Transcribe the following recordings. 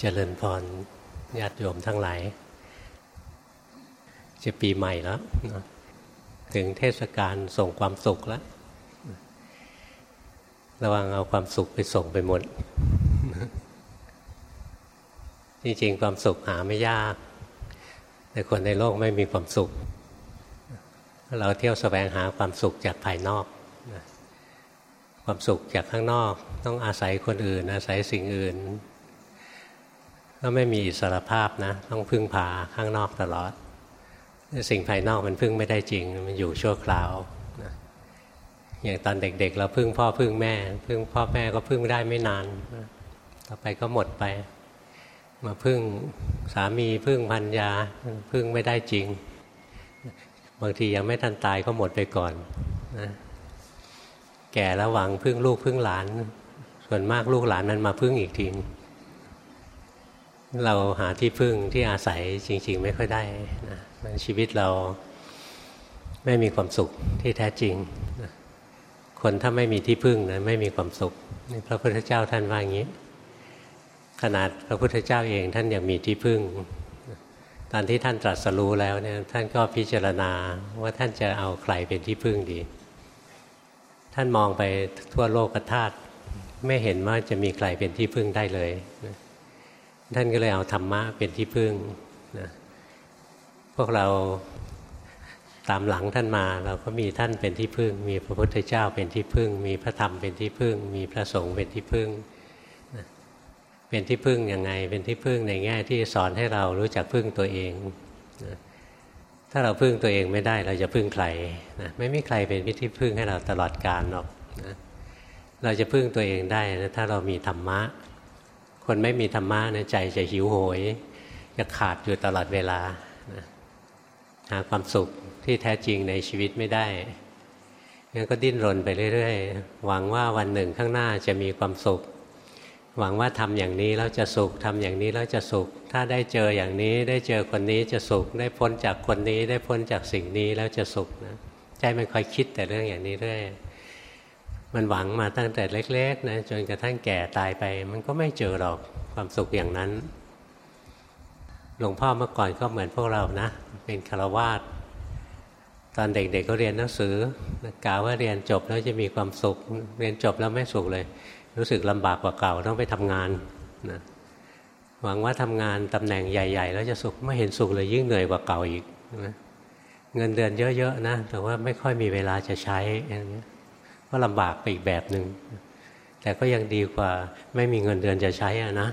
เจริญพรญาติโยมทั้งหลาย จะปีใหม่แล้ว ถึงเทศกาลส่งความสุขแล้ว ระวังเอาความสุขไปส่งไปหมด จริงๆ ความสุขหาไม่ยาก แต่คนในโลกไม่มีความสุข เราเที่ยวสแสวงหาความสุขจากภายนอก ความสุขจากข้างนอก ต้องอาศัยคนอื่น อาศัยสิ่งอื่น ก็ไม่มีอิสรภาพนะ ต้องพึ่งพาข้างนอกตลอด สิ่งภายนอกมันพึ่งไม่ได้จริง มันอยู่ชั่วคราวนะอย่างตอนเด็ก ๆ เราพึ่งพ่อพึ่งแม่ พึ่งพ่อแม่ก็พึ่งได้ไม่นานต่อไปก็หมดไป มาพึ่งสามีพึ่งพันยาพึ่งไม่ได้จริง บางทียังไม่ทันตายก็หมดไปก่อนนะแก่แล้วหวังพึ่งลูกพึ่งหลาน ส่วนมากลูกหลานมันมาพึ่งอีกที เราหาที่พึ่งที่อาศัยจริง ๆ ไม่ค่อยได้นะชีวิตเราไม่มีความสุขที่แท้จริงนะคนถ้าไม่มีที่พึ่งนะไม่มีความสุขพระพุทธเจ้าท่านว่าอย่างนี้ ขนาดพระพุทธเจ้าเองท่านยังมีที่พึ่ง ตอนที่ท่านตรัสรู้แล้วเนี่ยท่านก็พิจารณาว่าท่านจะเอาใครเป็นที่พึ่งดี ท่านมองไปทั่วโลกธาตุไม่เห็นว่าจะมีใครเป็นที่พึ่งได้เลยนะ ท่านก็เลยเอาธรรมะเป็นที่พึ่งนะพวกเราตามหลังท่านมา เราก็มีท่านเป็นที่พึ่ง มีพระพุทธเจ้าเป็นที่พึ่ง มีพระธรรมเป็นที่พึ่ง มีพระสงฆ์เป็นที่พึ่งนะเป็นที่พึ่งยังไง เป็นที่พึ่งในแง่ที่สอนให้เรารู้จักพึ่งตัวเองนะถ้าเราพึ่งตัวเองไม่ได้เราจะพึ่งใครนะไม่มีใครเป็นที่พึ่งให้เราตลอดกาลหรอกนะเราจะพึ่งตัวเองได้นะถ้าเรามีธรรมะ คนไม่มีธรรมะนะใจจะหิวโหย จะขาดอยู่ตลอดเวลาหาความสุขที่แท้จริงในชีวิตไม่ได้งั้นก็ดิ้นรนไปเรื่อยๆ หวังว่าวันหนึ่งข้างหน้าจะมีความสุข หวังว่าทำอย่างนี้แล้วจะสุขทำอย่างนี้แล้วจะสุข ถ้าได้เจออย่างนี้ได้เจอคนนี้จะสุข ได้พ้นจากคนนี้ได้พ้นจากสิ่งนี้แล้วจะสุขนะใจมันคอยคิดแต่เรื่องอย่างนี้เรื่อย มันหวังมาตั้งแต่เล็กๆนะจนกระทั่งแก่ตายไป มันก็ไม่เจอหรอกความสุขอย่างนั้น หลวงพ่อเมื่อก่อนก็เหมือนพวกเรานะ เป็นคารวาสตอนเด็กๆก็เรียนหนังสือกาว่าเรียนจบแล้วจะมีความสุข เรียนจบแล้วไม่สุขเลย รู้สึกลำบากกว่าเก่าต้องไปทำงานนะหวังว่าทำงานตำแหน่งใหญ่ ๆ แล้วจะสุขไม่เห็นสุขเลยยิ่งเหนื่อยกว่าเก่าอีกนะเงินเดือนเยอะๆนะแต่ว่าไม่ค่อยมีเวลาจะใช้อย่างนี้ ก็ลำบากไปอีกแบบหนึง่งแต่ก็ยังดีกว่า ไม่มีเงินเดือนจะใช้อะนะ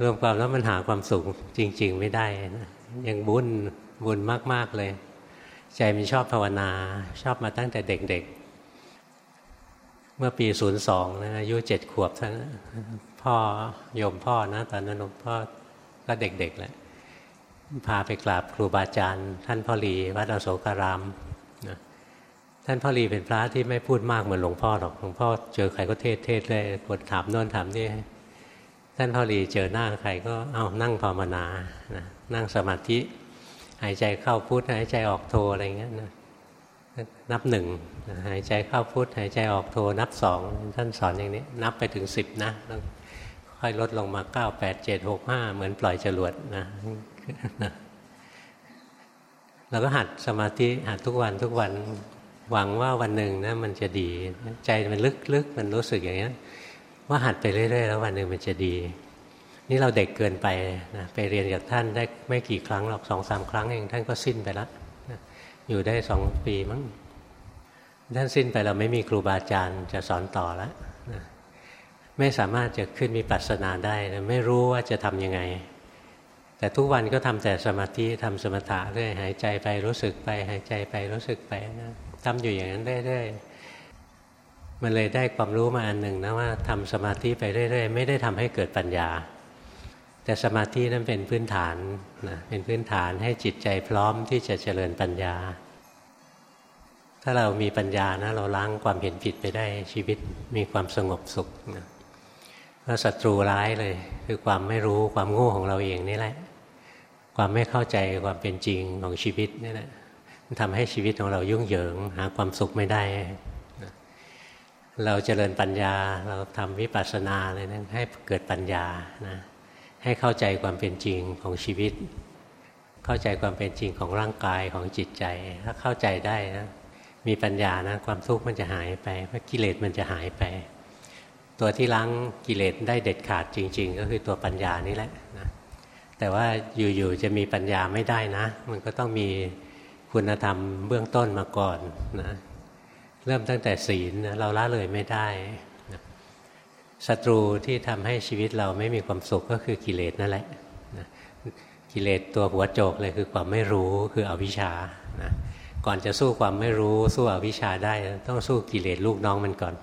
รวมความแล้วมันหาความสุขจริง ๆ ไม่ได้นะยังบุญบุญมาก ๆ เลย ใจมันชอบภาวนา ชอบมาตั้งแต่เด็ก ๆ เมื่อปีศูนย์สองนะอายุเจ็ดขวบท่านพ่อโยมพ่อนะตอนนั้นหลวงพ่อก็เด็ก ๆแหละพาไปกราบครูบาอาจารย์ ท่านพ่อหลีวัดอโศการาม ท่านพ่อรีเป็นพระที่ไม่พูดมากเหมือนหลวงพ่อหรอกหลวงพ่อเจอใครก็เทศเทศเลยกดถามโน่นถามนี่ท่านพ่อรีเจอหน้าใครก็เอานั่งภาวนานะนั่งสมาธิหายใจเข้าพุทหายใจออกโทอะไรเงี้ยนะนับหนึ่งหายใจเข้าพุทหายใจออกโทนับสองท่านสอนอย่างนี้ นับไปถึงสิบนะแล้วค่อยลดลงมาเก้าแปดเจ็ดหกห้าเหมือนปล่อยจรวดนะเราก็หัดสมาธิหัดทุกวันทุกวัน หวังว่าวันหนึ่งนะมันจะดี ใจมันลึกๆมันรู้สึกอย่างนี้ว่าหัดไปเรื่อยๆแล้ววันหนึ่งมันจะดี นี่เราเด็กเกินไปนะไปเรียนกับท่านได้ไม่กี่ครั้งหรอกสองสามครั้งเองท่านก็สิ้นไปแล้วอยู่ได้สองปีมั้งท่านสิ้นไปเราไม่มีครูบาอาจารย์จะสอนต่อแล้วไม่สามารถจะขึ้นมีปัสนาได้ไม่รู้ว่าจะทำยังไง แต่ทุกวันก็ทำแต่สมาธิทำสมถะเรื่อยหายใจไปรู้สึกไป หายใจไปรู้สึกไปนะ ทำอยู่อย่างนั้นเรื่อยๆมันเลยได้ความรู้มาอันหนึ่งนะว่าทำสมาธิไปเรื่อยๆ ไม่ได้ทำให้เกิดปัญญา แต่สมาธินั้นเป็นพื้นฐานนะเป็นพื้นฐานให้จิตใจพร้อมที่จะเจริญปัญญา ถ้าเรามีปัญญานะเราล้างความเห็นผิดไปได้ชีวิตมีความสงบสุขนะว่าศัตรูร้ายเลย คือความไม่รู้ความโง่ของเราเองนี่แหละ ความไม่เข้าใจความเป็นจริงของชีวิตนี่แหละ ทำให้ชีวิตของเรายุ่งเหยิง หาความสุขไม่ได้ เราเจริญปัญญาเราทำวิปัสสนาเลยนะให้เกิดปัญญานะให้เข้าใจความเป็นจริงของชีวิต เข้าใจความเป็นจริงของร่างกายของจิตใจ ถ้าเข้าใจได้นะมีปัญญานะความทุกข์มันจะหายไปเพราะกิเลสมันจะหายไป ตัวที่ล้างกิเลสได้เด็ดขาดจริง ๆ ก็คือตัวปัญญานี่แหละนะแต่ว่าอยู่ๆจะมีปัญญาไม่ได้นะ มันก็ต้องมี คุณธรรมเบื้องต้นมาก่อนนะเริ่มตั้งแต่ศีลเราละเลยไม่ได้ศัตรูที่ทำให้ชีวิตเราไม่มีความสุขก็คือกิเลสนั่นแหละกิเลสตัวหัวโจกเลยคือความไม่รู้คืออวิชชานะก่อนจะสู้ความไม่รู้สู้อวิชชาได้ต้องสู้กิเลสลูกน้องมันก่อน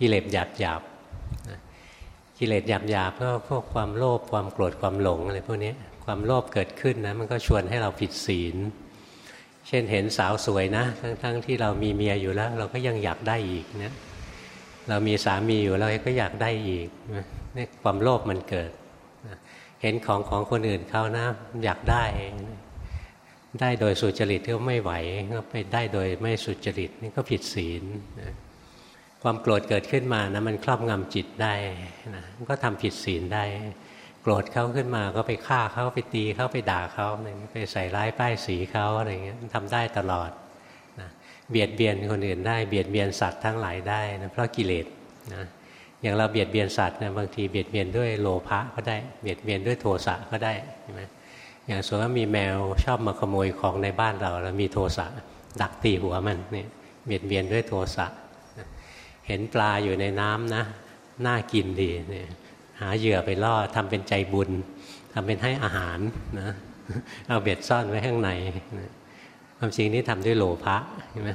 กิเลสหยาบหยาบกิเลสหยาบหยาบก็พวกความโลภความโกรธความหลงอะไรพวกนี้ความโลภเกิดขึ้นนะมันก็ชวนให้เราผิดศีล เช่นเห็นสาวสวยนะ ทั้งๆทที่เรามีเมียอยู่แล้ว เราก็ยังอยากได้อีกเนะเรามีสามีอยู่เราก็อยากได้อีกนี่ความโลภมันเกิด เห็นของของคนอื่นเขานะอยากได้ ได้โดยสุจริตก็ไม่ไหวก็ไปได้โดยไม่สุจริตนี่ก็ผิดศีลความโกรธเกิดขึ้นมานะมันครอบงำจิตได้นะก็ทำผิดศีลได้ โกรธเขาขึ้นมาก็ไปฆ่าเขาไปตีเขาไปด่าเขาไปใส่ร้ายป้ายสีเขาอะไรเงี้ยทำได้ตลอดนะเบียดเบียนคนอื่นได้เบียดเบียนสัตว์ทั้งหลายได้นะเพราะกิเลสนะอย่างเราเบียดเบียนสัตว์นะบางทีเบียดเบียนด้วยโลภะก็ได้เบียดเบียนด้วยโทสะก็ได้ใช่ไหมอย่างสมมติว่ามีแมวชอบมาขโมยของในบ้านเราแล้วมีโทสะดักตีหัวมันเนี่ยเบียดเบียนด้วยโทสะเห็นปลาอยู่ในน้ำนะน่ากินดีเนี่ย หาเหยื่อไปล่อทำเป็นใจบุญทำเป็นให้อาหารนะเอาเบ็ดซ่อนไว้ข้างในนะความจริงนี้ทำด้วยโลภะใช่ไหม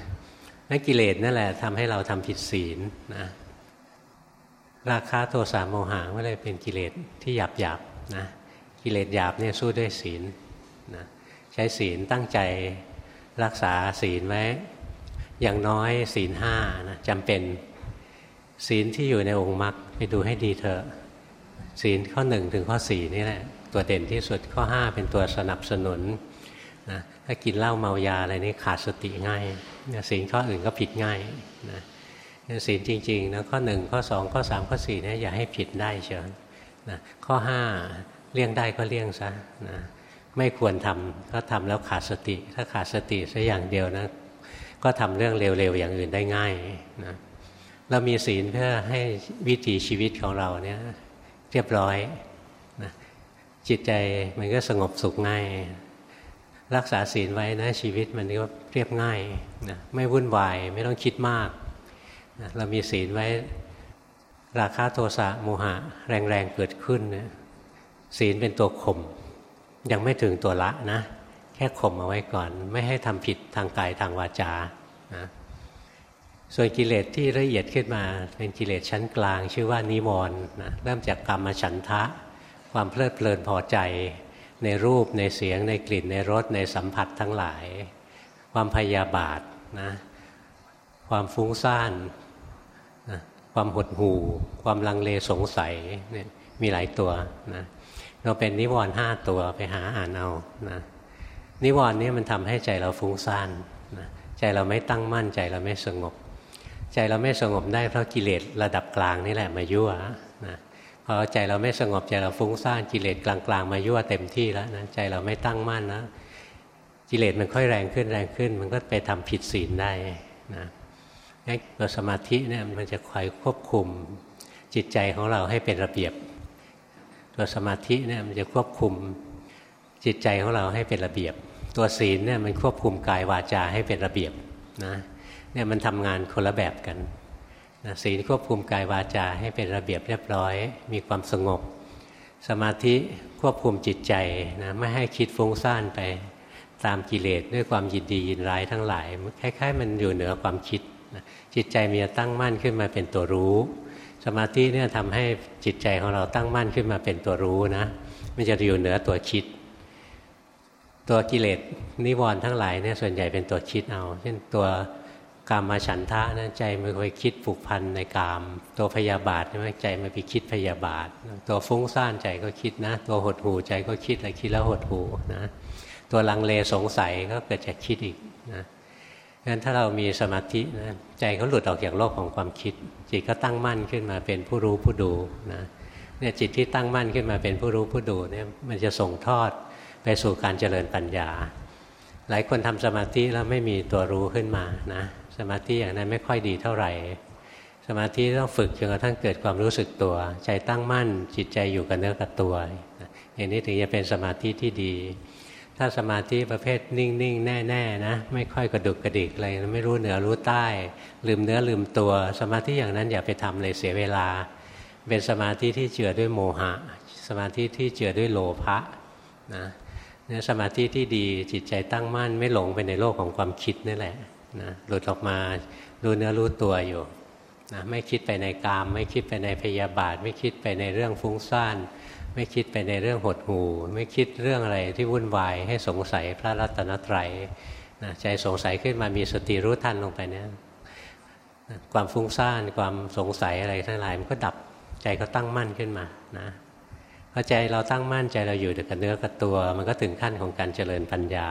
นั่นกิเลสนั่นแหละทำให้เราทำผิดศีลนะราคาโทสะโมหะก็เลยเป็นกิเลสที่หยาบหยาบนะกิเลสหยาบเนี่ยสู้ด้วยศีลนะใช้ศีลตั้งใจรักษาศีลไว้อย่างน้อยศีลห้านะจำเป็นศีลที่อยู่ในองค์มรรคไปดูให้ดีเถอะ ศีลข้อหนึ่งถึงข้อสี่นี่แหละ ตัวเด่นที่สุดข้อห้าเป็นตัวสนับสนุนนะถ้ากินเหล้าเมายาอะไรนี่ขาดสติง่ายศีลข้ออื่นก็ผิดง่ายนะศีลจริงๆนะข้อหนึ่งข้อสองข้อสามข้อสี่เนี่ยอย่าให้ผิดได้เชียวนะข้อห้าเลี่ยงได้ก็เลี่ยงซะนะไม่ควรทำถ้าทำแล้วขาดสติ ถ้าขาดสติสักอย่างเดียวนะก็ทำเรื่องเร็วๆอย่างอื่นได้ง่ายนะเรามีศีลเพื่อให้วิถีชีวิตของเราเนี่ย เรียบร้อยนะจิตใจมันก็สงบสุขง่าย รักษาศีลไว้นะชีวิตมันก็เรียบง่ายนะไม่วุ่นวายไม่ต้องคิดมากนะเรามีศีลไว้ราคาโทสะโมหะ แรงๆเกิดขึ้นนะศีลเป็นตัวข่มยังไม่ถึงตัวละนะ แค่ข่มเอาไว้ก่อน ไม่ให้ทำผิดทางกายทางวาจานะ ส่วนกิเลสที่ละเอียดขึ้นมา เป็นกิเลสชั้นกลาง ชื่อว่านิวรณ์นะเริ่มจากกรรมฉันทะ ความเพลิดเพลินพอใจ ในรูปในเสียงในกลิ่นในรสในสัมผัสทั้งหลาย ความพยาบาทนะความฟุ้งซ่านนะความหดหู่ ความลังเลสงสัยเนี่ยมีหลายตัวนะเราเป็นนิวรณ์ห้าตัวไปหาอ่านเอานะนิวรณ์นี้มันทำให้ใจเราฟุ้งซ่านนะใจเราไม่ตั้งมั่นใจเราไม่สงบ ใจเราไม่สงบได้เพราะกิเลสระดับกลางนี่แหละมายั่วนะพอใจเราไม่สงบใจเราฟุ้งซ่านกิเลสกลางๆ มายั่วเต็มที่แล้วนะใจเราไม่ตั้งมั่นนะกิเลสมันค่อยแรงขึ้นแรงขึ้น มันก็ไปทำผิดศีลได้นะตัวสมาธิเนี่ยมันจะคอยควบคุมจิตใจของเราให้เป็นระเบียบ ตัวสมาธิเนี่ยมันจะควบคุมจิตใจของเราให้เป็นระเบียบ ตัวศีลเนี่ยมันควบคุมกายวาจาให้เป็นระเบียบนะ เนี่ยมันทำงานคนละแบบกันนะศีลควบคุมกายวาจาให้เป็นระเบียบเรียบร้อย มีความสงบ สมาธิควบคุมจิตใจนะไม่ให้คิดฟุ้งซ่านไปตามกิเลสด้วยความยินดียินร้ายทั้งหลายคล้ายๆ มันอยู่เหนือความคิดนะจิตใจมีตั้งมั่นขึ้นมาเป็นตัวรู้ สมาธิเนี่ยทำให้จิตใจของเราตั้งมั่นขึ้นมาเป็นตัวรู้นะมันจะอยู่เหนือตัวคิด ตัวกิเลสนิวรณ์ทั้งหลายเนี่ยส่วนใหญ่เป็นตัวคิดเอา เช่นตัว กามมาฉันทะนะใจมันไปคิดผูกพันในกาม ตัวพยาบาทใช่ไหมใจมันไปคิดพยาบาท ตัวฟุ้งซ่านใจก็คิดนะ ตัวหดหูใจก็คิดอะไรคิดแล้วหดหูนะตัวลังเลสงสัยก็เกิดจากคิดอีกนะงั้นถ้าเรามีสมาธินะใจเขาหลุดออกจากโลกของความคิด จิตก็ตั้งมั่นขึ้นมาเป็นผู้รู้ผู้ดูนะเนี่ยจิตที่ตั้งมั่นขึ้นมาเป็นผู้รู้ผู้ดูเนี่ยมันจะส่งทอดไปสู่การเจริญปัญญา หลายคนทำสมาธิแล้วไม่มีตัวรู้ขึ้นมานะ สมาธิอย่างนั้นไม่ค่อยดีเท่าไหร่ สมาธิต้องฝึกจนกระทั่งเกิดความรู้สึกตัว ใจตั้งมั่นจิตใจอยู่กับเนื้อกับตัวอย่างนี้ถึงจะเป็นสมาธิที่ดี ถ้าสมาธิประเภทนิ่งๆ แน่ๆนะไม่ค่อยกระดุกกระดิกอะไรไม่รู้เหนือรู้ใต้ ลืมเนื้อลืมตัว สมาธิอย่างนั้นอย่าไปทำเลยเสียเวลา เป็นสมาธิที่เจือด้วยโมหะ สมาธิที่เจือด้วยโลภะนะเนี่ยสมาธิที่ดีจิตใจตั้งมั่นไม่หลงไปในโลกของความคิดนี่แหละ นะหลุดออกมารู้เนื้อรู้ตัวอยู่นะไม่คิดไปในกาม ไม่คิดไปในพยาบาท ไม่คิดไปในเรื่องฟุ้งซ่าน ไม่คิดไปในเรื่องหดหู่ ไม่คิดเรื่องอะไรที่วุ่นวายให้สงสัยพระรัตนตรัยนะใจสงสัยขึ้นมามีสติรู้ทันลงไปเนี่ยความฟุ้งซ่านความสงสัยอะไรทั้งหลายมันก็ดับใจก็ตั้งมั่นขึ้นมานะพอใจเราตั้งมั่นใจเราอยู่กับเนื้อกับตัว มันก็ถึงขั้นของการเจริญปัญญา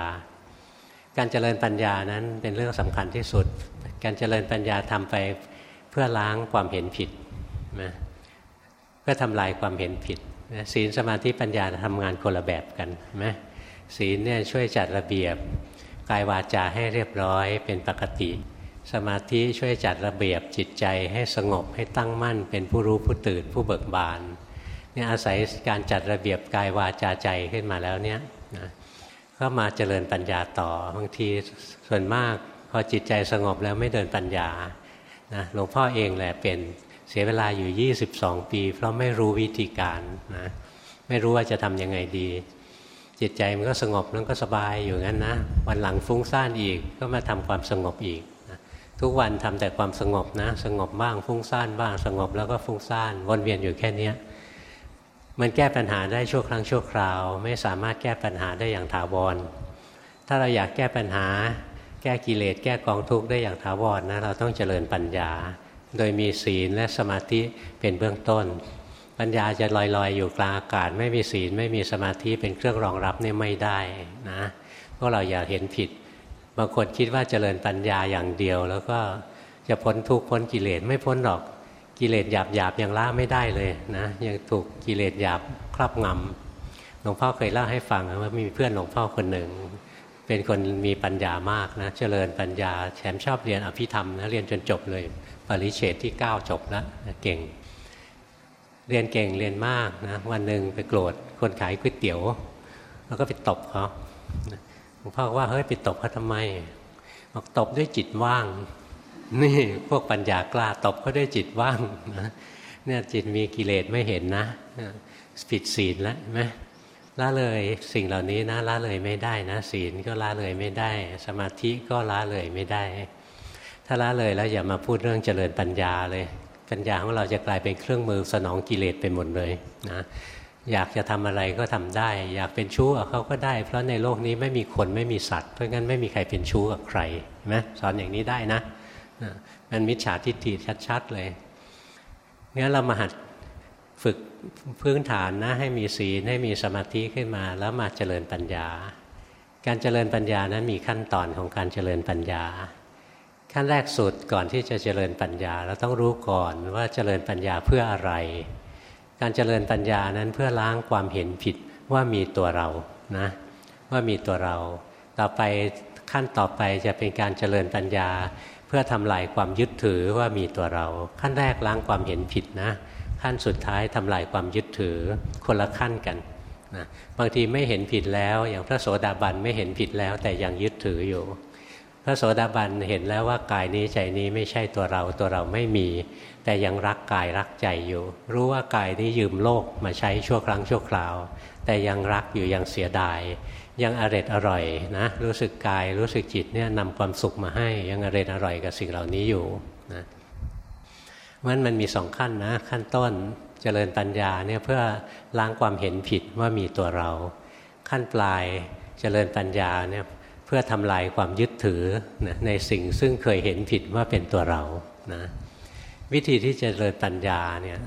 การเจริญปัญญานั้นเป็นเรื่องสำคัญที่สุด การเจริญปัญญาทำไปเพื่อล้างความเห็นผิดนะเพื่อทำลายความเห็นผิดศีลสมาธิปัญญาทำงานคนละแบบกันไหมศีลเนี่ยช่วยจัดระเบียบกายวาจาให้เรียบร้อยเป็นปกติ สมาธิช่วยจัดระเบียบจิตใจให้สงบให้ตั้งมั่น เป็นผู้รู้ผู้ตื่นผู้เบิกบานเนี่ยอาศัยการจัดระเบียบกายวาจาใจขึ้นมาแล้วเนี่ย ก็มาเจริญปัญญาต่อบางทีส่วนมากพอจิตใจสงบแล้วไม่เดินปัญญานะหลวงพ่อเองแหละเป็นเสียเวลาอยู่ 22 ปี เพราะไม่รู้วิธีการนะไม่รู้ว่าจะทำยังไงดี จิตใจมันก็สงบแล้วก็สบายอยู่งั้นนะวันหลังฟุ้งซ่านอีกก็มาทำความสงบอีกนะทุกวันทำแต่ความสงบนะ สงบบ้างฟุ้งซ่านบ้าง สงบแล้วก็ฟุ้งซ่านวนเวียนอยู่แค่นี้ มันแก้ปัญหาได้ชั่วครั้งชั่วคราว ไม่สามารถแก้ปัญหาได้อย่างถาวร ถ้าเราอยากแก้ปัญหา แก้กิเลสแก้กองทุกข์ได้อย่างถาวรนะเราต้องเจริญปัญญา โดยมีศีลและสมาธิเป็นเบื้องต้น ปัญญาจะลอยๆ อยู่กลางอากาศ ไม่มีศีลไม่มีสมาธิเป็นเครื่องรองรับนี่ไม่ได้นะพวกเราอย่าเห็นผิด บางคนคิดว่าเจริญปัญญาอย่างเดียว แล้วก็จะพ้นทุกข์พ้นกิเลสไม่พ้นหรอก กิเลสหยาบหยาบยังละไม่ได้เลยนะยังถูกกิเลสหยาบครอบงำหลวงพ่อเคยเล่าให้ฟังว่ามีเพื่อนหลวงพ่อคนหนึ่ง เป็นคนมีปัญญามากนะเจริญปัญญาแถมชอบเรียนอภิธรรมนะเรียนจนจบเลยปริเฉดที่เก้าจบแล้วเก่ง เรียนเก่งเรียนมากนะวันหนึ่งไปโกรธคนขายก๋วยเตี๋ยวแล้วก็ไปตบเขาหลวงพ่อว่าเฮ้ยไปตบเขาทำไมบอกตบด้วยจิตว่าง นี่พวกปัญญากล้าตบเขาด้จิตว่างนะเนี่ยจิตมีกิเลสไม่เห็นนะผิดศีลแล้วไหมละเลยสิ่งเหล่านี้นะละเลยไม่ได้นะ ศีลก็ละเลยไม่ได้ สมาธิก็ละเลยไม่ได้ ถ้าละเลยแล้วอย่ามาพูดเรื่องเจริญปัญญาเลย ปัญญาของเราจะกลายเป็นเครื่องมือสนองกิเลสไปหมดเลยนะอยากจะทำอะไรก็ทำได้ อยากเป็นชู้กับเขาก็ได้ เพราะในโลกนี้ไม่มีคนไม่มีสัตว์เพราะงั้นไม่มีใครเป็นชู้กับใครใช่ไหมสอนอย่างนี้ได้นะ มันมิจฉาทิฏฐิชัดๆเลยงั้นเรามาหัดฝึกพื้นฐานนะให้มีศีลให้มีสมาธิขึ้นมาแล้วมาเจริญปัญญา การเจริญปัญญานั้นมีขั้นตอนของการเจริญปัญญา ขั้นแรกสุดก่อนที่จะเจริญปัญญาเราต้องรู้ก่อนว่าเจริญปัญญาเพื่ออะไร การเจริญปัญญานั้นเพื่อล้างความเห็นผิดว่ามีตัวเรานะว่ามีตัวเรา ต่อไปขั้นต่อไปจะเป็นการเจริญปัญญา เพื่อทำลายความยึดถือว่ามีตัวเรา ขั้นแรกล้างความเห็นผิดนะขั้นสุดท้ายทำลายความยึดถือคนละขั้นกันนะบางทีไม่เห็นผิดแล้ว อย่างพระโสดาบันไม่เห็นผิดแล้ว แต่ยังยึดถืออยู่ พระโสดาบันเห็นแล้วว่ากายนี้ใจนี้ไม่ใช่ตัวเราตัวเราไม่มี แต่ยังรักกายรักใจอยู่ รู้ว่ากายนี้ยืมโลกมาใช้ชั่วครั้งชั่วคราว แต่ยังรักอยู่ยังเสียดาย ยังอร็ดอร่อยนะรู้สึกกายรู้สึกจิตเนี่ยนำความสุขมาให้ ยังอร็ดอร่อยกับสิ่งเหล่านี้อยู่นะมันมันมีสองขั้นนะขั้นต้นเจริญปัญญาเนี่ยเพื่อล้างความเห็นผิดว่ามีตัวเรา ขั้นปลายเจริญปัญญาเนี่ยเพื่อทำลายความยึดถือนะในสิ่งซึ่งเคยเห็นผิดว่าเป็นตัวเรานะวิธีที่จะเริญปัญญาเนี่ย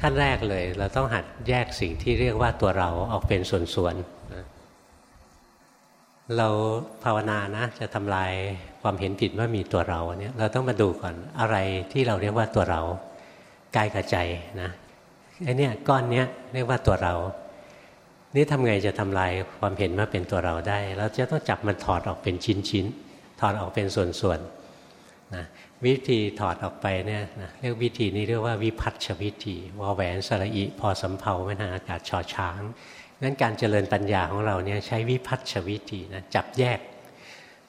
ขั้นแรกเลยเราต้องหัดแยกสิ่งที่เรียกว่าตัวเราออกเป็นส่วนๆ เราภาวนานะ จะทำลายความเห็นผิดว่ามีตัวเราเนี่ยเราต้องมาดูก่อนอะไรที่เราเรียกว่าตัวเรากายกับใจนะไอ้นี่ก้อนเนี้ยเรียกว่าตัวเรา นี่ทำไงจะทำลายความเห็นว่าเป็นตัวเราได้ เราจะต้องจับมันถอดออกเป็นชิ้นชิ้นถอดออกเป็นส่วนๆนะวิธีถอดออกไปเนี่ยนะเรียกวิธีนี้เรียกว่าวิพัฒชวิธีวอแหวนสระอิพอสำเพาไม่นาอากาศชอช้าง นั้นการเจริญปัญญาของเราเนี่ยใช้วิพัฒชวิธีนะจับแยก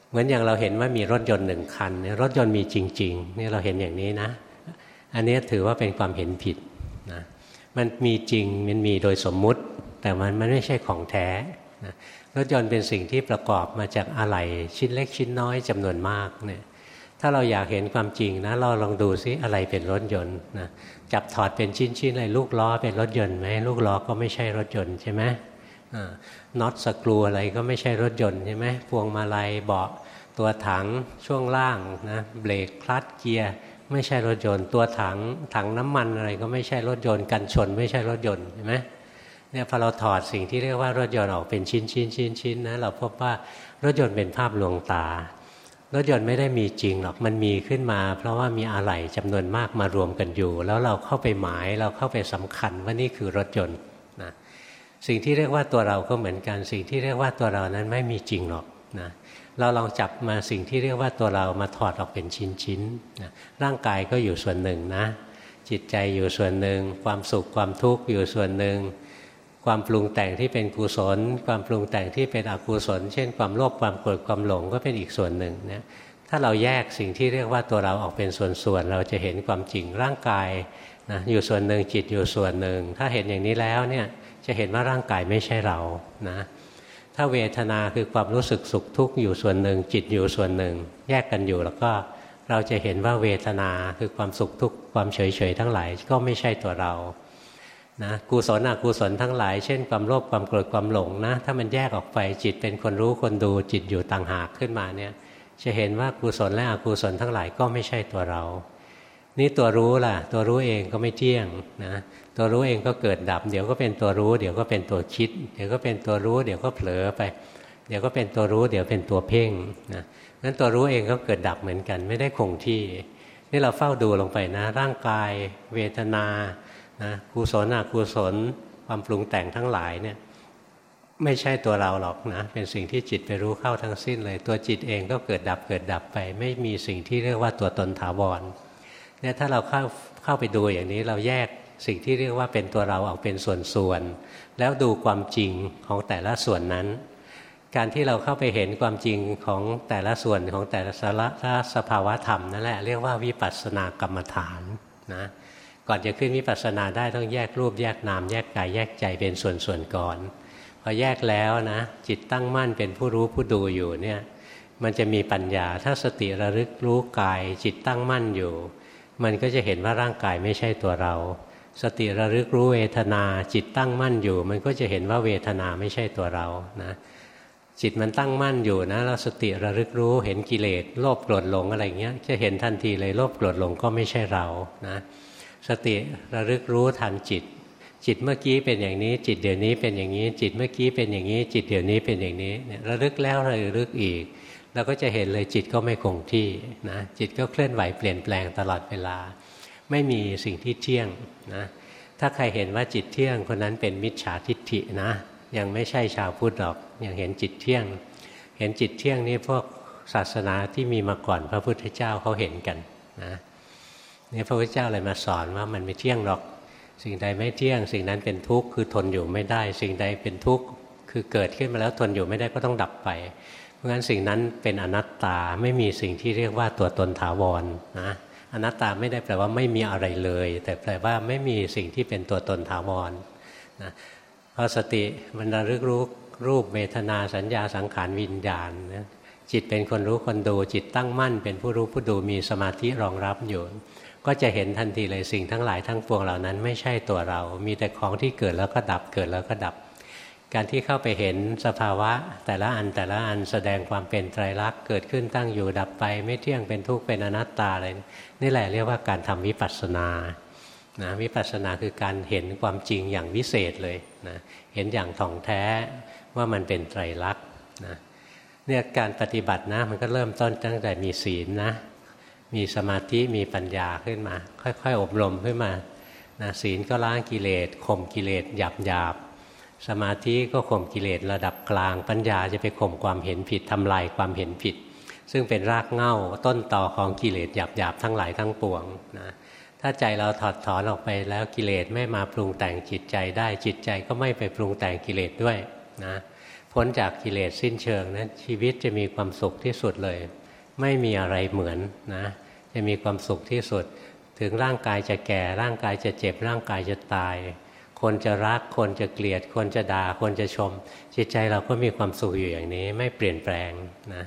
เหมือนอย่างเราเห็นว่ามีรถยนต์หนึ่งคันรถยนต์มีจริงๆนี่เราเห็นอย่างนี้นะ อันนี้ถือว่าเป็นความเห็นผิดนะมันมีจริงมันมีโดยสมมุติ แต่มันมันไม่ใช่ของแท้นะรถยนต์เป็นสิ่งที่ประกอบมาจากอะไหล่ชิ้นเล็กชิ้นน้อยจำนวนมากเนี่ยถ้าเราอยากเห็นความจริงนะเราลองดูซิอะไรเป็นรถยนต์นะ จับถอดเป็นชิ้นๆอะไรลูกล้อเป็นรถยนต์ไหมลูกล้อก็ไม่ใช่รถยนต์ใช่ไหมน็อตสกรูอะไรก็ไม่ใช่รถยนต์ใช่ไหมพวงมาลัยเบาะตัวถังช่วงล่างนะเบรกคลัตเกียร์ไม่ใช่รถยนต์ ตัวถังถังน้ำมันอะไรก็ไม่ใช่รถยนต์กันชน ไม่ใช่รถยนต์ใช่ไหมเนี่ยพอเราถอดสิ่งที่เรียกว่ารถยนต์ออกเป็นชิ้นชิ้นชิ้นชิ้นนะเราพบว่ารถยนต์เป็นภาพลวงตา รถยนต์ไม่ได้มีจริงหรอกมันมีขึ้นมา เพราะว่ามีอะไหล่จำนวนมากมารวมกันอยู่ แล้วเราเข้าไปหมายเราเข้าไปสำคัญว่านี่คือรถยนต์นะสิ่งที่เรียกว่าตัวเราก็เหมือนกัน สิ่งที่เรียกว่าตัวเรานั้นไม่มีจริงหรอกนะเราลองจับมาสิ่งที่เรียกว่าตัวเรามาถอดออกเป็นชิ้นๆนะร่างกายก็อยู่ส่วนหนึ่งนะ จิตใจอยู่ส่วนหนึ่ง ความสุขความทุกข์อยู่ส่วนหนึ่ง ความปรุงแต่งที่เป็นกุศล ความปรุงแต่งที่เป็นอกุศล เช่น ความโลภความโกรธความหลงก็เป็นอีกส่วนหนึ่งนะถ้าเราแยกสิ่งที่เรียกว่าตัวเราออกเป็นส่วนๆเราจะเห็นความจริงร่างกายนะอยู่ส่วนหนึ่งจิตอยู่ส่วนหนึ่ง ถ้าเห็นอย่างนี้แล้วเนี่ยจะเห็นว่าร่างกายไม่ใช่เรานะถ้าเวทนาคือความรู้สึกสุขทุกข์อยู่ส่วนหนึ่ง จิตอยู่ส่วนหนึ่ง แยกกันอยู่แล้วก็เราจะเห็นว่าเวทนาคือความสุขทุกข์ความเฉยๆทั้งหลายก็ไม่ใช่ตัวเรา นะกุศลอกุศลทั้งหลายเช่นความโลภความโกรธความหลงนะ ถ้ามันแยกออกไปจิตเป็นคนรู้คนดูจิตอยู่ต่างหากขึ้นมาเนี่ย จะเห็นว่ากุศลและอกุศลทั้งหลายก็ไม่ใช่ตัวเรา นี่ตัวรู้ล่ะ ตัวรู้เองก็ไม่เที่ยงนะตัวรู้เองก็เกิดดับ เดี๋ยวก็เป็นตัวรู้ เดี๋ยวก็เป็นตัวคิด เดี๋ยวก็เป็นตัวรู้ เดี๋ยวก็เผลอไป เดี๋ยวก็เป็นตัวรู้ เดี๋ยวเป็นตัวเพ่งนะนั้นตัวรู้เองก็เกิดดับเหมือนกัน ไม่ได้คงที่ นี่เราเฝ้าดูลงไปนะ ร่างกาย เวทนา นะกุศลอกุศลความปรุงแต่งทั้งหลายเนี่ยไม่ใช่ตัวเราหรอกนะ เป็นสิ่งที่จิตไปรู้เข้าทั้งสิ้นเลย ตัวจิตเองก็เกิดดับเกิดดับไป ไม่มีสิ่งที่เรียกว่าตัวตนถาวรเนี่ยถ้าเราเข้าเข้าไปดูอย่างนี้เราแยกสิ่งที่เรียกว่าเป็นตัวเราออกเป็นส่วนๆแล้วดูความจริงของแต่ละส่วนนั้น การที่เราเข้าไปเห็นความจริงของแต่ละส่วนของแต่ละสาระสภาวะธรรมนั่นแหละเรียกว่าวิปัสสนากรรมฐานนะ ก่อนจะขึ้นวิปัสสนาได้ต้องแยกรูปแยกนาม แยกกายแยกใจเป็นส่วนๆก่อน พอแยกแล้วนะจิตตั้งมั่นเป็นผู้รู้ผู้ดูอยู่เนี่ยมันจะมีปัญญาถ้าสติระลึกรู้กาย จิตตั้งมั่นอยู่ มันก็จะเห็นว่าร่างกายไม่ใช่ตัวเรา สติระลึกรู้เวทนา จิตตั้งมั่นอยู่ มันก็จะเห็นว่าเวทนาไม่ใช่ตัวเรานะจิตมันตั้งมั่นอยู่นะเราสติระลึกรู้เห็นกิเลสโลภโกรธหลงอะไรเงี้ยจะเห็นทันทีเลยโลภโกรธหลงก็ไม่ใช่เรานะ สติระลึกรู้ทันจิต จิตเมื่อกี้เป็นอย่างนี้ จิตเดี๋ยวนี้เป็นอย่างนี้ จิตเมื่อกี้เป็นอย่างนี้ จิตเดี๋ยวนี้เป็นอย่างนี้เนี่ยระลึกแล้วระลึกอีกเราก็จะเห็นเลยจิตก็ไม่คงที่นะจิตก็เคลื่อนไหวเปลี่ยนแปลงตลอดเวลา ไม่มีสิ่งที่เที่ยงนะถ้าใครเห็นว่าจิตเที่ยงคนนั้นเป็นมิจฉาทิฏฐินะ ยังไม่ใช่ชาวพุทธหรอกยังเห็นจิตเที่ยง เห็นจิตเที่ยงนี่พวกศาสนาที่มีมาก่อนพระพุทธเจ้าเขาเห็นกันนะ นี่พระพุทธเจ้าเลยมาสอนว่ามันไม่เที่ยงหรอก สิ่งใดไม่เที่ยง สิ่งนั้นเป็นทุกข์คือทนอยู่ไม่ได้ สิ่งใดเป็นทุกข์คือเกิดขึ้นมาแล้วทนอยู่ไม่ได้ก็ต้องดับไป เพราะฉะนั้นสิ่งนั้นเป็นอนัตตาไม่มีสิ่งที่เรียกว่าตัวตนถาวรนะอนัตตาไม่ได้แปลว่าไม่มีอะไรเลย แต่แปลว่าไม่มีสิ่งที่เป็นตัวตนถาวรนะพอสติมันระลึกรู้รูปเวทนาสัญญาสังขารวิญญาณนะจิตเป็นคนรู้คนดูจิตตั้งมั่น เป็นผู้รู้ผู้ดูมีสมาธิรองรับอยู่ ก็จะเห็นทันทีเลยสิ่งทั้งหลายทั้งปวงเหล่านั้น ไม่ใช่ตัวเรา มีแต่ของที่เกิดแล้วก็ดับเกิดแล้วก็ดับ การที่เข้าไปเห็นสภาวะ แต่ละอันแต่ละอันแสดงความเป็นไตรลักษณ์เกิดขึ้นตั้งอยู่ดับไป ไม่เที่ยงเป็นทุกข์เป็นอนัตตาอะไรนี่แหละเรียกว่าการทำวิปัสสนานะวิปัสสนาคือการเห็นความจริงอย่างวิเศษเลยนะเห็นอย่างท่องแท้ว่ามันเป็นไตรลักษณ์นะเนี่ยการปฏิบัตินะมันก็เริ่มต้นตั้งแต่มีศีลนะ มีสมาธิมีปัญญาขึ้นมา ค่อยๆ อบรมขึ้นมานะศีลก็ล้างกิเลสข่มกิเลสหยาบหยาบสมาธิก็ข่มกิเลสระดับกลาง ปัญญาจะไปข่มความเห็นผิดทำลายความเห็นผิด ซึ่งเป็นรากเหง้าต้นต่อของกิเลสหยาบหยาบทั้งหลายทั้งปวงนะถ้าใจเราถอดถอนออกไปแล้วกิเลสไม่มาปรุงแต่งจิตใจได้จิตใจก็ไม่ไปปรุงแต่งกิเลสด้วยนะพ้นจากกิเลสสิ้นเชิงนะั้นชีวิตจะมีความสุขที่สุดเลย ไม่มีอะไรเหมือนนะจะมีความสุขที่สุด ถึงร่างกายจะแก่ ร่างกายจะเจ็บ ร่างกายจะตาย คนจะรัก คนจะเกลียด คนจะด่า คนจะชม จิตใจเราก็มีความสุขอยู่อย่างนี้ ไม่เปลี่ยนแปลงนะ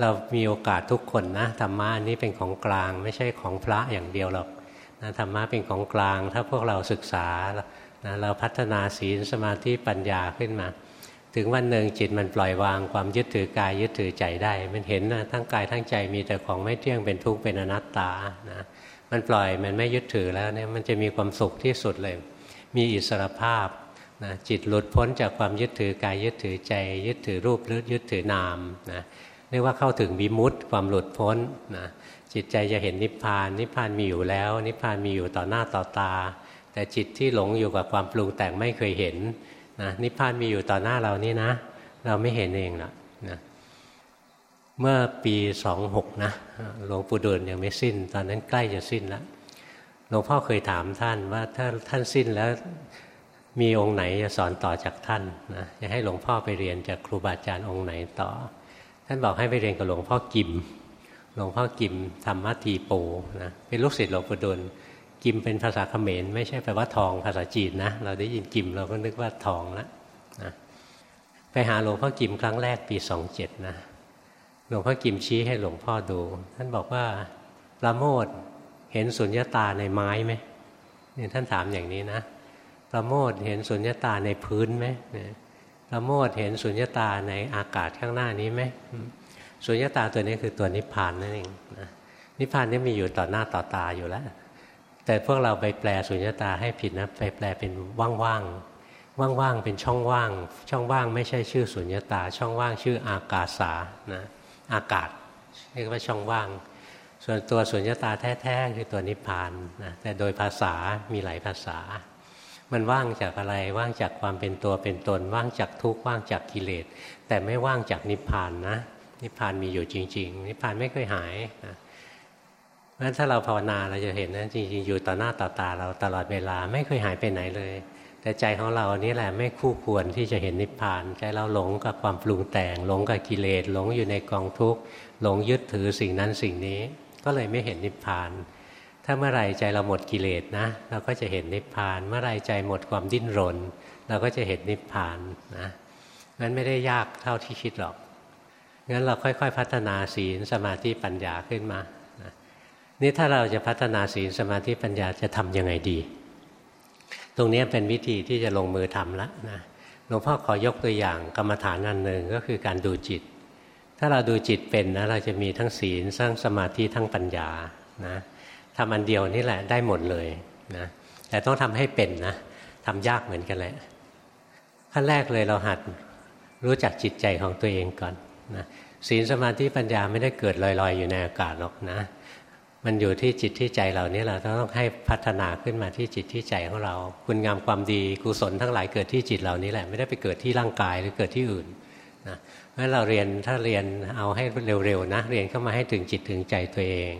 เรามีโอกาสทุกคนนะธรรมะนี้เป็นของกลาง ไม่ใช่ของพระอย่างเดียวหรอกนะธรรมะเป็นของกลาง ถ้าพวกเราศึกษานะเราพัฒนาศีลสมาธิปัญญาขึ้นมา ถึงวันหนึ่งจิตมันปล่อยวางความยึดถือกายยึดถือใจได้ มันเห็นนะทั้งกายทั้งใจมีแต่ของไม่เที่ยงเป็นทุกข์เป็นอนัตตานะมันปล่อยมันไม่ยึดถือแล้วเนี่ยมันจะมีความสุขที่สุดเลย มีอิสรภาพนะจิตหลุดพ้นจากความยึดถือกายยึดถือใจ ยึดถือรูปหรือยึดถือนามนะเรียกว่าเข้าถึงวิมุตต์ความหลุดพ้นนะจิตใจจะเห็นนิพพาน นิพพานมีอยู่แล้ว นิพพานมีอยู่ต่อหน้าต่อตา แต่จิตที่หลงอยู่กับความปรุงแต่งไม่เคยเห็น นะนิพพานมีอยู่ต่อหน้าเรานี่นะ เราไม่เห็นเองหรอกนะเมื่อปีสองหกนะหลวงปู่ดูลยังไม่สิ้น ตอนนั้นใกล้จะสิ้นแล้วหลวงพ่อเคยถามท่านว่าถ้าท่านสิ้นแล้วมีองค์ไหนจะสอนต่อจากท่านนะจะให้หลวงพ่อไปเรียนจากครูบาอาจารย์องค์ไหนต่อ ท่านบอกให้ไปเรียนกับหลวงพ่อกิมหลวงพ่อกิมธรรมทีโปนะเป็นลูกศิษย์หลวงปู่ดูล กิมเป็นภาษาเขมรไม่ใช่แปลว่าทองภาษาจีนนะ เราได้ยินกิมเราก็นึกว่าทองล้วนะไปหาหลวงพ่อกิมครั้งแรกปีสองเจ็ดนะหลวงพ่อกิมชี้ให้หลวงพ่อดู ท่านบอกว่าประโมทเห็นสุญญตาในไม้ไหมเนี่ยท่านถามอย่างนี้นะประโมทเห็นสุญญตาในพื้นไหมประโมทเห็นสุญญตาในอากาศข้างหน้านี้ไหมสุญญตาตัวนี้คือตัวนิพพานนั่นเองนะนิพพานนี่มีอยู่ต่อหน้าต่อตาอยู่แล้ว แต่พวกเราไปแปลสุญญตาให้ผิดนะไปแปลเป็นว่างๆว่างๆเป็นช่องว่าง ช่องว่างไม่ใช่ชื่อสุญญตา ช่องว่างชื่ออากาสานะอากาศเรียกว่าช่องว่าง ส่วนตัวสุญญตาแท้ๆคือตัวนิพพานนะแต่โดยภาษามีหลายภาษา มันว่างจากอะไรว่างจากความเป็นตัวเป็นตน ว่างจากทุกข์ว่างจากกิเลสแต่ไม่ว่างจากนิพพานนะนิพพานมีอยู่จริง ๆ นิพพานไม่เคยหายนะ ราะฉะนั้นถ้าเราภาวนาเราจะเห็นนะจริงๆอยู่ต่อหน้าต่อตาเราตลอดเวลาไม่เคยหายไปไหนเลย แต่ใจของเรานี่แหละไม่คู่ควรที่จะเห็นนิพพาน ใจเราหลงกับความปรุงแต่ง หลงกับกิเลสหลงอยู่ในกองทุกข์หลงยึดถือสิ่งนั้นสิ่งนี้ ก็เลยไม่เห็นนิพพาน ถ้าเมื่อไรใจเราหมดกิเลสนะ เราก็จะเห็นนิพพาน เมื่อไรใจหมดความดิ้นรน เราก็จะเห็นนิพพานนะงั้นไม่ได้ยากเท่าที่คิดหรอกงั้นเราค่อย ๆ พัฒนาศีลสมาธิปัญญาขึ้นมา นี่ถ้าเราจะพัฒนาศีลสมาธิปัญญาจะทํำยังไงดี ตรงนี้เป็นวิธีที่จะลงมือทำแล้วนะหลวงพ่อขอยกตัวอย่างกรรมฐานอันหนึ่งก็คือการดูจิต ถ้าเราดูจิตเป็นนะเราจะมีทั้งศีลสร้งสมาธิทั้งปัญญานะทำอันเดียวนี่แหละได้หมดเลยนะแต่ต้องทำให้เป็นนะทำยากเหมือนกันแหละขั้นแรกเลยเราหัดรู้จักจิตใจของตัวเองก่อนนะศีลสมาธิปัญญาไม่ได้เกิดลอยๆ อยู่ในอากาศหรอกนะ มันอยู่ที่จิตที่ใจเรานี่แหละต้องให้พัฒนาขึ้นมาที่จิตที่ใจของเรา คุณงามความดีกุศลทั้งหลายเกิดที่จิตเรานี่แหละไม่ได้ไปเกิดที่ร่างกายหรือเกิดที่อื่นนะเพราะเราเรียนถ้าเรียนเอาให้เร็วๆนะ เรียนเข้ามาให้ถึงจิตถึงใจตัวเอง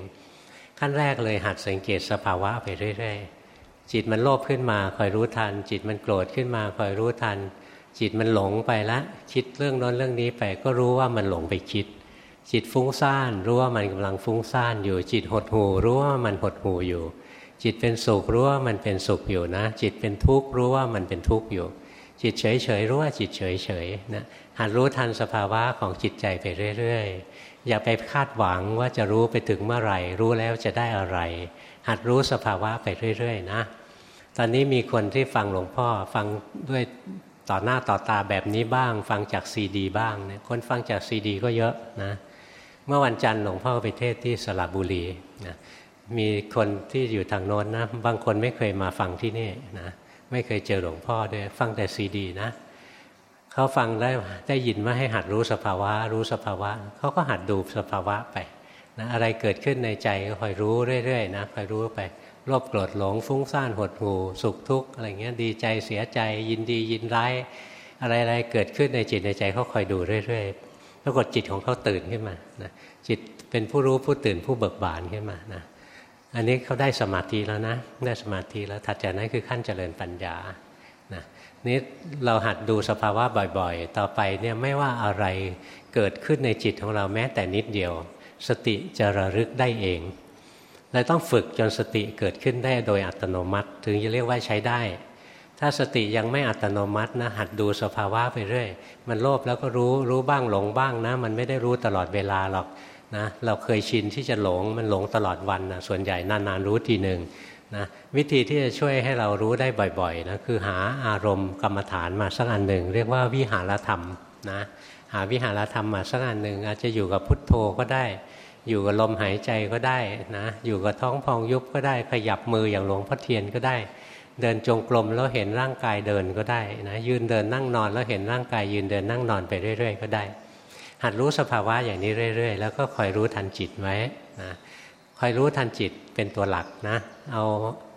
ขั้นแรกเลยหัดสังเกตสภาวะไปเรื่อยๆจิตมันโลภขึ้นมาคอยรู้ทัน จิตมันโกรธขึ้นมาคอยรู้ทัน จิตมันหลงไปละคิดเรื่องน้นเรื่องนี้ไปก็รู้ว่ามันหลงไปคิด จิตฟุ้งซ่านรู้ว่ามันกำลังฟุ้งซ่านอยู่ จิตหดหูรู้ว่ามันหดหูอยู่ จิตเป็นสุขรู้ว่ามันเป็นสุขอยู่นะ จิตเป็นทุกข์รู้ว่ามันเป็นทุกข์อยู่ จิตเฉยเฉยรู้ว่าจิตเฉยเฉยนะหัดรู้ทันสภาวะของจิตใจไปเรื่อยๆ อย่าไปคาดหวังว่าจะรู้ไปถึงเมื่อไหร่ รู้แล้วจะได้อะไร หัดรู้สภาวะไปเรื่อยๆ นะ ตอนนี้มีคนที่ฟังหลวงพ่อฟังด้วยต่อหน้าต่อตาแบบนี้บ้าง ฟังจากซีดีบ้างเนี่ยคนฟังจากซีดีก็เยอะนะ เมื่อวันจันทร์หลวงพ่อไปเทศที่สระบุรีนะมีคนที่อยู่ทางโน้นนะ บางคนไม่เคยมาฟังที่นี่นะไม่เคยเจอหลวงพ่อด้วยฟังแต่ซีดีนะเขาฟังได้ได้ยินว่าให้หัดรู้สภาวะ รู้สภาวะเขาก็หัดดูสภาวะไปนะอะไรเกิดขึ้นในใจก็คอยรู้เรื่อยๆนะคอยรู้ไปโลภโกรธหลงฟุ้งซ่านหดหู่สุขทุกข์อะไรเงี้ยดีใจเสียใจยินดียินร้ายอะไรๆเกิดขึ้นในจิตในใจเขาคอยดูเรื่อยๆ ปรากฏจิตของเขาตื่นขึ้นมานะจิตเป็นผู้รู้ผู้ตื่นผู้เบิกบานขึ้นมานะอันนี้เขาได้สมาธิแล้วนะ ได้สมาธิแล้วถัดจากนั้นคือขั้นเจริญปัญญานะนี่เราหัดดูสภาวะบ่อยๆ ต่อไปเนี่ยไม่ว่าอะไรเกิดขึ้นในจิตของเราแม้แต่นิดเดียว สติจะระลึกได้เองเราต้องฝึกจนสติเกิดขึ้นได้โดยอัตโนมัติ ถึงจะเรียกว่าใช้ได้ ถ้าสติยังไม่อัตโนมัตินะหัดดูสภาวะไปเรื่อย มันโลภแล้วก็รู้รู้บ้างหลงบ้างนะ มันไม่ได้รู้ตลอดเวลาหรอกนะเราเคยชินที่จะหลงมันหลงตลอดวันนะส่วนใหญ่นานๆรู้ทีหนึ่งนะวิธีที่จะช่วยให้เรารู้ได้บ่อยๆนะคือหาอารมณ์กรรมฐานมาสักอันหนึ่ง เรียกว่าวิหารธรรมนะหาวิหารธรรมมาสักอันหนึ่งอาจจะอยู่กับพุทโธก็ได้ อยู่กับลมหายใจก็ได้นะอยู่กับท้องพองยุบก็ได้ขยับมืออย่างหลวงพ่อเทียนก็ได้ เดินจงกรมแล้วเห็นร่างกายเดินก็ได้นะยืนเดินนั่งนอนแล้วเห็นร่างกายยืนเดินนั่งนอนไปเรื่อย ๆ ก็ได้ หัดรู้สภาวะอย่างนี้เรื่อย ๆ แล้วก็คอยรู้ทันจิตไว้นะคอยรู้ทันจิตเป็นตัวหลักนะ เอา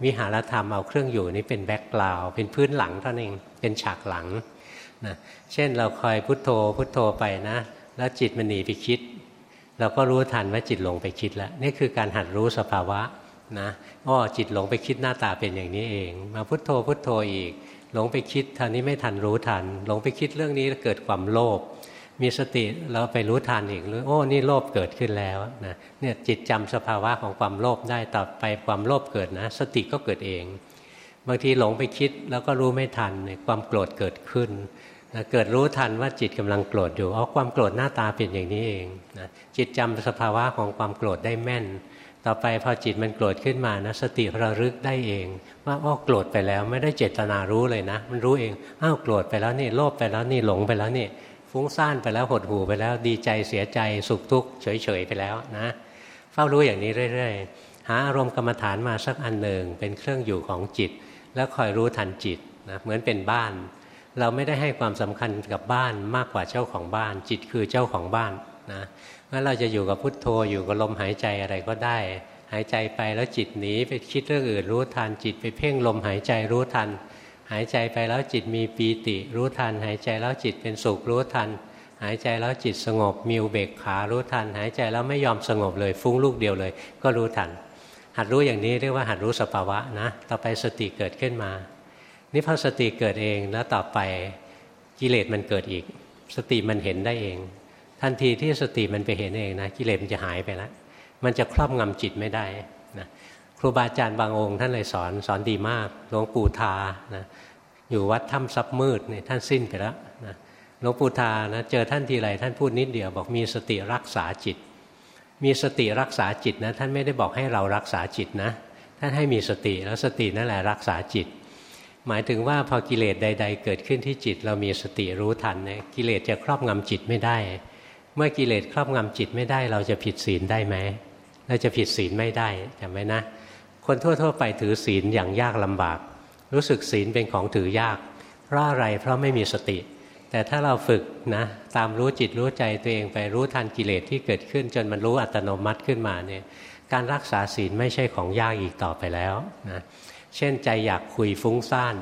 วิหารธรรมเอาเครื่องอยู่นี้เป็นแบ็กกราวเป็นพื้นหลังเท่านั้นเองเป็นฉากหลังนะเช่นเราคอยพุโทโธพุโทโธไปนะ แล้วจิตมันหนีไปคิด เราก็รู้ทันว่าจิตหลงไปคิดแล้วนี่คือการหัดรู้สภาวะ นะอ้อจิตหลงไปคิดหน้าตาเป็นอย่างนี้เอง มาพุทโธพุทโธอีก หลงไปคิดท่านี้ไม่ทันรู้ทัน หลงไปคิดเรื่องนี้เกิดความโลภมีสติเราไปรู้ทันอีกรือโอ้นี่โลภเกิดขึ้นแล้วนะเนี่ยจิตจำสภาวะของความโลภได้ต่อไปความโลภเกิดนะ สติก็เกิดเอง บางทีหลงไปคิดแล้วก็รู้ไม่ทันความโกรธเกิดขึ้นนะเกิดรู้ทันว่าจิตกำลังโกรธอยู่อ๋อความโกรธหน้าตาเป็นอย่างนี้เองนะจิตจำสภาวะของความโกรธได้แม่น ต่อไปพอจิตมันโกรธขึ้นมานะสติระลึกได้เอง ว่าอ๋อโกรธไปแล้วไม่ได้เจตนารู้เลยนะ มันรู้เองอ้าวโกรธไปแล้วนี่โลภไปแล้วนี่หลงไปแล้วนี่ฟุ้งซ่านไปแล้วหดหูไปแล้วดีใจเสียใจสุขทุกข์เฉยๆไปแล้วนะเฝ้ารู้อย่างนี้เรื่อยๆ หาอารมณ์กรรมฐานมาสักอันหนึ่งเป็นเครื่องอยู่ของจิต แล้วคอยรู้ทันจิตนะเหมือนเป็นบ้าน เราไม่ได้ให้ความสำคัญกับบ้านมากกว่าเจ้าของบ้าน จิตคือเจ้าของบ้านนะ งั้นเราจะอยู่กับพุทโธอยู่กับลมหายใจอะไรก็ได้ หายใจไปแล้วจิตหนีไปคิดเรื่องอื่นรู้ทันจิตไปเพ่งลมหายใจรู้ทัน หายใจไปแล้วจิตมีปีติ รู้ทัน หายใจแล้วจิตเป็นสุขรู้ทัน หายใจแล้วจิตสงบมีอุเบกขารู้ทัน หายใจแล้วไม่ยอมสงบเลย ฟุ้งลูกเดียวเลย ก็รู้ทัน หัดรู้อย่างนี้เรียกว่าหัดรู้สภาวะนะ ต่อไปสติเกิดขึ้นมา นี่พอสติเกิดเองแล้วต่อไปกิเลสมันเกิดอีก สติมันเห็นได้เอง ทันทีที่สติมันไปเห็นเองนะกิเลสมันจะหายไปแล้วมันจะครอบงำจิตไม่ได้นะครูบาอาจารย์บางองค์ ท่านเลยสอนสอนดีมากหลวงปู่ทานะอยู่วัดถ้ำซับมืดเนี่ยท่านสิ้นไปแล้วนะหลวงปู่ทานะเจอท่านทีไรท่านพูดนิดเดียวบอกมีสติรักษาจิต มีสติรักษาจิตนะท่านไม่ได้บอกให้เรารักษาจิตนะท่านให้มีสติแล้วสตินั่นแหละรักษาจิต หมายถึงว่าพอกิเลสใด ๆ เกิดขึ้นที่จิต เรามีสติรู้ทันเนี่ยกิเลสจะครอบงำจิตไม่ได้ เมื่อกิเลสครอบงำจิตไม่ได้ เราจะผิดศีลได้ไหมเราจะผิดศีลไม่ได้จำไว้นะ คนทั่ว ๆ ไปถือศีลอย่างยากลำบาก รู้สึกศีลเป็นของถือยากเพราะอะไรเพราะไม่มีสติ แต่ถ้าเราฝึกนะตามรู้จิตรู้ใจตัวเองไปรู้ทันกิเลสที่เกิดขึ้น จนมันรู้อัตโนมัติขึ้นมาเนี่ยการรักษาศีลไม่ใช่ของยากอีกต่อไปแล้วนะเช่นใจอยากคุยฟุ้งซ่าน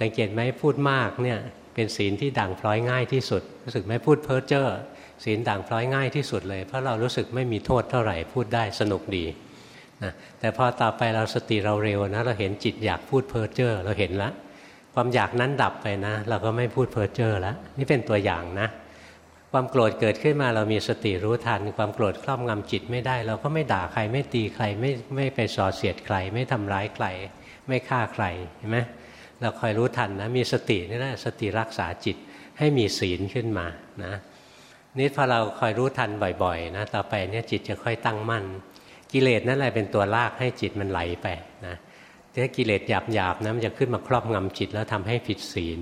สังเกตไหมพูดมากเนี่ยเป็นศีลที่ด่างพร้อยง่ายที่สุดรู้สึกไหมพูดเพ้อเจ้อ ศีลด่างพร้อยง่ายที่สุดเลย เพราะเรารู้สึกไม่มีโทษเท่าไหร่พูดได้สนุกดีนะแต่พอต่อไปเราสติเราเร็วนะเราเห็นจิตอยากพูดเพ้อเจ้อเราเห็นแล้วความอยากนั้นดับไปนะ เราก็ไม่พูดเพ้อเจ้อแล้วนี่เป็นตัวอย่างนะ ความโกรธเกิดขึ้นมาเรามีสติรู้ทัน ความโกรธครอบงำจิตไม่ได้ เราก็ไม่ด่าใครไม่ตีใครไม่ไม่ไปส่อเสียดใคร ไม่ทำร้ายใครไม่ฆ่าใครเห็นไหมเราคอยรู้ทันนะมีสตินี่แหละสติรักษาจิตให้มีศีลขึ้นมานะ นี่พอเราคอยรู้ทันบ่อยๆนะต่อไปเนี่ยจิตจะค่อยตั้งมั่น กิเลสนั่นแหละเป็นตัวลากให้จิตมันไหลไปนะถ้ากิเลสหยาบๆนะมันจะขึ้นมาครอบงำจิตแล้วทำให้ผิดศีล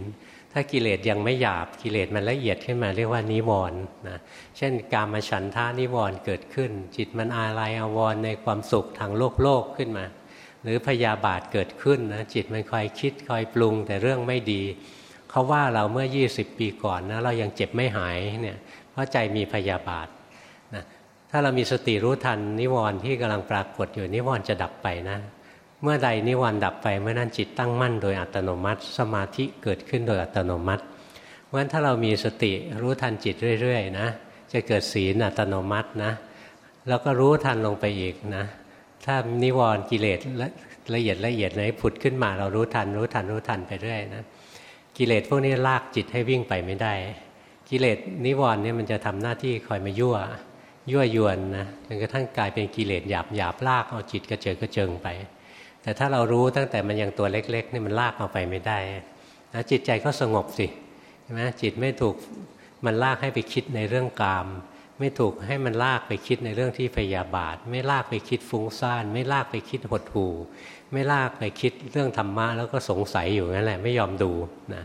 ถ้ากิเลสยังไม่หยาบกิเลสมันละเอียดขึ้นมาเรียกว่านิวรณ์นะเช่นการมาฉันทานิวรณ์เกิดขึ้น จิตมันอาลัยอาวรณ์ในความสุขทางโลกโลกขึ้นมา หรือพยาบาทเกิดขึ้นนะจิตมันคอยคิดคอยปรุงแต่เรื่องไม่ดีเขาว่าเราเมื่อ 20 ปีก่อนนะเรายังเจ็บไม่หายเนี่ย ราะใจมีพยาบาทนะถ้าเรามีสติรู้ทันนิวรณ์ที่กำลังปรากฏอยู่นิวรณ์จะดับไปนะ เมื่อใดนิวรณ์ดับไปเมื่อนั้นจิตตั้งมั่นโดยอัตโนมัติ สมาธิเกิดขึ้นโดยอัตโนมัติเพราะฉะนั้นถ้าเรามีสติรู้ทันจิตเรื่อยๆนะจะเกิดศีลอัตโนมัตินะแล้วก็รู้ทันลงไปอีกนะ ถ้านิวรณ์กิเลสละเอียดละเอียดไหนผุดขึ้นมาเรารู้ทัน รู้ทันรู้ทันไปเรื่อยนะกิเลสพวกนี้ลากจิตให้วิ่งไปไม่ได้ กิเลสนิวรณ์เนี่ยมันจะทำหน้าที่คอยมายั่ว ยั่วยวนนะจนกระทั่งกลายเป็นกิเลสหยาบหยาบลากเอาจิตกระเจิงกระเจิงไป แต่ถ้าเรารู้ตั้งแต่มันยังตัวเล็กๆนี่มันลากเอาไปไม่ได้นะจิตใจก็สงบสิใช่ไหมจิตไม่ถูกมันลากให้ไปคิดในเรื่องกาม ไม่ถูกให้มันลากไปคิดในเรื่องที่พยาบาท ไม่ลากไปคิดฟุ้งซ่าน ไม่ลากไปคิดหดหู่ไม่ลากไปคิดเรื่องธรรมะแล้วก็สงสัยอยู่นั่นแหละไม่ยอมดูนะ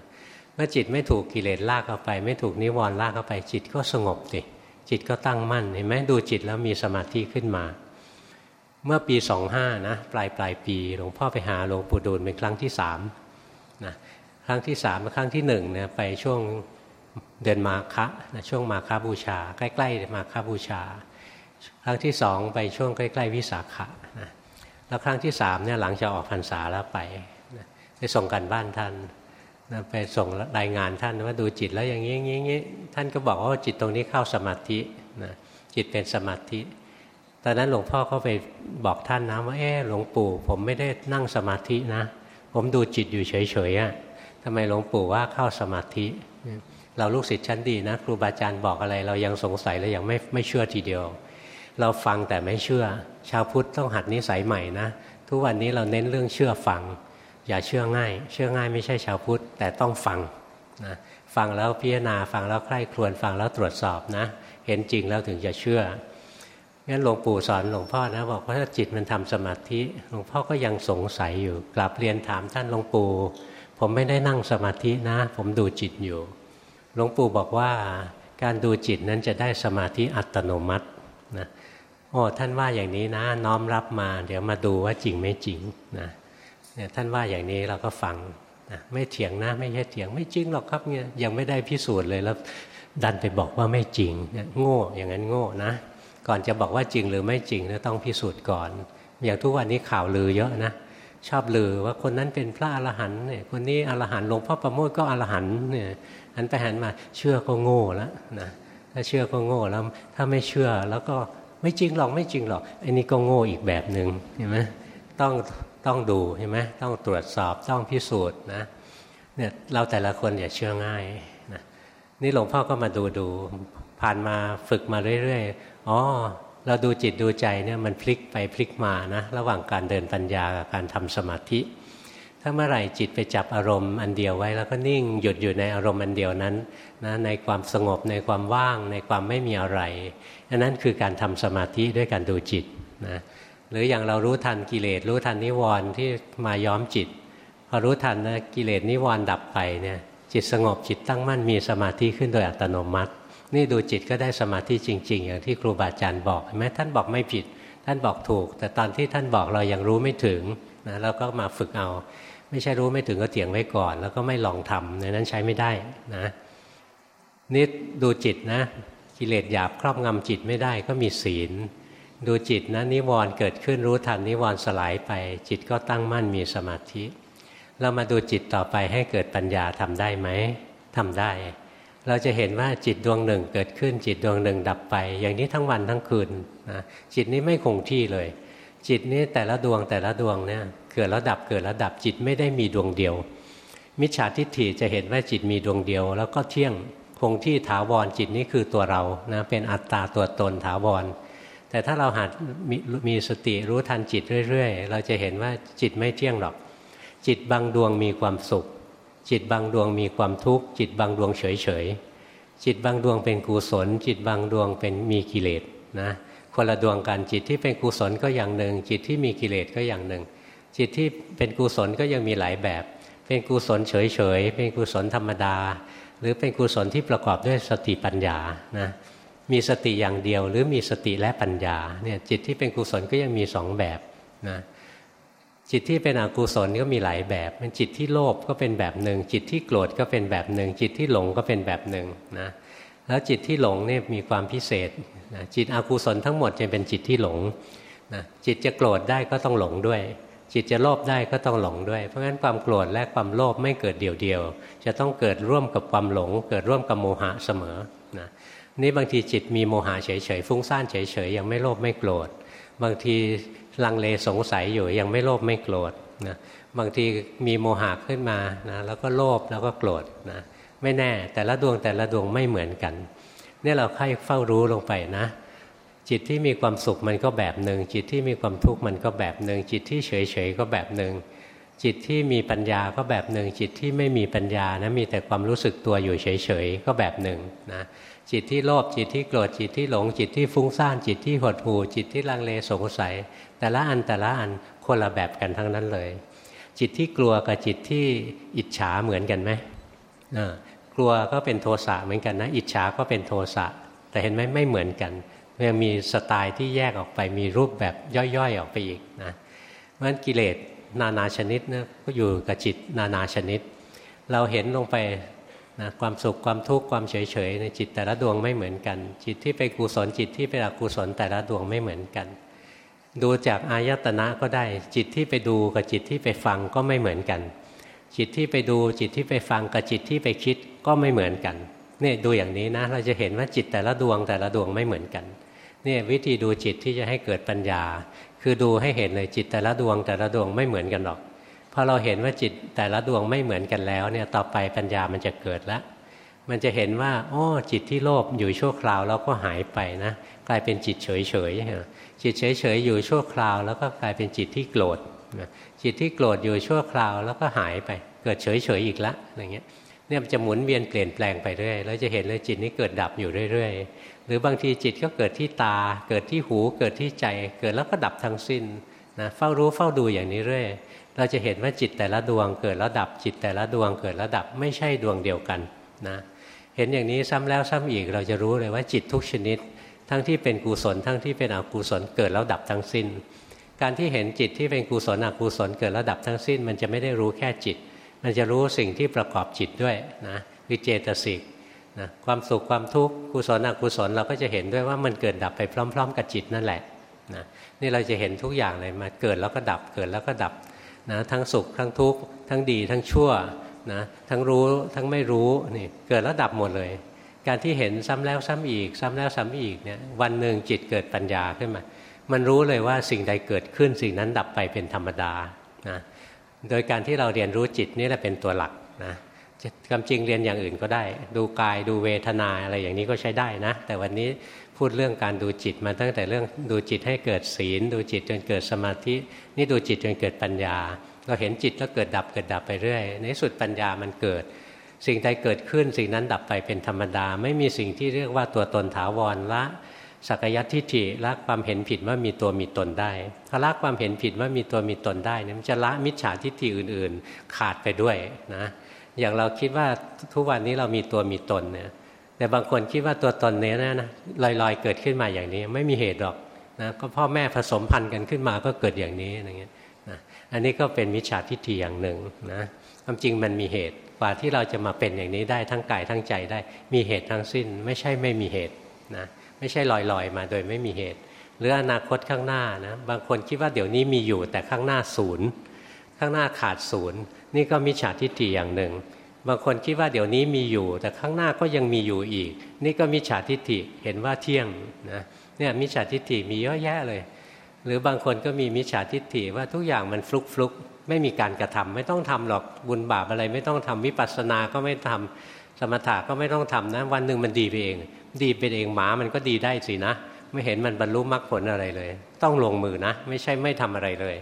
เมื่อจิตไม่ถูกกิเลสลากเข้าไป ไม่ถูกนิวรณ์ลากเข้าไป จิตก็สงบสิจิตก็ตั้งมั่นเห็นไหมดูจิตแล้วมีสมาธิขึ้นมา เมื่อปีสองห้านะปลายปลายปีหลวงพ่อไปหาหลวงปู่ดูลเป็นครั้งที่สามนะครั้งที่สามครั้งที่หนึ่งเนี่ยไปช่วงเดือนมาคะนะช่วงมาคาบูชา ใกล้ๆมาคาบูชา ครั้งที่สองไปช่วงใกล้ๆวิสาขะนะแล้วครั้งที่สามเนี่ยหลังจากออกพรรษาแล้วไปนะไปส่งกันบ้านท่าน ไปส่งรายงานท่านว่าดูจิตแล้วอย่างนี้อย่างนี้ท่านก็บอกว่าจิตตรงนี้เข้าสมาธินะจิตเป็นสมาธิตอนนั้นหลวงพ่อก็ไปบอกท่านนะว่าเออหลวงปู่ ผมไม่ได้นั่งสมาธินะ ผมดูจิตอยู่เฉยๆอะ่ะทำไมหลวงปู่ว่าเข้าสมาธิ เราลูกศิษย์ชั้นดีนะครูบาอาจารย์บอกอะไร เรายังสงสัยและยังไม่ไม่เชื่อทีเดียว เราฟังแต่ไม่เชื่อ ชาวพุทธต้องหัดนิสัยใหม่นะ ทุกวันนี้เราเน้นเรื่องเชื่อฟัง อย่าเชื่อง่าย เชื่อง่ายไม่ใช่ชาวพุทธแต่ต้องฟังนะฟังแล้วพิจารณาฟังแล้วใคร่ครวญฟังแล้วตรวจสอบนะ เห็นจริงแล้วถึงจะเชื่องั้นหลวงปู่สอนหลวงพ่อนะ บอกว่าถ้าจิตมันทำสมาธิหลวงพ่อก็ยังสงสัยอยู่กลับเรียนถามท่านหลวงปู่ ผมไม่ได้นั่งสมาธินะ ผมดูจิตอยู่หลวงปู่บอกว่าการดูจิตนั้นจะได้สมาธิอัตโนมัตินะโอ้ท่านว่าอย่างนี้นะ น้อมรับมา เดี๋ยวมาดูว่าจริงไม่จริงนะ เนี่ยท่านว่าอย่างนี้เราก็ฟังนะไม่เถียงนะไม่ใช่เถียงไม่จริงหรอกครับเนี่ยยังไม่ได้พิสูจน์เลยแล้วดันไปบอกว่าไม่จริงเนี่ยโง่อย่างนั้นโง่นะ ก่อนจะบอกว่าจริงหรือไม่จริงต้องพิสูจน์ก่อน อย่างทุกวันนี้ข่าวลือเยอะนะชอบลือว่าคนนั้นเป็นพระอรหันต์เนี่ยคนนี้อรหันต์หลวงพ่อประโมทก็อรหันต์เนี่ยหันไปหันมาเชื่อก็โง่แล้วนะถ้าเชื่อก็โง่แล้ว ถ้าไม่เชื่อแล้วก็ไม่จริงหรอกไม่จริงหรอกไอ้นี่ก็โง่อีกแบบหนึ่งเห็นไหมต้อง ต้องดูเห็นไหมต้องตรวจสอบต้องพิสูจน์นะเนี่ยเราแต่ละคนอย่าเชื่อง่ายนะนี่หลวงพ่อก็มาดูดูผ่านมาฝึกมาเรื่อยๆอ๋อเราดูจิตดูใจเนี่ยมันพลิกไปพลิกมานะระหว่างการเดินปัญญากับการทำสมาธิ ถ้าเมื่อไหร่จิตไปจับอารมณ์อันเดียวไว้ แล้วก็นิ่งหยุดอยู่ในอารมณ์อันเดียวนั้นนะในความสงบในความว่าง ในความไม่มีอะไรอันนั้นคือการทำสมาธิด้วยการดูจิตนะ หรืออย่างเรารู้ทันกิเลสรู้ทันนิวรณ์ที่มาย้อมจิต พอรู้ทันนะกิเลสนิวรณ์ดับไปเนี่ยจิตสงบจิตตั้งมั่นมีสมาธิขึ้นโดยอัตโนมัติ นี่ดูจิตก็ได้สมาธิจริง ๆ อย่างที่ครูบาอาจารย์บอกเห็นไหมท่านบอกไม่ผิด ท่านบอกถูก แต่ตอนที่ท่านบอกเรายังรู้ไม่ถึงนะเราก็มาฝึกเอา ไม่ใช่รู้ไม่ถึงก็เถียงไว้ก่อน แล้วก็ไม่ลองทำในนั้นใช้ไม่ได้นะนี่ดูจิตนะกิเลสหยาบครอบงำจิตไม่ได้ก็มีศีล ดูจิตนะนิวรณ์เกิดขึ้นรู้ทันนิวรณ์สลายไป จิตก็ตั้งมั่นมีสมาธิ เรามาดูจิตต่อไปให้เกิดปัญญาทำได้ไหมทำได้ เราจะเห็นว่าจิตดวงหนึ่งเกิดขึ้นจิตดวงหนึ่งดับไป อย่างนี้ทั้งวันทั้งคืนนะจิตนี้ไม่คงที่เลย จิตนี้แต่ละดวงแต่ละดวงเนี่ยเกิดแล้วดับเกิดแล้วดับจิตไม่ได้มีดวงเดียว มิจฉาทิฏฐิจะเห็นว่าจิตมีดวงเดียว แล้วก็เที่ยงคงที่ถาวรจิตนี้คือตัวเรานะเป็นอัตตาตัวตนถาวร แต่ถ้าเราหัดมมีสติรู้ทันจิตเรื่อยๆ เราจะเห็นว่าจิตไม่เที่ยงหรอก จิตบางดวงมีความสุข จิตบางดวงมีความทุกข์ จิตบางดวงเฉยเฉยจิตบางดวงเป็นกุศล จิตบางดวงเป็นมีกิเลสนะคนละดวงกันจิตที่เป็นกุศลก็อย่างหนึ่ง จิตที่มีกิเลสก็อย่างหนึ่ง จิตที่เป็นกุศลก็ยังมีหลายแบบ เป็นกุศลเฉยเฉยเป็นกุศลธรรมดา หรือเป็นกุศลที่ประกอบด้วยสติปัญญานะ มีสติอย่างเดียว หรือมีสติและปัญญาเนี่ยจิตที่เป็นกุศลก็ยังมีสองแบบนะจิตที่เป็นอกุศลก็มีหลายแบบมันจิตที่โลภก็เป็นแบบหนึ่ง จิตที่โกรธก็เป็นแบบหนึ่ง จิตที่หลงก็เป็นแบบหนึ่งนะแล้วจิตที่หลงเนี่ยมีความพิเศษนะจิตอกุศลทั้งหมดจะเป็นจิตที่หลงนะจิตจะโกรธได้ก็ต้องหลงด้วย จิตจะโลภได้ก็ต้องหลงด้วย เพราะฉะนั้นความโกรธและความโลภไม่เกิดเดี่ยวๆจะต้องเกิดร่วมกับความหลง เกิดร่วมกับโมหะเสมอ นี่บางทีจิตมีโมหะเฉยๆฟุ้งซ่านเฉยๆยังไม่โลภไม่โกรธ บางทีลังเลสงสัยอยู่ยังไม่โลภไม่โกรธนะบางทีมีโมหะขึ้นมานะแล้วก็โลภแล้วก็โกรธนะไม่แน่แต่ละดวงแต่ละดวงไม่เหมือนกันนี่เราค่อยเฝ้ารู้ลงไปนะ จิตที่มีความสุขมันก็แบบหนึ่งจิตที่มีความทุกข์มันก็แบบหนึ่งจิตที่เฉยเฉยก็แบบหนึ่งจิตที่มีปัญญาก็แบบหนึ่งจิตที่ไม่มีปัญญานะมีแต่ความรู้สึกตัวอยู่เฉยเฉยก็แบบหนึ่งนะ จิตที่โลภจิตที่โกรธจิตที่หลงจิตที่ฟุ้งซ่านจิตที่หดหู่จิตที่ลังเลสงสัย แต่ละอันแต่ละอันคนละแบบกันทั้งนั้นเลย จิตที่กลัวกับจิตที่อิจฉาเหมือนกันไหมกลัวก็เป็นโทสะเหมือนกันนะ อิจฉาก็เป็นโทสะแต่เห็นไหมไม่เหมือนกันยังมีสไตล์ที่แยกออกไปมีรูปแบบย่อยๆออกไปอีกนะเพราะฉะนั้นกิเลสนานาชนิดนะก็อยู่กับจิตนานาชนิด เราเห็นลงไป นะความสุขความทุกข์ความเฉยๆในจิตแต่ละดวงไม่เหมือนกัน จิตที่เป็นกุศลจิตที่เป็นอกุศลแต่ละดวงไม่เหมือนกัน ดูจากอายตนะก็ได้ จิตที่ไปดูกับจิตที่ไปฟังก็ไม่เหมือนกัน จิตที่ไปดูจิตที่ไปฟังกับจิตที่ไปคิดก็ไม่เหมือนกันนี่ดูอย่างนี้นะเราจะเห็นว่าจิตแต่ละดวงแต่ละดวงไม่เหมือนกันนี่วิธีดูจิตที่จะให้เกิดปัญญา คือดูให้เห็นเลยจิตแต่ละดวงแต่ละดวงไม่เหมือนกันหรอก พอเราเห็นว่าจิตแต่ละดวงไม่เหมือนกันแล้วเนี่ยต่อไปปัญญามันจะเกิดแล้วมันจะเห็นว่าอ๋อจิตที่โลภอยู่ชั่วคราวแล้วก็หายไปนะ กลายเป็นจิตเฉยเฉยจิตเฉยเฉยอยู่ชั่วคราว แล้วก็กลายเป็นจิตที่โกรธจิตที่โกรธอยู่ชั่วคราวแล้วก็หายไป เกิดเฉยเฉยอีกละอย่างเงี้ยเนี่ยมันจะหมุนเวียนเปลี่ยนแปลงไปเรื่อยแล้วจะเห็นเลยจิตนี้เกิดดับอยู่เรื่อยๆ หรือบางทีจิตก็เกิดที่ตา เกิดที่หู เกิดที่ใจ เกิดแล้วก็ดับทั้งสิ้นนะเฝ้ารู้เฝ้าดูอย่างนี้เรื่อย เราจะเห็นว่าจิตแต่ละดวงเกิดแล้วดับจิตแต่ละดวงเกิดแล้วดับไม่ใช่ดวงเดียวกันนะเห็นอย่างนี้ซ้ำแล้วซ้ำอีกเราจะรู้เลยว่าจิตทุกชนิด ทั้งที่เป็นกุศลทั้งที่เป็นอกุศลเกิดแล้วดับทั้งสิ้น การที่เห็นจิตที่เป็นกุศลอกุศลเกิดแล้วดับทั้งสิ้น มันจะไม่ได้รู้แค่จิต มันจะรู้สิ่งที่ประกอบจิตด้วยนะคือเจตสิกนะความสุขความทุกข์กุศลอกุศลเราก็จะเห็นด้วยว่ามันเกิดดับไปพร้อม ๆ กับจิตนั่นแหละนะนี่เราจะเห็นทุกอย่างเลยมาเกิดแล้วก็ดับเกิดแล้วก็ดับ นะทั้งสุขทั้งทุกข์ทั้งดีทั้งชั่วนะทั้งรู้ทั้งไม่รู้นี่เกิดแล้วดับหมดเลย การที่เห็นซ้ำแล้วซ้ำอีก ซ้ำแล้วซ้ำอีกเนี่ยวันหนึ่งจิตเกิดปัญญาขึ้นมา มันรู้เลยว่าสิ่งใดเกิดขึ้นสิ่งนั้นดับไปเป็นธรรมดานะโดยการที่เราเรียนรู้จิตนี่แหละเป็นตัวหลักนะ ความจริงเรียนอย่างอื่นก็ได้ ดูกายดูเวทนาอะไรอย่างนี้ก็ใช้ได้นะ แต่วันนี้พูดเรื่องการดูจิตมาตั้งแต่เรื่องดูจิตให้เกิดศีล ดูจิตจนเกิดสมาธิ นี่ดูจิตจนเกิดปัญญา เราเห็นจิตแล้วเกิดดับเกิดดับไปเรื่อยในสุดปัญญามันเกิด สิ่งใดเกิดขึ้น สิ่งนั้นดับไปเป็นธรรมดา ไม่มีสิ่งที่เรียกว่าตัวตนถาวรละสักยัตทิฏฐิละความเห็นผิดว่ามีตัวมีตนได้ถ้าละความเห็นผิดว่ามีตัวมีตนได้เนี่ยมันจะละมิจฉาทิฏฐิอื่น ๆ ขาดไปด้วยนะ อย่างเราคิดว่าทุกวันนี้เรามีตัวมีตนเนี่ยแต่บางคนคิดว่าตัวตนเนี้ยนะลอยๆเกิดขึ้นมาอย่างนี้ ไม่มีเหตุหรอกนะก็พ่อแม่ผสมพันธุ์กันขึ้นมาก็เกิดอย่างนี้อย่างเงี้ยนะอันนี้ก็เป็นมิจฉาทิฏฐิอย่างหนึ่งนะความจริงมันมีเหตุกว่าที่เราจะมาเป็นอย่างนี้ได้ทั้งกายทั้งใจได้ มีเหตุทั้งสิ้น ไม่ใช่ไม่มีเหตุนะไม่ใช่ลอยๆมาโดยไม่มีเหตุ หรืออนาคตข้างหน้านะบางคนคิดว่าเดี๋ยวนี้มีอยู่แต่ข้างหน้าศูนย์ข้างหน้าขาดศูนย์ นี่ก็มิจฉาทิฏฐิอย่างหนึ่ง บางคนคิดว่าเดี๋ยวนี้มีอยู่ แต่ข้างหน้าก็ยังมีอยู่อีก นี่ก็มิจฉาทิฏฐิเห็นว่าเที่ยงนะเนี่ยมิจฉาทิฏฐิมีเยอะแยะเลย หรือบางคนก็มีมิจฉาทิฏฐิว่าทุกอย่างมันฟลุกฟลุกไม่มีการกระทำไม่ต้องทำหรอกบุญบาปอะไรไม่ต้องทำวิปัสสนาก็ไม่ทำสมถะก็ไม่ต้องทำนะวันหนึ่งมันดีไปเอง ดีไปเองหมามันก็ดีได้สินะ ไม่เห็นมันบรรลุมรรคผลอะไรเลย ต้องลงมือนะ ไม่ใช่ไม่ทำอะไรเลย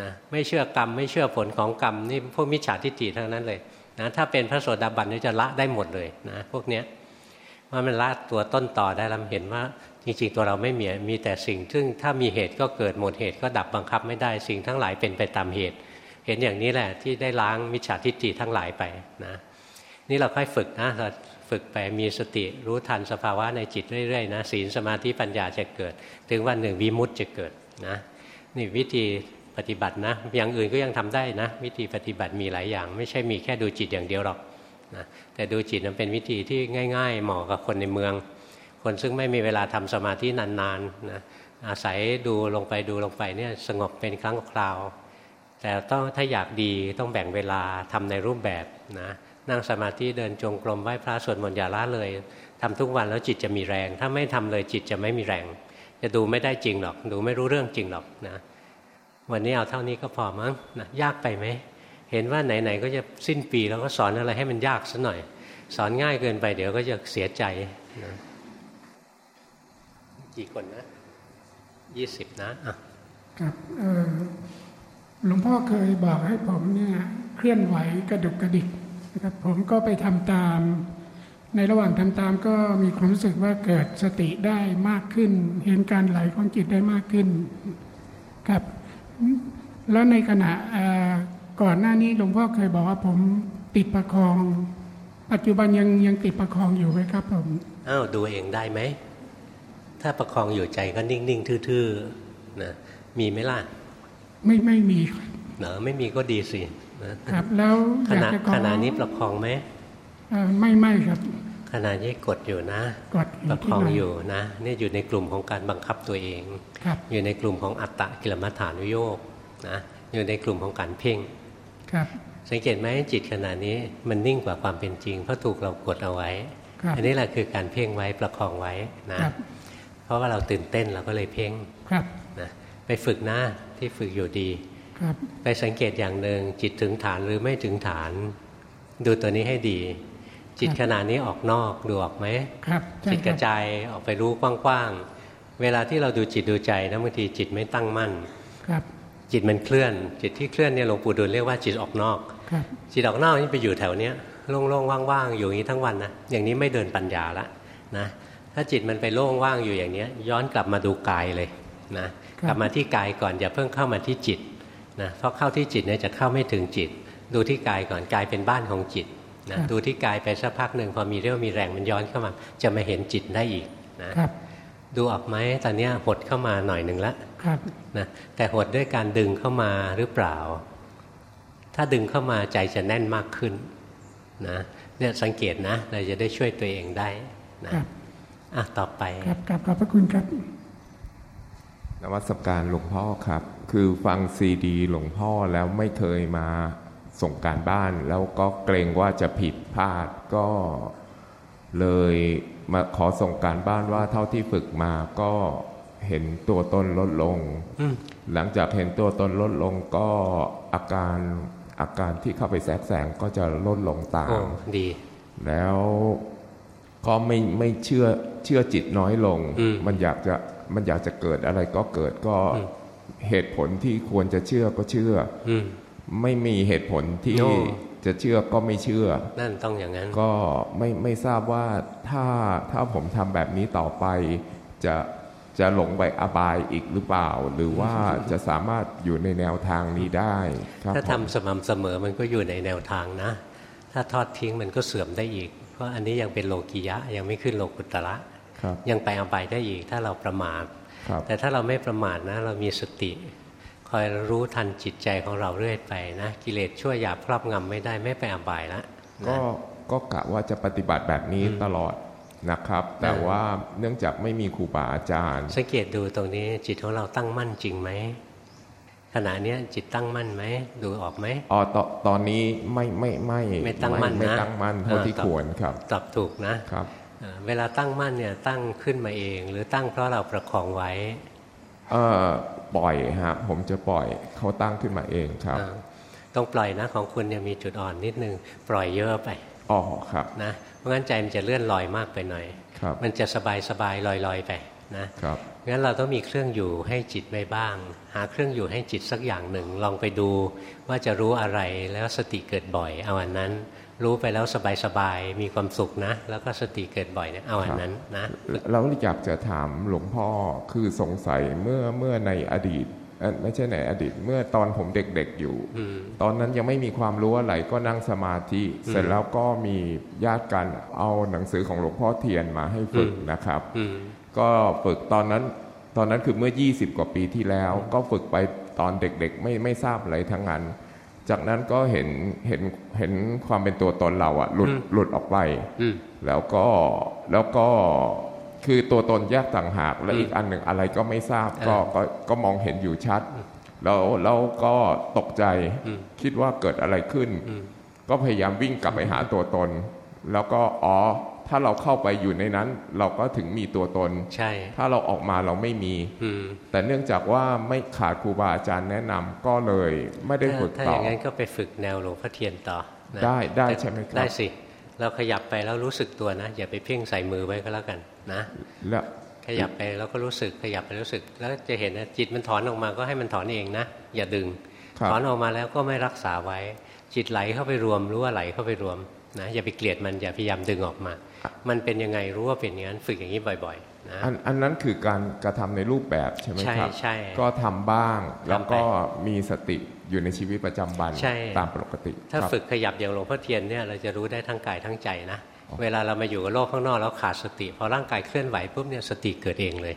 นะไม่เชื่อกรรม ไม่เชื่อผลของกรรมนี่พวกมิจฉาทิฏฐิทั้งนั้นเลยนะถ้าเป็นพระโสดาบันนี่จะละได้หมดเลยนะพวกเนี้ยว่ามันละตัวต้นต่อได้เราเห็นว่าจริงๆตัวเราไม่มีมีแต่สิ่ง ซึ่งถ้ามีเหตุก็เกิดหมดเหตุก็ดับบังคับไม่ได้สิ่งทั้งหลายเป็นไปตามเหตุ เห็นอย่างนี้แหละที่ได้ล้างมิจฉาทิฏฐิทั้งหลายไปนะนี่เราค่อยฝึกนะเราฝึกไปมีสติรู้ทันสภาวะในจิตเรื่อยๆนะศีลสมาธิปัญญาจะเกิด ถึงวันหนึ่งวิมุตต์จะเกิดนะนี่วิธี ปฏิบัตินะ อย่างอื่นก็ยังทำได้นะ วิธีปฏิบัติมีหลายอย่าง ไม่ใช่มีแค่ดูจิตอย่างเดียวหรอกนะแต่ดูจิตนั้นเป็นวิธีที่ง่าย ๆ เหมาะกับคนในเมือง คนซึ่งไม่มีเวลาทำสมาธินานๆนะอาศัยดูลงไปดูลงไปเนี่ยสงบเป็นครั้งคราว แต่ต้องถ้าอยากดีต้องแบ่งเวลาทำในรูปแบบนะนั่งสมาธิเดินจงกรมไหว้พระสวดมนต์อย่าละเลยทำทุกวันแล้วจิตจะมีแรง ถ้าไม่ทำเลยจิตจะไม่มีแรง จะดูไม่ได้จริงหรอก ดูไม่รู้เรื่องจริงหรอกนะ วันนี้เอาเท่านี้ก็พอมั้งนะยากไปไหม เห็นว่าไหนๆก็จะสิ้นปีแล้วก็สอนอะไรให้มันยากซะหน่อย สอนง่ายเกินไปเดี๋ยวก็จะเสียใจนะกี่คนนะยี่สิบนะอะครับหลวงพ่อเคยบอกให้ผมเนี่ยเคลื่อนไหวกระดุกกระดิกนะครับผมก็ไปทำตาม ในระหว่างทำตามก็มีความรู้สึกว่าเกิดสติได้มากขึ้น เห็นการไหลของจิตได้มากขึ้น ครับ แล้วในขณะก่อนหน้านี้หลวงพ่อเคยบอกว่าผมติดประคอง ปัจจุบันยังยังติดประคองอยู่ไหมครับผมอ้าวดูเองได้ไหม ถ้าประคองอยู่ใจก็นิ่ง ๆ ทื่อๆนะมีไหมล่ะ ไม่ไม่มีเนอไม่มีก็ดีสิครับ แล้วขณะขณะนี้ประคองไหมไม่ไม่ครับ ขณะนี้กดอยู่นะกดประคองอยู่นะนี่อยู่ในกลุ่มของการบังคับตัวเอง อยู่ในกลุ่มของอัตตะกิลมัฏฐานุโยกนะอยู่ในกลุ่มของการเพ่งครับสังเกตไหมจิตขณะนี้มันนิ่งกว่าความเป็นจริง เพราะถูกเรากดเอาไว้ อันนี้แหละคือการเพ่งไว้ประคองไว้นะเพราะว่าเราตื่นเต้นเราก็เลยเพ่งนะไปฝึกนะที่ฝึกอยู่ดีไปสังเกตอย่างหนึ่งจิตถึงฐานหรือไม่ถึงฐาน ดูตัวนี้ให้ดี จิตขณะนี้ออกนอกดูออกไหมจิตกระจายออกไปรู้กว้างๆเวลาที่เราดูจิตดูใจนะบางทีจิตไม่ตั้งมั่นจิตมันเคลื่อน จิตที่เคลื่อนเนี่ยหลวงปู่ดูลเรียกว่าจิตออกนอกจิตออกนอกนี่ไปอยู่แถวเนี้ยโล่งๆว่างๆอยู่อย่างนี้ทั้งวันนะอย่างนี้ไม่เดินปัญญาละนะถ้าจิตมันไปโล่งว่างอยู่อย่างนี้ย้อนกลับมาดูกายเลยนะกลับมาที่กายก่อนอย่าเพิ่งเข้ามาที่จิตนะเพราะเข้าที่จิตเนี่ยจะเข้าไม่ถึงจิต ดูที่กายก่อนกายเป็นบ้านของจิต นะดูที่กายไปสักพักหนึ่งพอมีเรี่ยวมีแรงมันย้อนเข้ามา จะมาเห็นจิตได้อีกนะดูออกไหมตอนนี้หดเข้ามาหน่อยหนึ่งแล้วนะแต่หดด้วยการดึงเข้ามาหรือเปล่า ถ้าดึงเข้ามาใจจะแน่นมากขึ้นนะเนี่ยสังเกตนะเราจะได้ช่วยตัวเองได้นะอะต่อไปครับกลับขอบพระคุณครับนวัตการหลวงพ่อครับ คือฟังซีดีหลวงพ่อแล้วไม่เคยมา ส่งการบ้าน แล้วก็เกรงว่าจะผิดพลาดก็เลยมาขอส่งการบ้านว่าเท่าที่ฝึกมาก็เห็นตัวตนลดลง หลังจากเห็นตัวตนลดลงก็อาการอาการที่เข้าไปแทรกแซงก็จะลดลงตามดี แล้วก็ไม่ไม่เชื่อเชื่อจิตน้อยลง มันอยากจะมันอยากจะเกิดอะไรก็เกิดก็เหตุผลที่ควรจะเชื่อก็เชื่อ ไม่มีเหตุผลที่จะเชื่อก็ไม่เชื่อ นั่นต้องอย่างนั้น ก็ไม่ไม่ทราบว่าถ้าถ้าผมทำแบบนี้ต่อไป จะจะหลงไปอบายอีกหรือเปล่า หรือว่าจะสามารถอยู่ในแนวทางนี้ได้ถ้าทำสม่ำเสมอมันก็อยู่ในแนวทางนะ ถ้าทอดทิ้งมันก็เสื่อมได้อีก เพราะอันนี้ยังเป็นโลกิยะยังไม่ขึ้นโลกุตระยังไปอบายได้อีกถ้าเราประมาทแต่ถ้าเราไม่ประมาทนะ เรามีสติ คอยรู้ทันจิตใจของเราเรื่อยไปนะกิเลสช่วยหยาบครอบงำไม่ได้ไม่ไปอบายแล้วก็ก็กะว่าจะปฏิบัติแบบนี้ตลอดนะครับ แต่ว่าเนื่องจากไม่มีครูบาอาจารย์ สังเกตดูตรงนี้จิตของเราตั้งมั่นจริงไหมขณะนี้จิตตั้งมั่นไหมดูออกไหมอ๋อตตอนนี้ไม่ไม่ไม่ไม่ตั้งมั่นนะไม่ตั้งมั่นเท่าที่ควรครับตอบถูกนะครับเวลาตั้งมั่นเนี่ยตั้งขึ้นมาเอง หรือตั้งเพราะเราประคองไว้เออ ปล่อยฮะผมจะปล่อยเขาตั้งขึ้นมาเองครับต้องปล่อยนะของคุณยังมีจุดอ่อนนิดนึงปล่อยเยอะไปอ๋อครับนะเพราะงั้นใจมันจะเลื่อนลอยมากไปหน่อยมันจะสบายสบายลอยลอยไปนะครับงั้นเราต้องมีเครื่องอยู่ให้จิตไม่บ้าง หาเครื่องอยู่ให้จิตสักอย่างหนึ่ง ลองไปดูว่าจะรู้อะไรแล้วสติเกิดบ่อยเอาอันนั้น รู้ไปแล้วสบายๆมีความสุขนะ แล้วก็สติเกิดบ่อยเนี่ยเอาอันนั้นนะเราอยากจะถามหลวงพ่อคือสงสัยเมื่อเมื่อในอดีตไม่ใช่ในอดีตเมื่อตอนผมเด็กๆอยู่ ตอนนั้นยังไม่มีความรู้อะไรก็นั่งสมาธิ เสร็จแล้วก็มีญาติกันเอาหนังสือของหลวงพ่อเทียนมาให้ฝึกนะครับ ก็ฝึกตอนนั้นตอนนั้นคือเมื่อ 20 กว่าปีที่แล้ว ก็ฝึกไปตอนเด็กๆ ไม่ไม่ทราบอะไรทั้งนั้น จากนั้นก็เห็นเห็นเห็นความเป็นตัวตนเราอะหลุดอืมหลุดออกไปอืมแล้วก็แล้วก็คือตัวตนแยกต่างหาก และอืมอีกอันหนึ่งอะไรก็ไม่ทราบเออก็ก็ก็มองเห็นอยู่ชัด แล้วแล้วก็ตกใจอืมคิดว่าเกิดอะไรขึ้นอืมก็พยายามวิ่งกลับไปหาตัวตน แล้วก็อ๋อ ถ้าเราเข้าไปอยู่ในนั้น เราก็ถึงมีตัวตน ใช่ ถ้าเราออกมาเราไม่มีอืมแต่เนื่องจากว่าไม่ขาดครูบาอาจารย์แนะนำก็เลยไม่ได้ฝึกถ้าอต่อย่างนั้นก็ไปฝึกแนวหลวงพ่อเทียนต่อนะได้ได้แต่ใช่ไหมครับได้สิ เราขยับไปแล้วรู้สึกตัวนะ อย่าไปเพ่งใส่มือไว้ก็แล้วกันนะและขยับไปแล้วก็รู้สึกขยับไปรู้สึก แล้วจะเห็นนะจิตมันถอนออกมาก็ให้มันถอนเองนะ อย่าดึงครับถอนออกมาแล้วก็ไม่รักษาไว้ จิตไหลเข้าไปรวมรู้ว่าไหลเข้าไปรวม นะอย่าไปเกลียดมันอย่าพยายามดึงออกมา มันเป็นยังไงรู้ว่าเป็นอย่างนั้นฝึกอย่างนี้บ่อยๆนะอันอันนั้นคือการกระทำในรูปแบบใช่ไหมใช่ครับใช่ก็ทำบ้างแล้วก็ทำไปมีสติอยู่ในชีวิตประจำวันใช่ตามปกติ ถ้าครับฝึกขยับอย่างหลวงพ่อเทียนเนี่ยเราจะรู้ได้ทั้งกายทั้งใจนะเวลาเรามาอยู่กับโลกข้างนอกแล้วขาดสติพอร่างกายเคลื่อนไหวปุ๊บเนี่ยสติเกิดเองเลย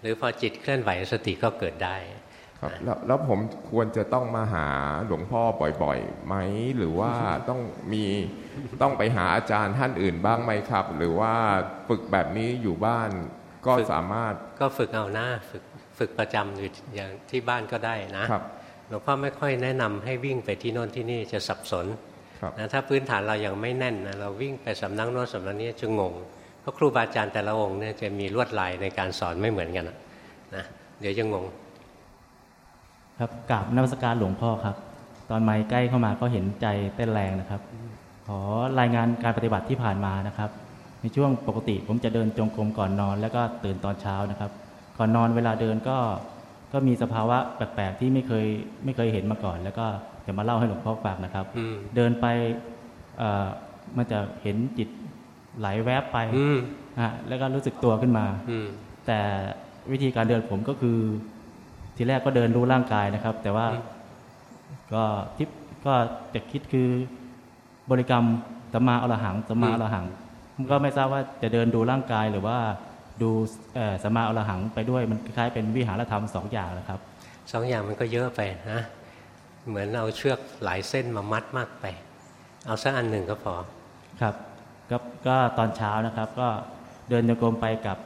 หรือพอจิตเคลื่อนไหวสติก็เกิดได้ ครับแล้วแล้วผมควรจะต้องมาหาหลวงพ่อบ่อยๆไหมหรือว่าต้องมีต้องไปหาอาจารย์ท่านอื่นบ้างไหมครับ หรือว่าฝึกแบบนี้อยู่บ้านก็ฝึกสามารถก็ฝึกเอาหน้าฝึกฝึกประจำอยู่อย่างที่บ้านก็ได้นะครับหลวงพ่อไม่ค่อยแนะนำให้วิ่งไปที่โน่นที่นี่จะสับสนครับนะถ้าพื้นฐานเรายังไม่แน่นนะเราวิ่งไปสำนักโน้นสำนักนี้จะงงเพราะครูบาอาจารย์แต่ละองค์เนี่ยจะมีลวดลายในการสอนไม่เหมือนกันอะนะเดี๋ยวจะงง ครับกราบนมัสการหลวงพ่อครับ ตอนไม้ใกล้เข้ามาก็เห็นใจเต้นแรงนะครับ ขอรายงานการปฏิบัติที่ผ่านมานะครับ ในช่วงปกติผมจะเดินจงกรมก่อนนอน แล้วก็ตื่นตอนเช้านะครับ ก่อนนอนเวลาเดินก็ก็มีสภาวะแปลกๆที่ไม่เคยไม่เคยเห็นมาก่อน แล้วก็จะมาเล่าให้หลวงพ่อฟังนะครับอืมเดินไปเอ่อมันจะเห็นจิตไหลแวบไปอืมฮะแล้วก็รู้สึกตัวขึ้นมาอืมแต่วิธีการเดินผมก็คือ ทีแรกก็เดินรู้ร่างกายนะครับ แต่ว่าอืมก็ทิปก็จะคิดคือบริกรรมสัมมาอรหังสัมมาอรหังผมก็ไม่ทราบว่าจะเดินดูร่างกายหรือว่าดูเอ่อสัมมาอรหังไปด้วยมันคล้ายๆเป็นวิหารธรรมสองอย่างนะครับสองอย่างมันก็เยอะไปนะเหมือนเอาเชือกหลายเส้นมามัดมากไป เอาสักอันหนึ่งก็พอครับก็ก็ตอนเช้านะครับ ก็เดินจงกรมไปกับ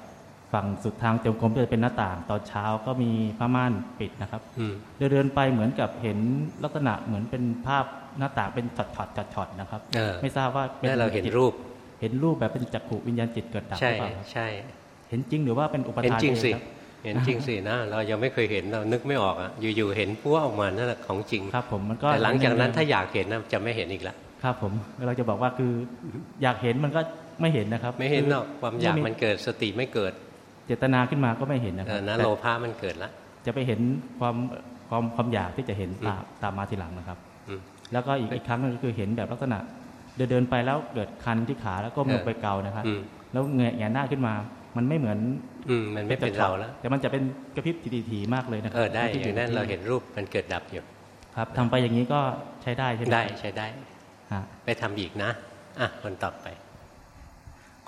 ฝั่งสุดทางจงกรมก็จะเป็นหน้าต่าง ตอนเช้าก็มีผ้าม่านปิดนะครับอืมเดินเดินไปเหมือนกับเห็นลักษณะเหมือนเป็นภาพหน้าต่างเป็นช็อตช็อตช็อตช็อตนะครับเออไม่ทราบว่าป็นี่เราเห็นจิตรูป เห็นรูปแบบเป็นจักขุวิญญาณจิตเกิดดับหใช่รือเปล่าครับใช่ เห็นจริงหรือว่าเป็นอุปเห็นทานจริงสิเครับเห็นจริงสินะเรายังไม่เคยเห็นเรานึกไม่ออกอะอยู่ๆเห็นพัวออกมานั่นแหละของจริงครับ ผมมันก็แต่หลังจากนั้นถ้าอยากเห็นนะจะไม่เห็นอีกละครับ ผมเราจะบอกว่าคืออยากเห็นมันก็ไม่เห็นนะครับ ไม่เห็นหรอกความอยากมันเกิดสติไม่เกิด เจตนาขึ้นมาก็ไม่เห็นนะคเอรัอนะแต่โลภะมันเกิดละจะไปเห็นความความความอยากที่จะเห็นตามตามมาทีหลังนะครับอืมแล้วก็อีกอีกครั้งหนึงก็คือเห็นแบบลักษณะ เดินเดินไปแล้วเกิดคันที่ขาแล้วก็มือเออไปเกานะครับอืมแล้วเงยแงนหน้าขึ้นมา มันไม่เหมือนอืมมันไม่เป็นเราแล้ว แต่มันจะเป็นกระพริบทีๆมากเลยนะครัเออได้ที่อย่างนั้นที่เราเห็นรูปมันเกิดดับอยู่ครับทำไปอย่างนี้ก็ใช้ได้ใช่ไหมได้ใช้ได้ฮะไปทำอีกนะอะคนต่อไป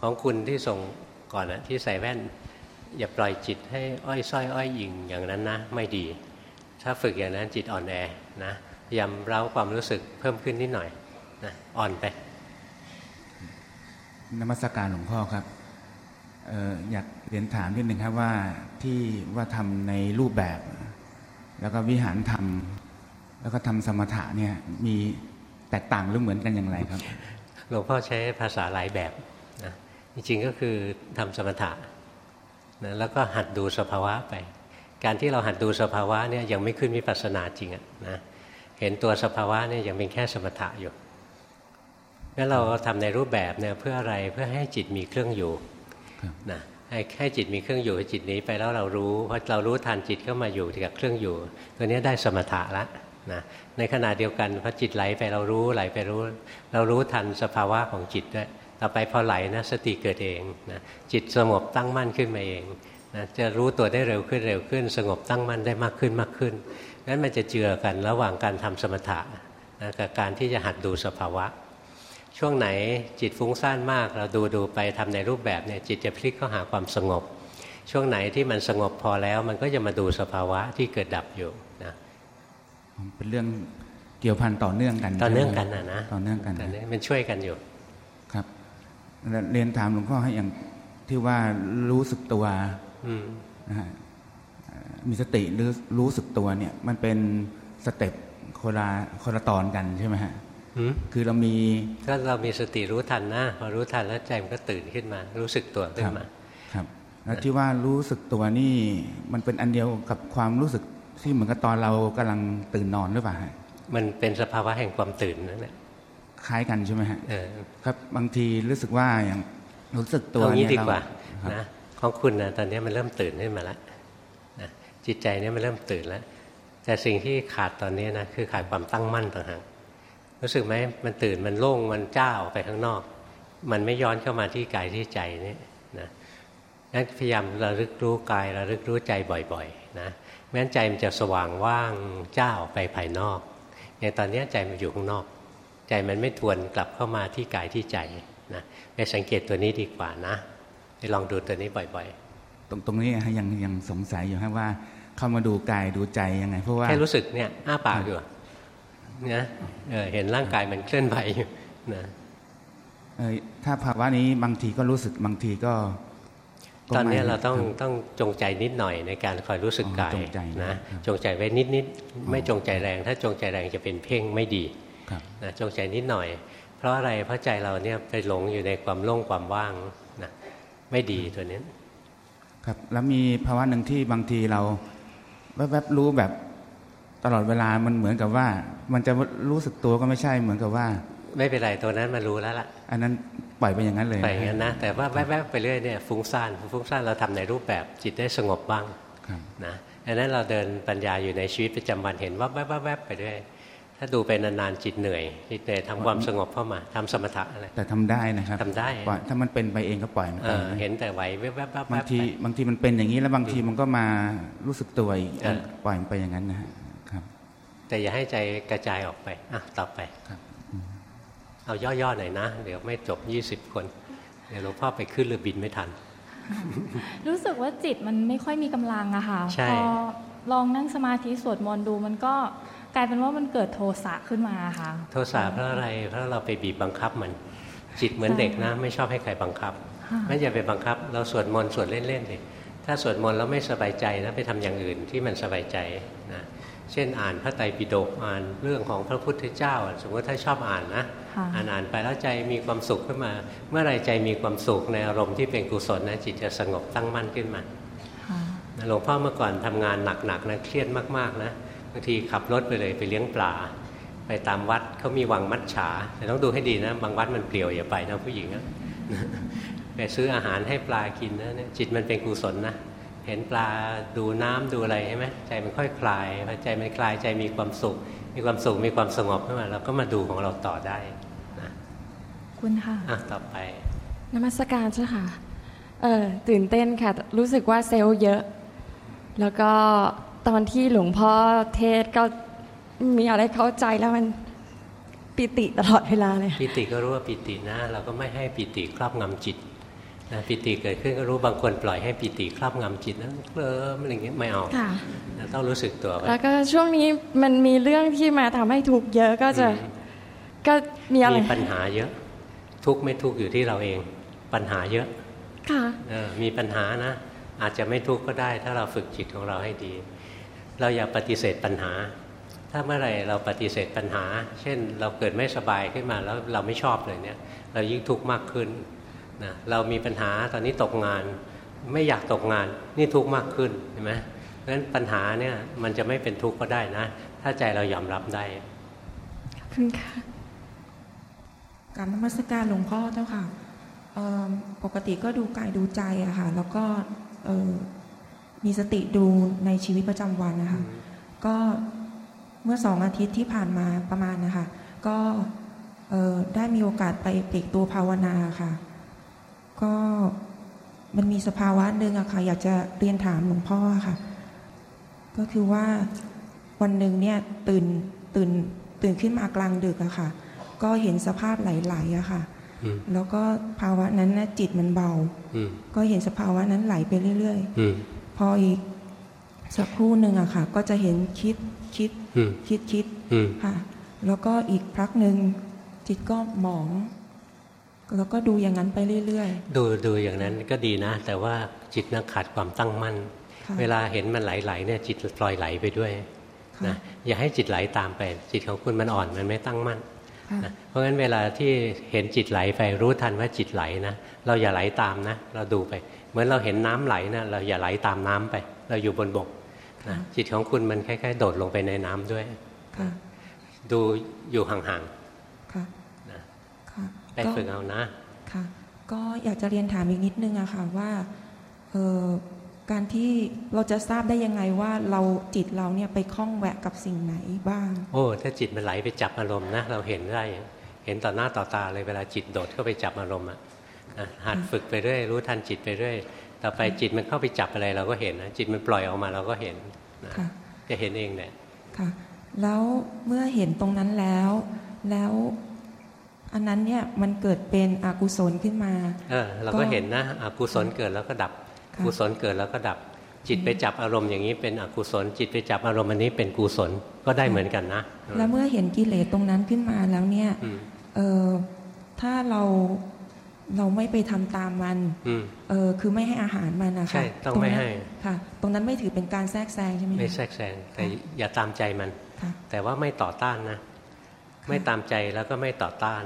ของคุณที่ส่งก่อนนะที่ใส่แว่น อย่าปล่อยจิตให้อ้อยส้อยอ้อยยิงอย่างนั้นนะ ไม่ดี ถ้าฝึกอย่างนั้นจิตอ่อนแอนะพยายามเร้าความรู้สึกเพิ่มขึ้นนิดหน่อยนะอ่อนไปนมัสการหลวงพ่อครับเอออยากเรียนถามนิดหนึ่งครับว่าที่ว่าทำในรูปแบบ แล้วก็วิหารธรรม แล้วก็ทำสมถะเนี่ยมีแตกต่างหรือเหมือนกันอย่างไรครับหลวงพ่อใช้ภาษาหลายแบบนะจริงๆก็คือทำสมถะ นะแล้วก็หัดดูสภาวะไป การที่เราหัดดูสภาวะเนี่ยยังไม่ขึ้นวิปัสสนาจริงอะนะเห็นตัวสภาวะเนี่ยยังเป็นแค่สมถะอยู่งั้นเราทำในรูปแบบเนี่ยเพื่ออะไรเพื่อให้จิตมีเครื่องอยู่นะให้ให้จิตมีเครื่องอยู่จิตนี้ไปแล้วเรารู้พอเรารู้ทันจิตเข้ามาอยู่กับเครื่องอยู่ ตัวนี้ได้สมถะละนะในขณะเดียวกันพอจิตไหลไปเรารู้ไหลไปรู้ เรารู้ทันสภาวะของจิตด้วย ต่อไปพอไหลนะสติเกิดเองนะจิตสงบตั้งมั่นขึ้นมาเองนะจะรู้ตัวได้เร็วขึ้นเร็วขึ้น สงบตั้งมั่นได้มากขึ้นมากขึ้นนั้นมันจะเจือกันระหว่างการทำสมถะนะกับการที่จะหัดดูสภาวะ ช่วงไหนจิตฟุ้งซ่านมาก เราดูดูไปทำในรูปแบบเนี่ยจิตจะพลิกเข้าหาความสงบ ช่วงไหนที่มันสงบพอแล้ว มันก็จะมาดูสภาวะที่เกิดดับอยู่นะเป็นเรื่องเกี่ยวพันต่อเนื่องกัน ต่อเนื่องใช่กันไหมนะนะต่อเนื่องกันต่อนะเนื่องมันช่วยกันอยู่ครับแล้ว เรียนถามหลวงพ่อให้อย่างที่ว่ารู้สึกตัวอืมนะฮะเอ่อมีสติหรือรู้สึกตัวเนี่ย มันเป็นสเต็ปคนละคนละตอนกันใช่ไหมฮะหืมคือเรามีก็เรามีสติรู้ทันนะพอรู้ทันแล้วใจมันก็ตื่นขึ้นมา รู้สึกตัวขึ้นมา ครับแล้วที่ว่ารู้สึกตัวนี่ มันเป็นอันเดียวกับความรู้สึกที่เหมือนกับตอนเรากำลังตื่นนอนหรือเปล่าฮะมันเป็นสภาวะแห่งความตื่นนั่นแหละ คล้ายกันใช่ไหมฮะเออครับบางทีรู้สึกว่าอย่างรู้สึกตัวเอางี้เนี่ยดีกว่าเรครับนะของคุณนะตอนนี้มันเริ่มตื่นขึ้นมาแล้วนะจิตใจเนี่ยมันเริ่มตื่นแล้ว แต่สิ่งที่ขาดตอนนี้นะคือขาดความตั้งมั่นต่างหากรู้สึกไหมมันตื่นมันโล่งมันจ้าออกไปข้างนอก มันไม่ย้อนเข้ามาที่กายที่ใจนี่นะงั้นพยายามระลึกรู้กายระลึกรู้ใจบ่อยๆนะไม่งั้นใจมันจะสว่างว่างจ้าออกไปภายนอกอย่างตอนนี้ใจมันอยู่ข้างนอก ใจมันไม่ทวนกลับเข้ามาที่กายที่ใจนะไปสังเกตตัวนี้ดีกว่านะไปลองดูตัวนี้บ่อยตรงตรงนี้ฮะยังยังสงสัยอยู่ฮะว่า เข้ามาดูกายดูใจยังไง เพราะๆว่าแค่รู้สึกเนี่ยอ้าปากอยู่นะเออเห็นร่างกายมันเคลื่อนไหวอยู่นะเอ่อถ้าภาวะนี้บางทีก็รู้สึกบางทีก็ก็ตอนนี้ไม่เราต้องครับต้องจงใจนิดหน่อยในการคอยรู้สึกอ๋อกายจงใจนะนะครับจงใจไว้นิดนิดๆไม่จงใจแรง ถ้าจงใจแรงจะเป็นเพ่งไม่ดีครับ นะจงใจนิดหน่อย เพราะอะไรเพราะใจเราเนี่ยไปหลงอยู่ในความโล่งความว่างนะไม่ดีตัวนี้ครับแล้วมีภาวะหนึ่งที่บางทีเราแวบๆรู้แบบตลอดเวลามันเหมือนกับว่า มันจะรู้สึกตัวก็ไม่ใช่เหมือนกับว่า ไม่เป็นไรตัวนั้นมันรู้แล้วล่ะ อันนั้นปล่อยไปอย่างนั้นเลยไปอย่างนั้นนะแต่ว่าแวบๆไปเรื่อยเนี่ยฟุ้งซ่านฟุ้งซ่านเราทำในรูปแบบจิตได้สงบบ้างครับนะดังนั้นเราเดินปัญญาอยู่ในชีวิตประจำวันเห็นว่าแวบๆๆไปเรื่อย ถ้าดูไปนานๆจิตเหนื่อยจิตเหนื่อยทำความสงบเข้ามาทำสมถะอะไรแต่ทำได้นะครับทำได้ปล่อยถ้ามันเป็นไปเองก็ปล่อยมันเอไปอเห็นแต่ไหวแวบๆๆๆบางทีบางทีมันเป็นอย่างนี้แล้วบางทีมันก็มารู้สึกตัวอีกเออปล่อยมันไปอย่างนั้นนะฮะครับ แต่อย่าให้ใจกระจายออกไปอะต่อไปครับ เอาย่อๆหน่อยนะ เดี๋ยวไม่จบ20คนเดี๋ยวหลวงพ่อไปขึ้นเรือบินไม่ทัน รู้สึกว่าจิตมันไม่ค่อยมีกำลังอะค่ะใช่พอลองนั่งสมาธิสวดมนต์ดูมันก็ กลายเป็นว่ามันเกิดโทสะขึ้นมาค่ะ โทสะเพราะอะไรเพราะเราไปบีบบังคับมันจิตเหมือนเด็กนะ ไม่ชอบให้ใครบังคับค่ะไม่อย่าไปบังคับ เราสวดมนต์สวดเล่นๆเลยถ้าสวดมนต์แล้วไม่สบายใจนะไปทำอย่างอื่นที่มันสบายใจนะเช่นอ่านพระไตรปิฎกอ่านเรื่องของพระพุทธเจ้า สมมติถ้าชอบอ่านนะค่ะอ่านอ่านไปแล้วใจมีความสุขขึ้นมา เมื่อไหรใจมีความสุขในอารมณ์ที่เป็นกุศลนะจิตจะสงบตั้งมั่นขึ้นมาค่ะหลวงพ่อเมื่อก่อนทำงานหนักๆนะเครียดมากๆนะ บางทีขับรถไปเลยไปเลี้ยงปลา ไปตามวัดเขามีวังมัดฉาแต่ต้องดูให้ดีนะ บางวัดมันเปลี่ยวอย่าไปนะผู้หญิงนะไปซื้ออาหารให้ปลากินนะเนี่ยจิตมันเป็นกุศลนะเห็นปลาดูน้ำดูอะไรใช่ไหมใจมันค่อยคลายพอใจมันคลายใจมีความสุข มีความสุขมีความสงบขึ้นมาเราก็มาดูของเราต่อได้นะคุณค่ะอะต่อไปนมัสการเจ้าค่ะเออตื่นเต้นค่ะ รู้สึกว่าเซลล์เยอะ แล้วก็ ตอนที่หลวงพ่อเทศก็มีอะไรเข้าใจแล้วมันปิติตลอดเวลาเลยปิติก็รู้ว่าปิตินะ เราก็ไม่ให้ปิติครอบงำจิตนะปิติเกิดขึ้นก็รู้บางคนปล่อยให้ปิติครอบงำจิตนะเคลิ้มอะไรอย่างเงี้ยไม่เอาค่ะนะต้องรู้สึกตัวไว้แล้วก็ช่วงนี้มันมีเรื่องที่มาทำให้ทุกข์เยอะก็จะอืมก็มีอะไรมีปัญหาเยอะ ทุกข์ไม่ทุกข์อยู่ที่เราเอง ปัญหาเยอะค่ะเออมีปัญหานะ อาจจะไม่ทุกข์ก็ได้ ถ้าเราฝึกจิตของเราให้ดี เราอย่าปฏิเสธปัญหา ถ้าเมื่อไหร่เราปฏิเสธปัญหา เช่นเราเกิดไม่สบายขึ้นมาแล้วเราไม่ชอบเลยเนี่ย เรายิ่งทุกข์มากขึ้นนะเรามีปัญหาตอนนี้ตกงาน ไม่อยากตกงานนี่ทุกข์มากขึ้นเห็นไหมเพราะฉะนั้นปัญหาเนี่ยมันจะไม่เป็นทุกข์ก็ได้นะ ถ้าใจเรายอมรับได้ขอบคุณค่ะกรารนมัสการหลวงพ่อเจ้าค่ะเอิ่มปกติก็ดูกายดูใจอะค่ะ แล้วก็เอ่อ มีสติดูในชีวิตประจำวันนะคะ ก็เมื่อสองอาทิตย์ที่ผ่านมาประมาณนะคะ ก็เอ่อได้มีโอกาสไปปลีกตัวภาวนาค่ะ ก็มันมีสภาวะหนึ่งอะค่ะ อยากจะเรียนถามหลวงพ่อค่ะ ก็คือว่าวันหนึ่งเนี่ยตื่นตื่นตื่นขึ้นมากลางดึกอะค่ะ ก็เห็นสภาพไหลๆอะค่ะอืมแล้วก็ภาวะนั้นนะจิตมันเบาอืมก็เห็นสภาวะนั้นไหลไปเรื่อยอืมๆ พออีกสักครู่หนึ่งอะค่ะ ก็จะเห็นคิดคิดอืมคิดคิดอืมค่ะ แล้วก็อีกพักหนึ่งจิตก็หมอง แล้วก็ดูอย่างนั้นไปเรื่อยดูดูอย่างนั้นก็ดีนะ แต่ว่าจิตนักขาดความตั้งมั่นค่ะเวลาเห็นมันไหลๆเนี่ยจิตปล่อยไหลไปด้วยค่ะนะอย่าให้จิตไหลตามไป จิตของคุณมันอ่อนมันไม่ตั้งมั่นค่ะนะเพราะงั้นเวลาที่เห็นจิตไหลไปรู้ทันว่าจิตไหลนะเราอย่าไหลตามนะ เราดูไป เหมือนเราเห็นน้ำไหลนะเราอย่าไหลตามน้ำไป เราอยู่บนบกนะจิตของคุณมันคล้ายๆ โดดลงไปในน้ำด้วยๆค่ะดูอยู่ห่างค่ะๆนะค่ะไปก็ฝึกเอานะค่ะก็อยากจะเรียนถามอีกนิดนึงอะค่ะว่าเอ่อการที่เราจะทราบได้ยังไงว่าเราจิตเราเนี่ยไปคล้องแวะกับสิ่งไหนบ้าง โอ้ถ้าจิตมันไหลไปจับอารมณ์นะเราเห็นได้ เห็นต่อหน้าต่อตาเลยเวลาจิตโดดเข้าไปจับอารมณ์อะนะ หัดฝึกไปเรื่อยรู้ทันจิตไปเรื่อยต่อไปจิตมันเข้าไปจับอะไรเราก็เห็นนะจิตมันปล่อยออกมาเราก็เห็นนะค่ะจะเห็นเองเนี่ยค่ะ แล้วเมื่อเห็นตรงนั้นแล้ว แล้วอันนั้นเนี่ยมันเกิดเป็นอกุศลขึ้นมา เออ เราก็เห็นนะอกุศลเกิดแล้วก็ดับค่ะกุศลเกิดแล้วก็ดับ จิตไปจับอารมณ์อย่างนี้เป็นอกุศล จิตไปจับอารมณ์อันนี้เป็นกุศลก็ได้เหมือนกันนะ แล้วเมื่อเห็นกิเลสตรงนั้นขึ้นมาแล้วเนี่ยอืมเออถ้าเรา เราไม่ไปทำตามมันอืมเออคือไม่ให้อาหารมันนะคะใช่ต้องรนั้นไม่ให้ค่ะ ตรงนั้นไม่ถือเป็นการแทรกแซงใช่ไหมคะไม่แทรกแซงแต่อย่าตามใจมันค่ะแต่ว่าไม่ต่อต้านนะ ไม่ตามใจแล้วก็ไม่ต่อต้าน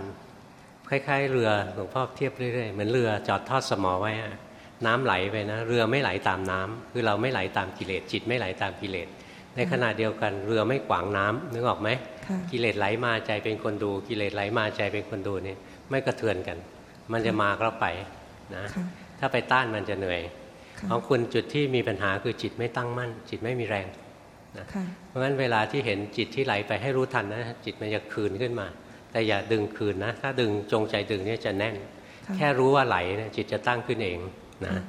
คล้าย ๆ เรือหลวงพ่อเทียบเรื่อยๆเหมือนเรือจอดทอดสมอไว้อะน้ำไหลไปนะ เรือไม่ไหลตามน้ำคือเราไม่ไหลตามกิเลสจิตไม่ไหลตามกิเลสในขณะเดียวกันเรือไม่ขวางน้ำนึกออกไหมค่ะกิเลสไหลมาใจเป็นคนดู กิเลสไหลมาใจเป็นคนดูเนี่ยไม่กระเทือนกัน มันจะมาก็ไปนะค่ะถ้าไปต้านมันจะเหนื่อยค่ะของคุณจุดที่มีปัญหาคือจิตไม่ตั้งมั่น จิตไม่มีแรงค่ะเพราะฉะนั้นเวลาที่เห็นจิตที่ไหลไปให้รู้ทันนะจิตมันจะคืนขึ้นมา แต่อย่าดึงคืนนะ ถ้าดึงจงใจดึงเนี่ยจะแน่นค่ะแค่รู้ว่าไหลเนี่ยจิตจะตั้งขึ้นเองนะค่ะ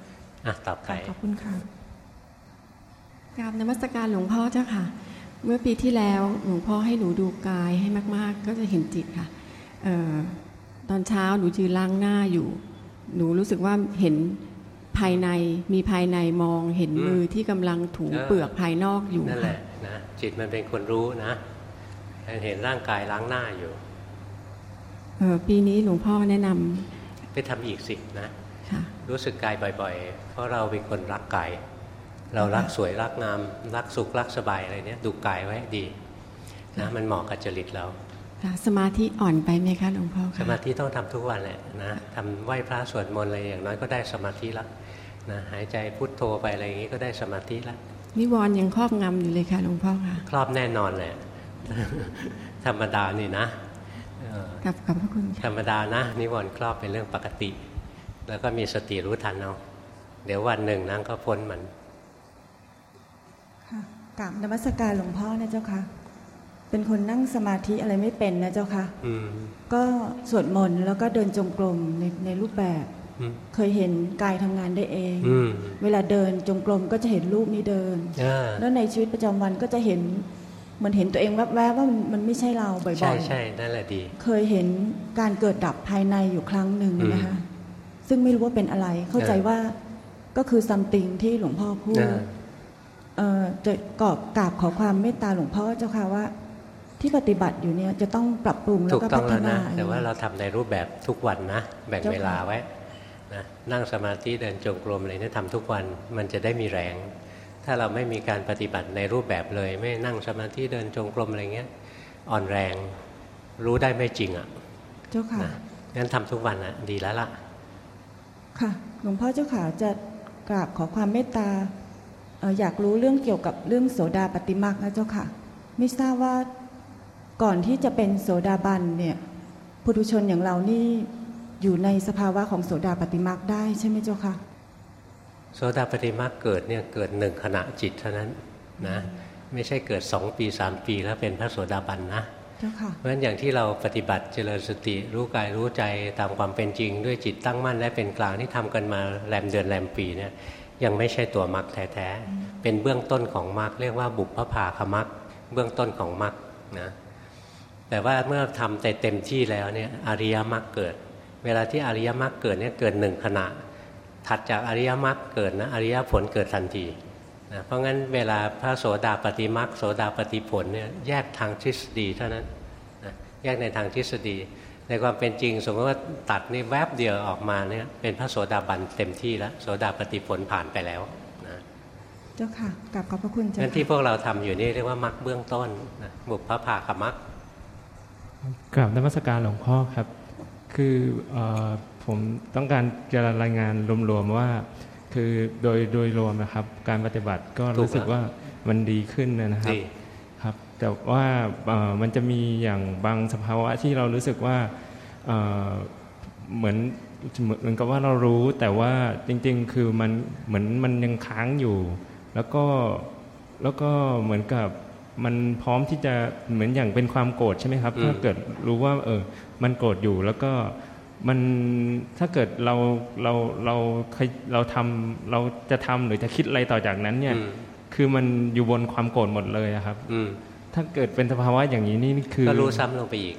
อะต่อไปค่ะขอบคุณค่ะกราบนมัสการหลวงพ่อเจ้าค่ะ เมื่อปีที่แล้วหลวงพ่อให้หนูดูกายให้มาก ๆ ก็จะเห็นจิตค่ะเออ ตอนเช้าหนูยืนล้างหน้าอยู่ หนูรู้สึกว่าเห็นภายในมีภายในมองเห็นอืมมือที่กำลังถูเออเปลือกภายนอกอยู่นั่นแหค่ะละนะจิตมันเป็นคนรู้นะเห็นร่างกายล้างหน้าอยู่เออปีนี้หลวงพ่อแนะนำไปทำอีกสินะค่ะรู้สึกกายบ่อยๆ เพราะเราเป็นคนรักกาย เรารักสวยรักงาม รักสุขรักสบายอะไรเนี้ยดูกายไว้ดีนะมันเหมาะกับจริตเรา ค่ะสมาธิอ่อนไปไหมคะหลวงพ่อสคะมาธิต้องทำทุกวันแหละนะทำไหว้พระสวดมนต์อะไรอย่างน้อยก็ได้สมาธิละนะหายใจพุทโธไปอะไรอย่างนี้ก็ได้สมาธิละนิวรณ์ยังครอบงำอยู่เลยค่ะหลวงพ่อค่ะครอบแน่นอนแหละธรรมดานี่นะเออกับขอบพระคุณค่ะธรรมดานะนิวรณ์ครอบเป็นเรื่องปกติ แล้วก็มีสติรู้ทันเอาเดี๋ยววันหนึ่งนั่งก็พ้นมันค่ะกราบนมัสการหลวงพ่อนะเจ้าค่ะ เป็นคนนั่งสมาธิอะไรไม่เป็นนะเจ้าค่ะอืมก็สวดมนต์แล้วก็เดินจงกรมในในรูปแบบอืมเคยเห็นกายทำงานได้เองอืมเวลาเดินจงกรมก็จะเห็นรูปนี้เดินอ่าแล้วในชีวิตประจำวันก็จะเห็นเหมือนเห็นตัวเองแวบๆว่ามันมันไม่ใช่เราบ่ใช่อยใช่นั่นแหละดีๆเคยเห็นการเกิดดับภายในอยู่ครั้งหนึ่งอืมเออว่าก็คือซัมติงที่หลวงพ่อพูดอ่าเอ่อจะกรอบกราบขอความเมตตาหลวงพ่อเจ้าค่ะว่า ที่ปฏิบัติอยู่เนี่ยจะต้องปรับปรุงแล้วถูกก็ต้พัองฒแล้วนานะแต่ว่าเราทำในรูปแบบทุกวันนะ แบ่งเจ้าค่ะเวลาไว้นะนั่งสมาธิเดินจงกรมอะไรเนี่ยทำทุกวันมันจะได้มีแรง ถ้าเราไม่มีการปฏิบัติในรูปแบบเลย ไม่นั่งสมาธิเดินจงกรมอะไรเงี้ยอ่อนแรงรู้ได้ไม่จริงอะ่ะ เจ้าค่ะนะงั้นทำทุกวันอะ ดีแล้วล่ะ ค่ะหลวงพ่อเจ้าค่ะจะกราบขอความเมตตาเอ่ออยากรู้เรื่องเกี่ยวกับเรื่องโสดาปฏิมาคนะเจ้าค่ะ ไม่ทราบว่า ก่อนที่จะเป็นโสดาบันเนี่ยปุถุชนอย่างเรานี่อยู่ในสภาวะของโสดาปฏิมาคได้ใช่ไหมเจ้าค่ะโสดาปฏิมาเกิดเนี่ยเกิดหนึ่งขณะจิตเท่านั้นนะไม่ใช่เกิดสองปีสามปีแล้วเป็นพระโสดาบันนะเจ้าค่ะเพราะฉะนั้นอย่างที่เราปฏิบัติเจริญสติรู้กายรู้ใจตามความเป็นจริง ด้วยจิตตั้งมั่นและเป็นกลางที่ทำกันมาแรมเดือนแรมปีเนี่ยยังไม่ใช่ตัวมรรคแท้ๆเป็นเบื้องต้นของมรรคเรียกว่าบุพภาคมรรคเบื้องต้นของมรรคนะ แต่ว่าเมื่อทำแต่เต็มที่แล้วเนี่ยอริยมรรคเกิด เวลาที่อริยมรรคเกิดเนี่ยเกิดหนึ่งขณะ ถัดจากอริยมรรคเกิดนะอริยผลเกิดทันทีนะเพราะงั้นเวลาพระโสดาปฏิมักโสดาปฏิผลเนี่ยแยกทางทฤษฎีเท่านั้นนะแยกในทางทฤษฎี ในความเป็นจริง สมมติว่าตัดนี่แวบเดียวออกมาเนี่ยเป็นพระโสดาบันเต็มที่แล้วโสดาปฏิผลผ่านไปแล้วนะเจ้าค่ะกลับขอบพระคุณเจ้าค่ะที่พวกเราทำอยู่นี่เรียกว่ามักเบื้องต้นนะบุพพภาคมัก กราบนมัสการหลวงพ่อครับ คืออผมต้องการจะรายงานรวมๆว่า คือโดยโดยรวมนะครับ การปฏิบัติก็รู้สึกว่ามันดีขึ้นนะครับครับ แต่ว่ามันจะมีอย่างบางสภาวะที่เรารู้สึกว่าเหมือนเหมือนกับว่าเรารู้แต่ว่าจริง ๆ คือมันเหมือนมันยังค้างอยู่ แล้วก็แล้วก็เหมือนกับ มันพร้อมที่จะเหมือนอย่างเป็นความโกรธใช่ไหมครับ ถ้าเกิดรู้ว่า เออ มันโกรธอยู่แล้วก็มันถ้าเกิดเราเราเราเราทำเราจะทำหรือจะคิดอะไรต่อจากนั้น เนี่ย คือมันอยู่บนความโกรธหมดเลยครับถ้าเกิดเป็นสภาวะอย่างนี้นี่คือก็รู้ซ้ำลงไปอีก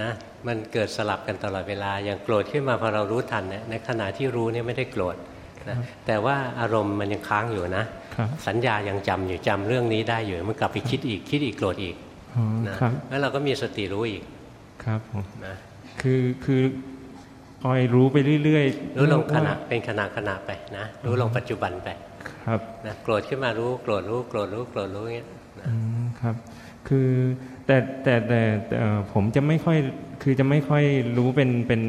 นะ มันเกิดสลับกันตลอดเวลาอย่างโกรธขึ้นมาพอเรารู้ทันเนี่ยในขณะที่รู้เนี่ยไม่ได้โกรธ นะแต่ว่าอารมณ์มันยังค้างอยู่นะ สัญญายังจำอยู่จำเรื่องนี้ได้อยู่ มันกลับไปคิดอีกคิดอีกโกรธอีกนะแล้วเราก็มีสติรู้อีกครับผมนะคือคือคอยรู้ไปเรื่อยๆ รู้ลงขณะเป็นขณะขณะไปนะรู้ลงปัจจุบันไปครับนะโกรธขึ้นมารู้โกรธรู้โกรธรู้โกรธรู้อย่างเงี้ยครับ คือแต่แต่แต่ผมจะไม่ค่อยคือจะไม่ค่อยรู้เป็นเป็น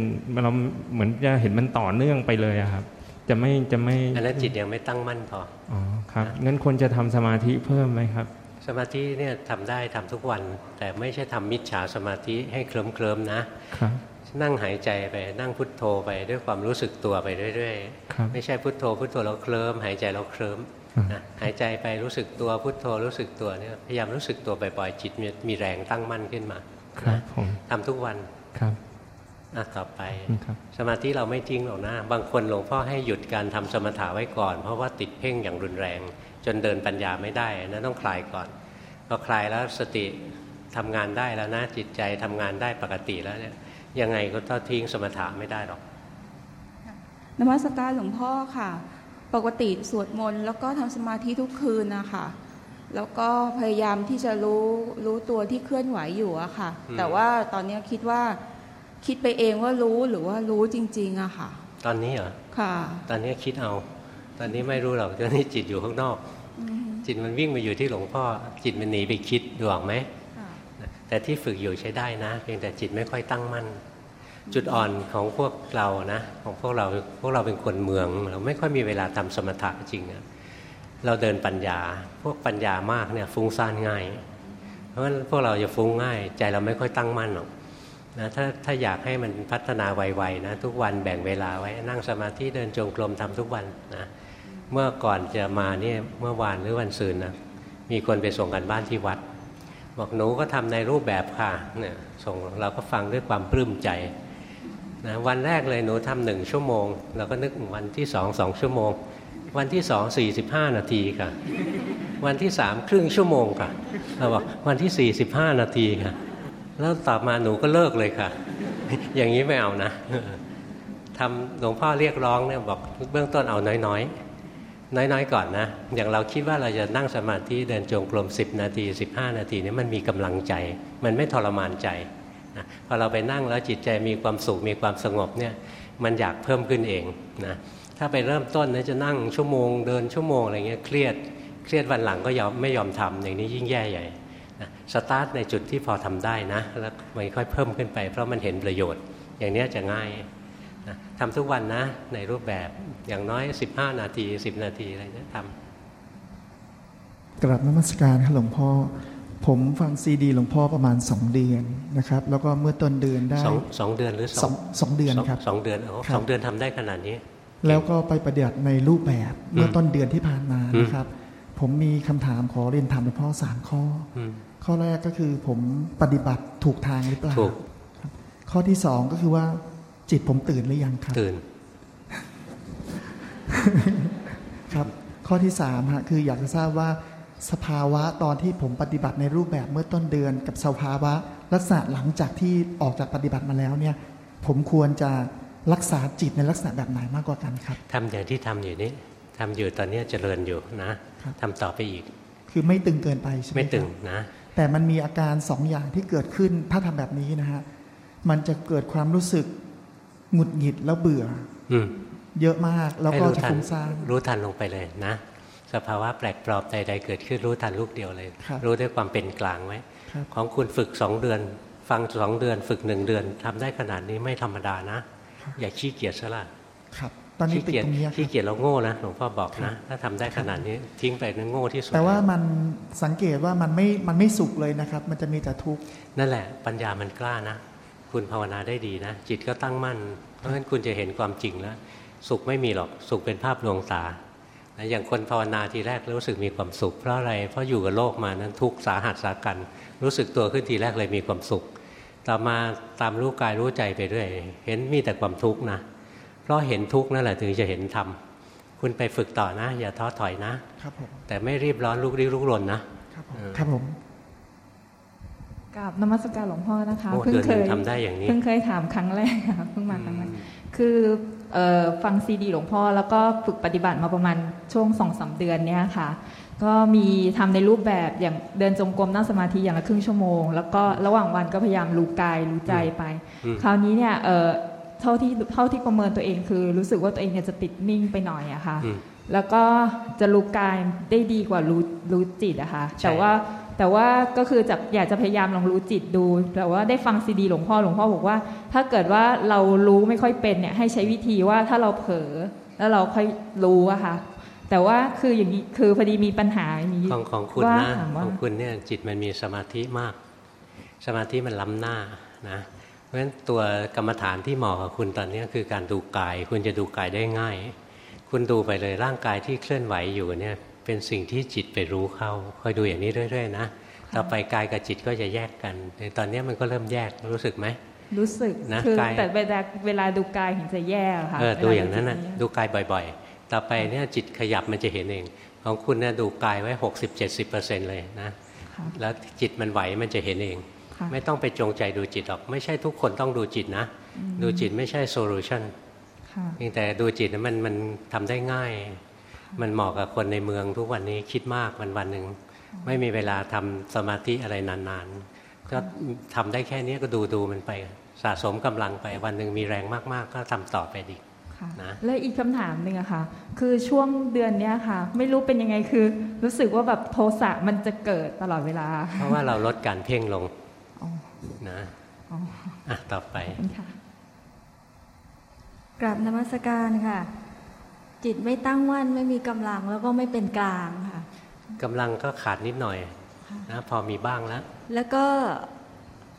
เราเหมือนจะเห็นมันต่อเนื่องไปเลยครับ จะไม่จะไม่อันนั้นจิตยังไม่ตั้งมั่นพออ๋อครับงั้นควรจะทำสมาธิเพิ่มไหมครับ สมาธิเนี่ยทำได้ทำทุกวัน แต่ไม่ใช่ทำมิจฉาสมาธิให้เคลิ้มเคลิมนะครับนั่งหายใจไปนั่งพุทโธไปด้วยความรู้สึกตัวไปเรื่อยๆไม่ใช่พุทโธ พุทโธแล้วเคลิ้มหายใจแล้วเคลิ้มหายใจไปรู้สึกตัวพุทโธรู้สึกตัวเนี่ยพยายามรู้สึกตัวบ่อยๆจิตมีแรงตั้งมั่นขึ้นมาครับผมทำทุกวันครับอะ ต่อไปสมาธิเราไม่ทิ้งหรอกนะ บางคนหลวงพ่อให้หยุดการทำสมถะไว้ก่อน เพราะว่าติดเพ่งอย่างรุนแรง จนเดินปัญญาไม่ได้นะต้องคลายก่อนพอคลายแล้วสติทำงานได้แล้วนะ จิตใจทำงานได้ปกติแล้วเนี่ยยังไงก็ต้องทิ้งสมถะไม่ได้หรอกนมัสการหลวงพ่อค่ะ ปกติสวดมนต์แล้วก็ทำสมาธิทุกคืนนะคะแล้วก็พยายามที่จะรู้รู้ตัวที่เคลื่อนไหวอยู่อะค่ะ แต่ว่าตอนนี้คิดว่า คิดไปเองว่ารู้หรือว่ารู้จริง ๆอะค่ะ ตอนนี้เหรอค่ะ ตอนนี้คิดเอา ตอนนี้ไม่รู้หรอกตอนนี้จิตอยู่ข้างนอก จิตมันวิ่งมาอยู่ที่หลวงพ่อ จิตมันหนีไปคิดดูออกไหมแต่ที่ฝึกอยู่ใช้ได้นะ เพียงแต่จิตไม่ค่อยตั้งมั่น จุดอ่อนของพวกเรานะ ของพวกเราพวกเราเป็นคนเมือง เราไม่ค่อยมีเวลาทำสมถะจริงนะเราเดินปัญญา พวกปัญญามากเนี่ยฟุ้งซ่านง่าย เพราะฉะนั้นพวกเราจะฟุ้งง่าย ใจเราไม่ค่อยตั้งมั่นหรอก นะถ้าถ้าอยากให้มันพัฒนาไวๆนะทุกวันแบ่งเวลาไว้นั่งสมาธิเดินจงกรมทำทุกวันนะเมื่อก่อนจะมาเนี่ยเมื่อวานหรือวันศุกร์นะมีคนไปส่งกันบ้านที่วัด บอกหนูก็ทำในรูปแบบค่ะเนี่ยส่งเราก็ฟังด้วยความปลื้มใจนะวันแรกเลยหนูทำหนึ่งชั่วโมง เราก็นึกวันที่สองสองชั่วโมง วันที่สองสี่สิบห้านาทีค่ะ วันที่สามครึ่งชั่วโมงค่ะเราบอกวันที่สี่สิบห้านาทีค่ะ แล้วต่อมาหนูก็เลิกเลยค่ะ อย่างนี้ไม่เอานะทำหลวงพ่อเรียกร้องเนี่ยบอกเบื้องต้นเอาน้อยๆ น้อยๆ ก่อนนะ อย่างเราคิดว่าเราจะนั่งสมาธิเดินจงกรม10 นาที 15 นาทีนี่มันมีกำลังใจ มันไม่ทรมานใจนะพอเราไปนั่งแล้วจิตใจมีความสุขมีความสงบเนี่ยมันอยากเพิ่มขึ้นเองนะถ้าไปเริ่มต้นนะจะนั่งชั่วโมง เดินชั่วโมงอะไรเงี้ยเครียดเครียดวันหลังก็ยอมไม่ยอมทำอย่างนี้ยิ่งแย่ใหญ่ สตาร์ทในจุดที่พอทำได้นะ แล้วมันค่อยเพิ่มขึ้นไป เพราะมันเห็นประโยชน์ อย่างนี้จะง่ายนะทำทุกวันนะ ในรูปแบบอย่างน้อย 15 นาที 10 นาทีอะไรเนี่ยทำกราบนมัสการครับหลวงพ่อ ผมฟังซีดีหลวงพ่อประมาณสองเดือนนะครับ แล้วก็เมื่อต้นเดือนได้สองสองเดือนหรือสองสองเดือนครับสองเดือนสองเดือนทำได้ขนาดนี้ แล้วก็ไปปฏิบัติในรูปแบบเมื่อต้นเดือนที่ผ่านมานะครับ ผมมีคำถามขอเรียนถามหลวงพ่อสามข้อ ข้อแรกก็คือผมปฏิบัติถูกทางหรือเปล่าข้อที่สองก็คือว่า จิตผมตื่นหรือยังครับ ตื่น ครับ ข้อที่สามฮะคืออยากจะทราบว่าสภาวะตอนที่ผมปฏิบัติในรูปแบบเมื่อต้นเดือน กับสภาวะลักษณะหลังจากที่ออกจากปฏิบัติมาแล้วเนี่ย ผมควรจะรักษาจิตในลักษณะแบบไหนมากกว่ากันครับทำอย่างที่ทำอยู่นี้ทำอยู่ตอนนี้เจริญอยู่นะทำต่อไปอีก คือไม่ตึงเกินไปใช่ไหมไม่ตึงนะ แต่มันมีอาการสองอย่างที่เกิดขึ้นถ้าทำแบบนี้นะฮะมันจะเกิดความรู้สึกหงุดหงิดแล้วเบื่อ อืมเยอะมากแล้วก็ให้รู้จะทันฟุ้งซ่านรู้ทันลงไปเลยนะ สภาวะแปลกปลอมใดๆเกิดขึ้นรู้ทันลูกเดียวเลยครับรู้ด้วยความเป็นกลางไว้ครับของคุณฝึกสองเดือน ฟังสองเดือน ฝึกหนึ่งเดือนทำได้ขนาดนี้ไม่ธรรมดานะ อย่าขี้เกียจซะละครับ ตอนนี้ขี้ติดเกียจตรงนี้ครับขี้เกียจเราโง่นะหลวงพ่อบอกนะ ถ้าทำได้ขนาดนี้ทิ้งไปนั่นโง่ที่สุดแต่ว่ามันสังเกตว่ามันไม่มันไม่สุขเลยนะครับ มันจะมีแต่ทุกข์นั่นแหละ ปัญญามันกล้านะคุณภาวนาได้ดีนะ จิตก็ตั้งมั่น เพราะฉะนั้นคุณจะเห็นความจริงแล้ว สุขไม่มีหรอกสุขเป็นภาพลวงตานะอย่างคนภาวนาทีแรกรู้สึกมีความสุข เพราะอะไรเพราะอยู่กับโลกมานั้นทุกข์สาหัสสากัน รู้สึกตัวขึ้นทีแรกเลยมีความสุข ต่อมาตามรู้กายรู้ใจไปเรื่อยเห็นมีแต่ความทุกข์นะ เพราะเห็นทุกข์นั่นแหละถึงจะเห็นธรรมคุณไปฝึกต่อนะ อย่าท้อถอยนะครับผมแต่ไม่รีบร้อนลุกลี้ลุกลนนะครับผมกับนมัสการหลวงพ่อนะคะโอ้เพิ่งเดือนหเคนึ่ยงทำได้อย่างนี้เพิ่งเคยถามครั้งแรกค่ะเพิ่งมาครั้งแรกคือเอ่อฟังซีดีหลวงพ่อแล้วก็ฝึกปฏิบัติมาประมาณช่วงสองสาเดือนเนี้ยค่ะ ก็มีทำในรูปแบบอย่างเดินจงกรมนั่งสมาธิอย่างละครึ่งชั่วโมง แล้วก็ระหว่างวันก็พยายามรู้กายรู้ใจไปอืมคราวนี้เนี่ย เอ่อเท่าที่เท่าที่ประเมินตัวเองคือ รู้สึกว่าตัวเองเนี่ยจะติดนิ่งไปหน่อยอะค่ะอืมแล้วก็จะรู้กายได้ดีกว่ารู้รู้จิตอะค่ะใช่แต่ว่าแต่ว่าก็คือจะอยากจะพยายามลองรู้จิตดู แต่ว่าได้ฟังซีดีหลวงพ่อหลวงพ่อบอกว่า ถ้าเกิดว่าเรารู้ไม่ค่อยเป็นเนี่ยให้ใช้วิธีว่าถ้าเราเผลอแล้วเราค่อยรู้อะค่ะ แต่ว่าคืออย่างนี้คือพอดีมีปัญหามีของของคุณว่านะถามขว่าองคุณเนี่ยจิตมันมีสมาธิมาก สมาธิมันล้ำหน้านะเพ ราะฉะนั้นตัวกรรมฐานที่เหมาะกับคุณตอนนี้คือการดูกาย คุณจะดูกายได้ง่าย คุณดูไปเลยร่างกายที่เคลื่อนไหวอยู่เนี่ยเป็นสิ่งที่จิตไปรู้เข้าคอยดูอย่างนี้เรื่อย ๆ นะต่อไปกายกับจิตก็จะแยกกันในตอนนี้มันก็เริ่มแยกรู้สึกไหมรู้สึกนะคือกายแต่เวลาเวลาดูกายถึงจะแย่ค่ะเออดูวลอย่างนั้นนะจิตดูกายบ่อย ๆ ต่อไปเนี่ยจิตขยับมันจะเห็นเอง ของคุณเนี่ยดูกายไว้หกสิบเจ็ดสิบเปอร์เซ็นต์เลยนะค่ะแล้วจิตมันไหวมันจะเห็นเองค่ะ ไม่ต้องไปจงใจดูจิตหรอก ไม่ใช่ทุกคนต้องดูจิตนะอืมดูจิตไม่ใช่โซลูชันค่ะเพียงแต่ดูจิตนะมันมันทำได้ง่าย มันเหมาะกับคนในเมืองทุกวันนี้คิดมากวันวันหนึ่งไม่มีเวลาทำสมาธิอะไรนานๆ ก็ทำได้แค่นี้ก็ดูดูมันไปสะสมกำลังไปวันหนึ่งมีแรงมากๆ ก็ทำต่อไปดีค่ะนะแล้วอีกคำถามหนึ่งอะค่ะ คือช่วงเดือนเนี้ยค่ะ ไม่รู้เป็นยังไงคือ รู้สึกว่าแบบโทสะมันจะเกิดตลอดเวลา เพราะว่าเราลดการเพ่งลงอ๋อ นะอ๋ออะต่อไปขอบคุณค่ะกราบนมัสการค่ะ จิตไม่ตั้งมั่นไม่มีกำลังแล้วก็ไม่เป็นกลางค่ะกำลังก็ขาดนิดหน่อยนะพอมีบ้างแล้ว แล้วก็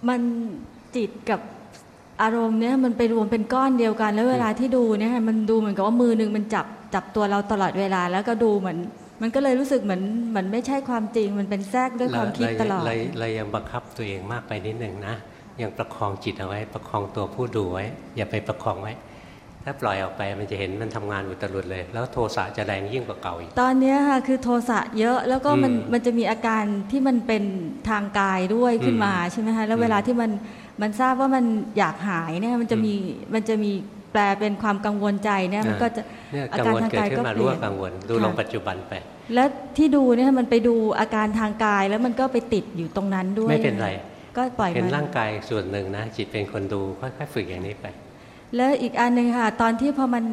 มันจิตกับอารมณ์เนี่ยมันไปรวมเป็นก้อนเดียวกัน แล้วเวลาที่ดูเนี่ยมันดูเหมือนกับว่ามือหนึ่งมันจับจับตัวเราตลอดเวลา แล้วก็ดูเหมือน มันก็เลยรู้สึกเหมือนเหมือนไม่ใช่ความจริง มันเป็นแทรกด้วยความคิดตลอดเราเรายังบังคับตัวเองมากไปนิดหนึ่งนะยังประคองจิตเอาไว้ ประคองตัวผู้ดูไว้ อย่าไปประคองไว้ ถ้าปล่อยออกไปมันจะเห็นมันทำงานอุตรุดเลย แล้วโทสะจะแรงยิ่งกว่าเก่าอีกตอนเนี้ยค่ะคือโทสะเยอะแล้วก็มันอืมมันจะมีอาการที่มันเป็นทางกายด้วยขึ้นมาอืมใช่ไหมคะแล้วเวลาที่มันมันทราบว่ามันอยากหายเนี่ยมันจะมีมันจะมี แปลเป็นความกังวลใจเนี่ยมันก็จะเนี่ยอากังการวลทางเกิดกายขึ้ก็นมาเปรู้ลี่ยว่านกังวลดูค่ะลงปัจจุบันไป แล้วที่ดูเนี่ยมันไปดูอาการทางกายแล้วมันก็ไปติดอยู่ตรงนั้นด้วยไม่เป็นไร ก็ปล่อยเห็นมันร่างกายส่วนหนึ่งนะจิตเป็นคนดูค่อยๆฝึกอย่างนี้ไป แล้วอีกอันหนึ่งค่ะ ตอนที่พอมัน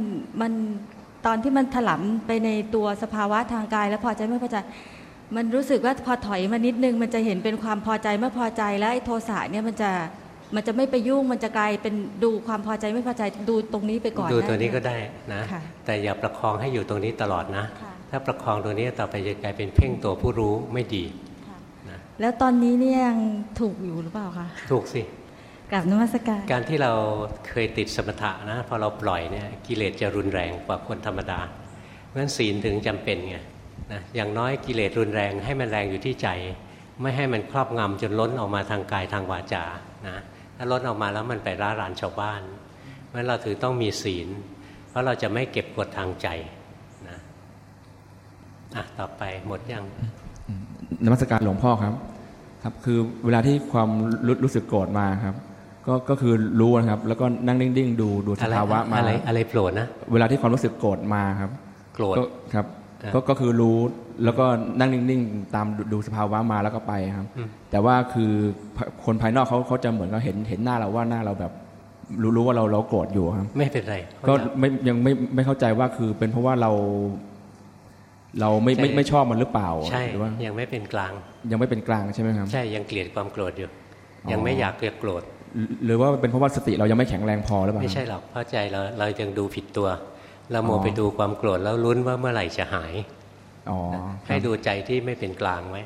มันตอนที่มันถลำไปในตัวสภาวะทางกาย แล้วพอใจไม่พอใจมันรู้สึกว่าพอถอยมานิดนึง มันจะเห็นเป็นความพอใจไม่พอใจแล้วไอ้โทสะเนี่ยมันจะ มันจะไม่ไปยุ่งมันจะกลายเป็นดูความพอใจไม่พอใจดูตรงนี้ไปก่อน ดูได้ตัวนี้ไหมก็ได้นะค่ะแต่อย่าประคองให้อยู่ตรงนี้ตลอดนะค่ะถ้าประคองตัวนี้ต่อไปจะกลายเป็นเพ่งตัวผู้รู้ไม่ดีแล้วตอนนี้เนี่ยยังถูกอยู่หรือเปล่าคะถูกสิกับนมัสการการที่เราเคยติดสมถะนะพอเราปล่อยเนี่ยกิเลสจะรุนแรงกว่าคนธรรมดาเพราะฉะนั้นศีลถึงจำเป็นไงนะอย่างน้อยกิเลสรุนแรงให้มันแรงอยู่ที่ใจ ไม่ให้มันครอบงำจนล้นออกมาทางกายทางวาจานะ ถ้าล้นออกมาแล้วมันไปร้ารานชาวบ้านเพราะฉะนั้นเราถือต้องมีศีล เพราะเราจะไม่เก็บกดทางใจนะอะต่อไปหมดยังนมัสการหลวงพ่อครับ ครับ คือเวลาที่ความรู้รู้สึกโกรธมาครับ ก็ก็คือรู้นะครับ แล้วก็นั่งนิ่งๆดูดูสภาวะมาอะไรอะไรโผล่นะเวลาที่ความรู้สึกโกรธมาครับกโกรธครับ ก็ก็คือรู้แล้วก็นั่งนิ่งๆ ตามดูสภาวะมาแล้วก็ไปครับ แต่ว่าคือคนภายนอกเขาเขาจะเหมือนกับเห็นเห็นหน้าเราว่าหน้าเราแบบ รู้รู้ว่าเราเราโกรธอยู่ครับ ไม่เป็นไร ก็ไม่ยังไม่ไม่เข้าใจว่าคือเป็นเพราะว่าเรา เราไม่ไม่ไม่ชอบมันหรือเปล่าใช่ยังไม่เป็นกลาง ยังไม่เป็นกลางใช่ไหมครับ ใช่ยังเกลียดความโกรธอยู่ ยังไม่อยากเกลียดโกรธหรือว่าเป็นเพราะว่าสติเรายังไม่แข็งแรงพอหรือเปล่าไม่ใช่หรอกเพราะใจเราเรายังดูผิดตัว เราโมไปดูความโกรธแล้วลุ้นว่าเมื่อไหร่จะหายให้ดูใจที่ไม่เป็นกลางไว้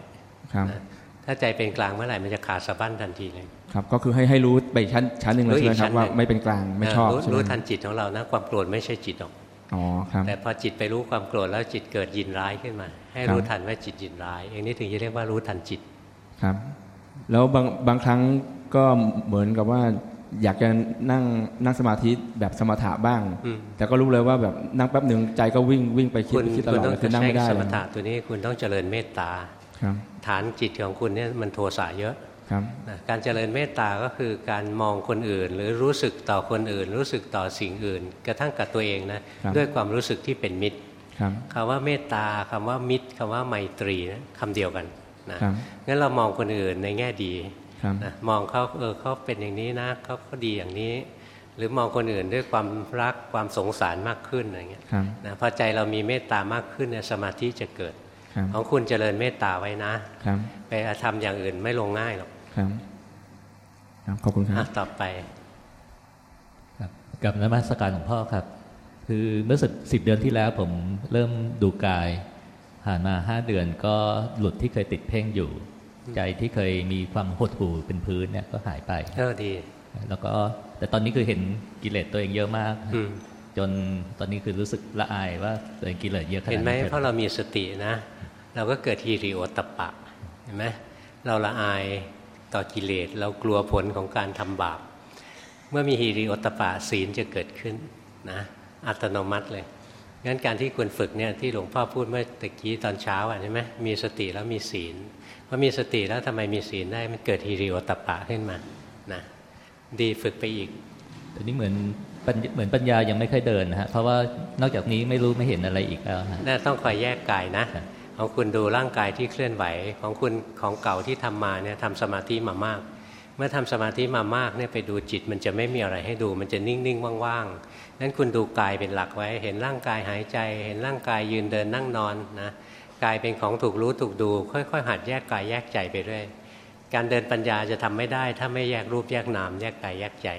ครับถ้าใจเป็นกลางเมื่อไหร่มันจะขาดสะบั้นทันทีเลยครับ ก็คือให้ให้รู้ไปชั้นชั้นหนึ่งเลยใช่ไหมครับว่าไม่เป็นกลางไม่ชอบรู้ทันจิตของเรานะความโกรธไม่ใช่จิตหรอกอ๋อครับแต่พอจิตไปรู้ความโกรธแล้วจิตเกิดยินร้ายขึ้นมา ให้รู้ทันว่าจิตยินร้ายอย่างนี้ถึงจะเรียกว่ารู้ทันจิตครับ แล้วบางบางครั้งก็เหมือนกับว่า อยากจะนั่งนั่งสมาธิแบบสมถะบ้าง แต่ก็รู้เลยว่าแบบนั่งแป๊บหนึ่งใจก็วิ่งวิ่งไปคิดคิดตลอดเลยคือนั่งไม่ได้สมถะตัวนี้คุณต้องเจริญเมตตาฐานจิตของคุณเนี่ยมันโทสะเยอะการเจริญเมตตาก็คือการมองคนอื่น หรือรู้สึกต่อคนอื่น รู้สึกต่อสิ่งอื่น กระทั่งกับตัวเองนะด้วยความรู้สึกที่เป็นมิตรคำว่าเมตตาคำว่ามิตรคำว่าไมตรีนะคำเดียวกันนะงั้นเรามองคนอื่นในแง่ดี นะมองเขาเออเขาเป็นอย่างนี้นะเขาเขาดีอย่างนี้ หรือมองคนอื่นด้วยความรักความสงสารมากขึ้นอะไรเงี้ยนะพอใจเรามีเมตตามากขึ้นเนี่ยสมาธิจะเกิด ของคุณเจริญเมตตาไว้นะไปทำอย่างอื่นไม่ลงง่ายหรอกขอบคุณครับต่อไปกับนมัสการของพ่อครับ คือเมื่อสิบเดือนที่แล้วผมเริ่มดูกายผ่านมาห้าเดือนก็หลุดที่เคยติดเพ่งอยู่ ใจที่เคยมีความหดหู่เป็นพื้นเนี่ยก็หายไปเออดี แล้วก็แต่ตอนนี้คือเห็นกิเลสตัวเองเยอะมากจนตอนนี้คือรู้สึกละอายว่าตัวเองกิเลสเยอะขนาดเห็นไหมเพราะเรามีสตินะ เราก็เกิดทีริโอตปะเห็นไหมเราละอายต่อกิเลสเรากลัวผลของการทำบาป เมื่อมีฮีริโอตปะศีลจะเกิดขึ้นนะอัตโนมัติเลยงั้นการที่ควรฝึกเนี่ยที่หลวงพ่อพูดเมื่อตะกี้ตอนเช้าอะใช่ไหมมีสติแล้วมีศีลพ อมีสติแล้วทำไมมีศีลได้มันเกิดฮิริโอตปะขึ้นมานะดีฝึกไปอีกแต่นี้เหมือนเหมือนปัญญายังไม่ค่อยเดินนะฮะเพราะว่านอกจากนี้ไม่รู้ไม่เห็นอะไรอีกแล้วน่าต้องคอยแยกกายนะ ของคุณดูร่างกายที่เคลื่อนไหวของคุณของเก่าที่ทำมาเนี่ยทำสมาธิมามาก เมื่อทำสมาธิมามากเนี่ยไปดูจิตมันจะไม่มีอะไรให้ดู มันจะนิ่งๆว่างๆนั้นคุณดูกายเป็นหลักไว้ เห็นร่างกายหายใจ เห็นร่างกายยืนเดินนั่งนอนนะ กายเป็นของถูกรู้ถูกดู ค่อย ๆ หัดแยกกายแยกใจไปเรื่อยการเดินปัญญาจะทำไม่ได้ ถ้าไม่แยกรูปแยกนาม แยกกายแยกใจ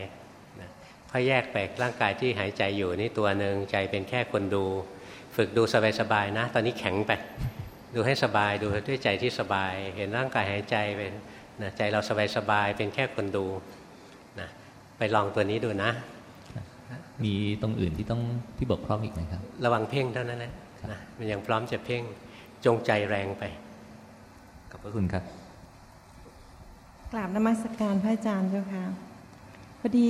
นะค่อยแยกไปร่างกายที่หายใจอยู่นี่ตัวหนึ่งใจเป็นแค่คนดู ฝึกดูสบายๆนะ ตอนนี้แข็งไป ดูให้สบายดูด้วยใจที่สบาย เห็นร่างกายหายใจไปนะใจเราสบายๆเป็นแค่คนดูนะไปลองตัวนี้ดูนะ มีตรงอื่นที่ต้องที่บกพร่องอีกไหมครับ ระวังเพ่งเท่านั้นแหละนะมันยังพร้อมจะเพ่ง จงใจแรงไปขอบพระคุณครับกราบนมัสการพระอาจารย์เจ้าค่ะพอดี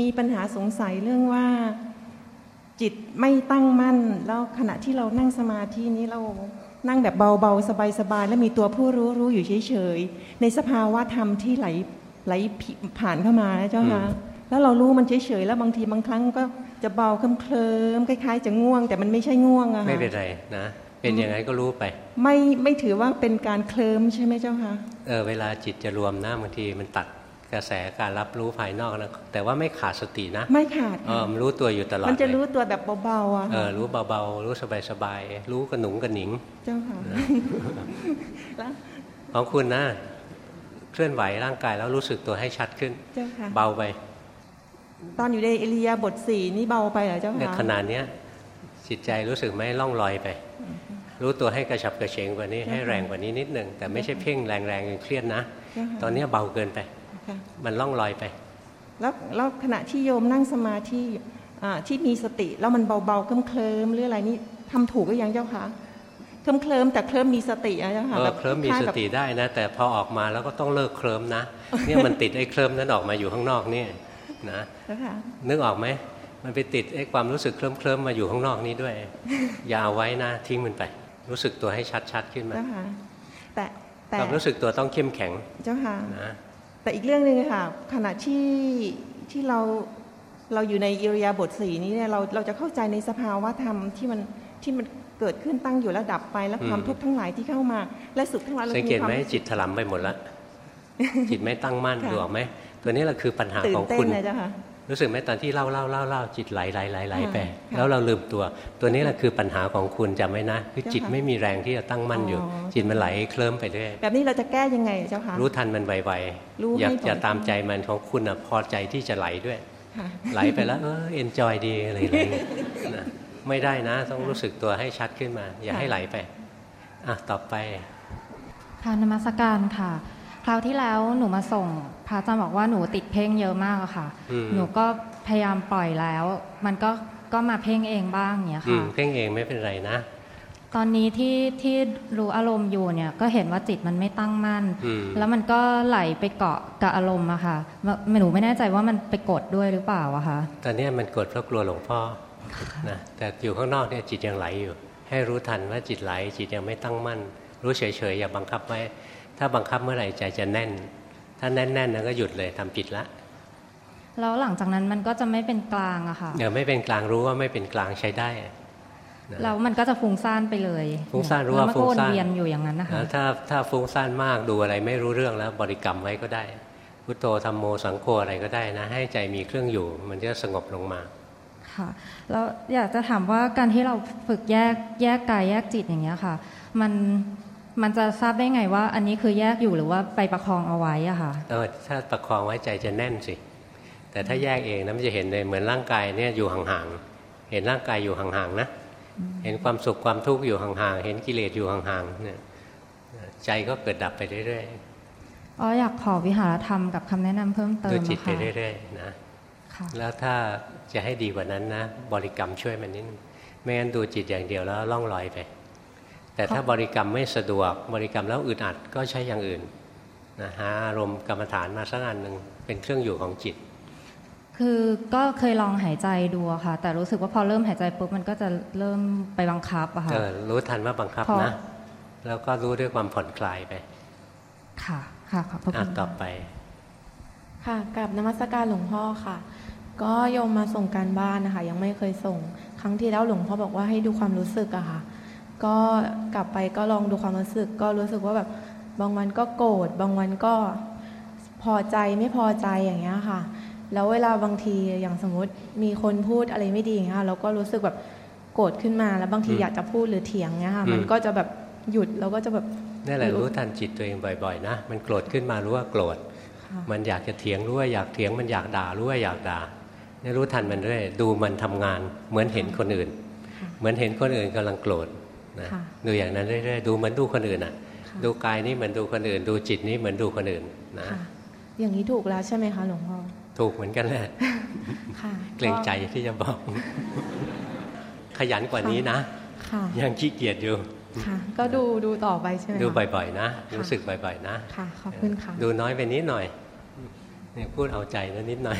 มีปัญหาสงสัยเรื่องว่าจิตไม่ตั้งมั่น แล้วขณะที่เรานั่งสมาธินี้เรานั่งแบบเบาๆ สบายๆ แล้วมีตัวผู้รู้รู้อยู่เฉยๆ ในสภาวะธรรมที่ไหลไหลผ่านเข้ามาเจ้าค่ะแล้วเรารู้มันเฉยๆ แล้วบางทีบางครั้งก็จะเบาเคลิ้มคล้ายๆ จะง่วง แต่มันไม่ใช่ง่วงอะค่ะไม่เป็นไรนะ เป็นยังไงก็รู้ไป ไม่ไม่ถือว่าเป็นการเคลิมใช่ไหมเจ้าคะเออเวลาจิตจะรวมนะบางทีมันตัดกระแสการรับรู้ภายนอกนะแต่ว่าไม่ขาดสตินะ ไม่ขาดเออมันรู้ตัวอยู่ตลอดมันจะรู้ตัวแบบเบาๆอะเออรู้เบาๆรู้สบายๆรู้กระหนุงกระหนิง เจ้าค่ะของคุณนะเคลื่อนไหวร่างกายแล้วรู้สึกตัวให้ชัดขึ้น เจ้าค่ะเบาไป ตอนอยู่ในเอเรียบทสี่นี่เบาไปเหรอเจ้าค่ะขนาดเนี้ยจิตใจรู้สึกไหมล่องลอยไป รู้ตัวให้กระฉับกระเฉงกว่านี้ให้แรงกว่านี้นิดหนึ่งแต่ไม่ใช่เพ่งแรงๆจนเครียดนะ ตอนนี้เบาเกินไป มันล่องลอยไป แล้วแล้วขณะที่โยมนั่งสมาธิที่มีสติแล้วมันเบาๆเคลิ้มๆหรืออะไรนี่ทำถูกก็ยังเจ้าคะเคลิ้มเคลิมแต่เคลิ้มมีสติอะเจ้าค่ะแบบเคลิ้มมีสติได้นะ แต่พอออกมาแล้วก็ต้องเลิกเคลิ้มนะเนี่ยมันติดไอ้เคลิ้มนั้นออกมาอยู่ข้างนอกนี่นะนึกออกไหมมันไปติดไอ้ความรู้สึกเคลิ้มเคลิ้มมาอยู่ข้างนอกนี้ด้วย อย่าเอาไว้นะทิ้งมันไป รู้สึกตัวให้ชัดๆขึ้นมาแต่แต่ความรู้สึกตัวต้องเข้มแข็งเจ้าค่ะนะแต่อีกเรื่องหนึ่งค่ะ ขณะที่ที่เราเราอยู่ในอิริยาบถสี่นี้เนี่ยเราเราจะเข้าใจในสภาวะธรรมที่มันที่มันเกิดขึ้นตั้งอยู่แล้วดับไปแล้วความทุกข์ทั้งหลายที่เข้ามา และสุขทั้งหลายสังเกตไหมจิตถลำไปหมดแล้วจิตไม่ตั้งมั่นดูออกไหมตัวนี้แหละคือปัญหาของคุณ รู้สึกไหมตอนที่เล่าเล่าเล่าเล่าจิตไหลไหลไหลไหลไป แล้วเราลืมตัว ตัวนี้แหละคือปัญหาของคุณจำไว้นะ คือจิตไม่มีแรงที่จะตั้งมั่นอยู่ จิตมันไหลเคลิ้มไปเรื่อยแบบนี้เราจะแก้ยังไงเจ้าคะรู้ทันมันไวๆอย่าอย่าตามใจมันของคุณอะพอใจที่จะไหลด้วยไหลไปแล้วเออเอนจอยดีอะไรอะไรนะไม่ได้นะ ต้องรู้สึกตัวให้ชัดขึ้นมา อย่าให้ไหลไปอะต่อไปค่ะนมัสการค่ะ คราวที่แล้วหนูมาส่งพระอาจารย์บอกว่าหนูติดเพ่งเยอะมากค่ะหนูก็พยายามปล่อยแล้ว มันก็ก็มาเพ่งเองบ้างเนี้ยค่ะ เพ่งเองไม่เป็นไรนะ ตอนนี้ที่ที่รู้อารมณ์อยู่เนี่ยก็เห็นว่าจิตมันไม่ตั้งมั่นแล้วมันก็ไหลไปเกาะกับอารมณ์อะค่ะหนูไม่แน่ใจว่ามันไปกดด้วยหรือเปล่าอะคะตอนนี้มันกดเพราะกลัวหลวงพ่อนะแต่อยู่ข้างนอกเนี่ยจิตยังไหลอยู่ ให้รู้ทันว่าจิตไหล จิตยังไม่ตั้งมั่น รู้เฉยๆอย่าบังคับไว้ ถ้าบังคับเมื่อไหร่ใจจะแน่น ถ้าแน่นๆนั้นก็หยุดเลยทำผิดละแล้วหลังจากนั้นมันก็จะไม่เป็นกลางอะค่ะเดี๋ยวไม่เป็นกลางรู้ว่าไม่เป็นกลางใช้ได้แล้วมันก็จะฟุ้งซ่านไปเลยฟุ้งซ่านรู้ว่าฟุ้งซ่านเวียนอยู่อย่างนั้นนะคะถ้าถ้าฟุ้งซ่านมากดูอะไรไม่รู้เรื่องแล้ว บริกรรมไว้ก็ได้ พุทโธธรรมโมสังโฆอะไรก็ได้นะ ให้ใจมีเครื่องอยู่ มันจะสงบลงมาค่ะแล้วอยากจะถามว่าการที่เราฝึกแยกแยกกายแยกจิตอย่างเงี้ยค่ะ มัน มันจะทราบได้ไงว่า อันนี้คือแยกอยู่หรือว่าไปประคองเอาไว้อะค่ะเออถ้าประคองไว้ใจจะแน่นสิ แต่ถ้าแยกเองนะมันจะเห็นเลยเหมือนร่างกายเนี่ยอยู่ห่างๆเห็นร่างกายอยู่ห่างๆนะเห็นความสุขความทุกข์อยู่ห่างๆเห็นกิเลสอยู่ห่างๆเนี่ยใจก็เกิดดับไปเรื่อยๆอ๋ออยากขอวิหารธรรมกับคำแนะนำเพิ่มเติมดูจิตไปเรื่อยๆนะแล้วถ้าจะให้ดีกว่านั้นนะ บริกรรมช่วยมันนิดไม่งั้นดูจิตอย่างเดียวแล้วล่องลอยไป แต่ถ้าบริกรรมไม่สะดวกบริกรรมแล้วอึดอัดก็ใช้อย่างอื่นนะหาอารมณ์กรรมฐานมาสักอันหนึ่งเป็นเครื่องอยู่ของจิต คือก็เคยลองหายใจดูค่ะ แต่รู้สึกว่าพอเริ่มหายใจปุ๊บมันก็จะเริ่มไปบังคับอะค่ะรู้ทันว่าบังคับนะ แล้วก็รู้ด้วยความผ่อนคลายไป ค่ะค่ะขอบพระคุณต่อไป ค่ะกับนมัสการหลวงพ่อค่ะ ก็โยมมาส่งการบ้านนะคะ ยังไม่เคยส่ง ครั้งที่แล้วหลวงพ่อบอกว่าให้ดูความรู้สึกอะค่ะ ก็กลับไปก็ลองดูความรู้สึก ก็รู้สึกว่าแบบบางวันก็โกรธบางวันก็พอใจไม่พอใจอย่างเงี้ยค่ะ แล้วเวลาบางทีอย่างสมมติมีคนพูดอะไรไม่ดีอย่างเงี้ยเราก็รู้สึกแบบโกรธขึ้นมาแล้วบางทีอยากจะพูดหรือเถียงเงี้ยค่ะ มันก็จะแบบหยุดแล้วก็จะแบบนี่แหละรู้ทันจิตตัวเองบ่อยๆ นะ มันโกรธขึ้นมารู้ว่าโกรธมันอยากจะเถียงรู้ว่าอยากเถียงมันอยากด่ารู้ว่าอยากด่านี่รู้ทันมันเรื่อยดูมันทำงานเหมือนเห็นคนอื่น เหมือนเห็นคนอื่นกำลังโกรธ นะดูอย่างนั้นเรื่อยๆดูเหมือนดูคนอื่นอะ ดูกายนี่เหมือนดูคนอื่น ดูจิตนี่เหมือนดูคนอื่นนะอย่างนี้ถูกแล้วใช่ไหมคะหลวงพ่อถูกเหมือนกันแหละเกรงใจที่จะบอก ขยันกว่านี้นะยังขี้เกียจอยู่ค่ะก็ดูดูต่อไปใช่ไหมดูบ่อยๆนะ รู้สึกบ่อยๆนะค่ะขอบคุณค่ะดูน้อยไปนิดหน่อยเนี่ยพูดเอาใจนะนิดหน่อย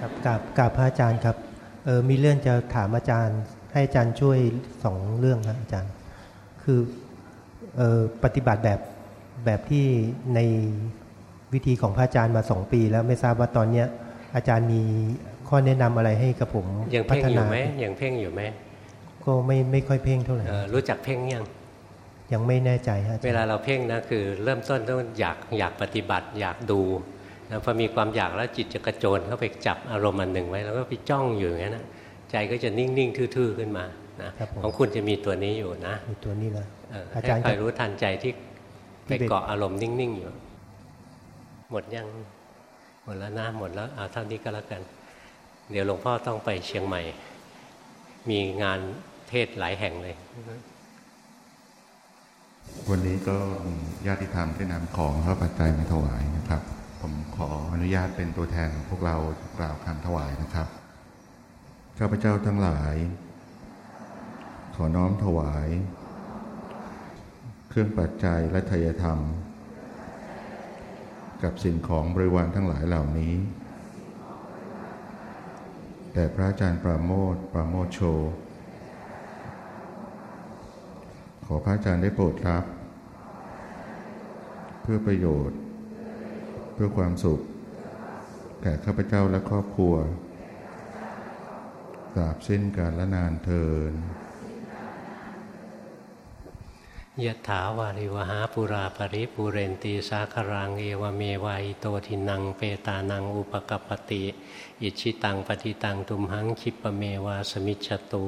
กับกับกับพระอาจารย์ครับเออมีเรื่องจะถามอาจารย์ ให้อาจารย์ช่วยสองเรื่องนะอาจารย์ คือออปฏิบัติแบบแบบที่ในวิธีของพระอาจารย์มาสองปี แล้วไม่ทราบว่าตอนเนี้ย อาจารย์มีข้อแนะนำอะไรให้กับผมยังเพ่งอยู่ไหมยังเพ่งอยู่ไหมก็ไม่ไม่ค่อยเพ่งเท่าไหร่รู้จักเพ่งยังยังไม่แน่ใจฮะเวลาเราเพ่งนะคือ เริ่มต้นต้องอยากอยากปฏิบัติอยากดูนะพอมีความอยากแล้วจิตจะกระโจนเข้าไปจับอารมณ์อันหนึ่งไว้ แล้วก็ไปจ้องอยู่อย่างนั้นนะ ใจก็จะนิ่ง ๆ ทื่อ ๆ ขึ้นมานะของคุณจะมีตัวนี้อยู่นะมีตัวนี้แล้วอาจารย์คอยรู้ทันใจที่ไปเกาะอารมณ์นิ่ง ๆ อยู่ หมดยังหมดแล้วนะหมดแล้วเอาเท่านี้ก็แล้วกัน เดี๋ยวหลวงพ่อต้องไปเชียงใหม่ มีงานเทศหลายแห่งเลย วันนี้ก็ญาติธรรมได้นำของพระปัจจัยมาถวายนะครับ ผมขออนุญาตเป็นตัวแทนของพวกเรากล่าวคำถวายนะครับ ข้าพเจ้าทั้งหลาย ขอน้อมถวาย เครื่องปัจจัยและทยธรรม กับสิ่งของบริวารทั้งหลายเหล่านี้แต่พระอาจารย์ปราโมทปราโมทโช ขอพระอาจารย์ได้โปรดรับ เพื่อประโยชน์ เพื่อความสุข แก่ข้าพเจ้าและครอบครัว ตราบสิ้นกาลละนานเทินยะถาวาริวหาปุราปริปุเรนตีสาครังเอวเมวายโตทินังเปตานังอุปกปติ อิชิตังปฏิตังตุมหังคิปเมวาสมิจตุ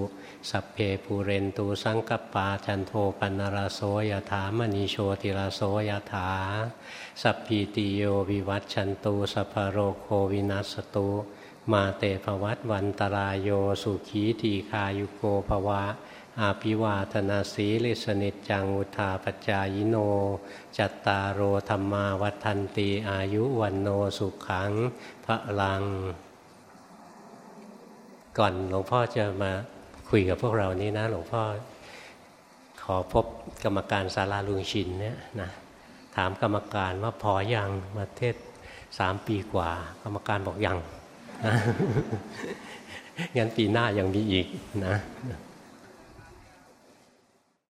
สัพเพปูเรนตูสังกปาจันโทปันราโสยถามณีโชติราโสยถา สัพพีติโยวิวัตชันตูสัพโรโควินัสตุ มาเตภวัตวันตรายโยสุขีทีคายุโกภวะ อาภิวาธนาสีลิสนิจังอุทาปจายโน จัตตารโอธรรมาวัฒนตีอายุวันโนสุขังพระลัง ก่อนหลวงพ่อจะมาคุยกับพวกเรานี้นะ หลวงพ่อ ขอพบกรรมการศาลาลุงชินเนี่ยนะถามกรรมการว่าพออยังมาเทศสามปีกว่า กรรมการบอกยัง งั้นปีหน้ายังมีอีกนะ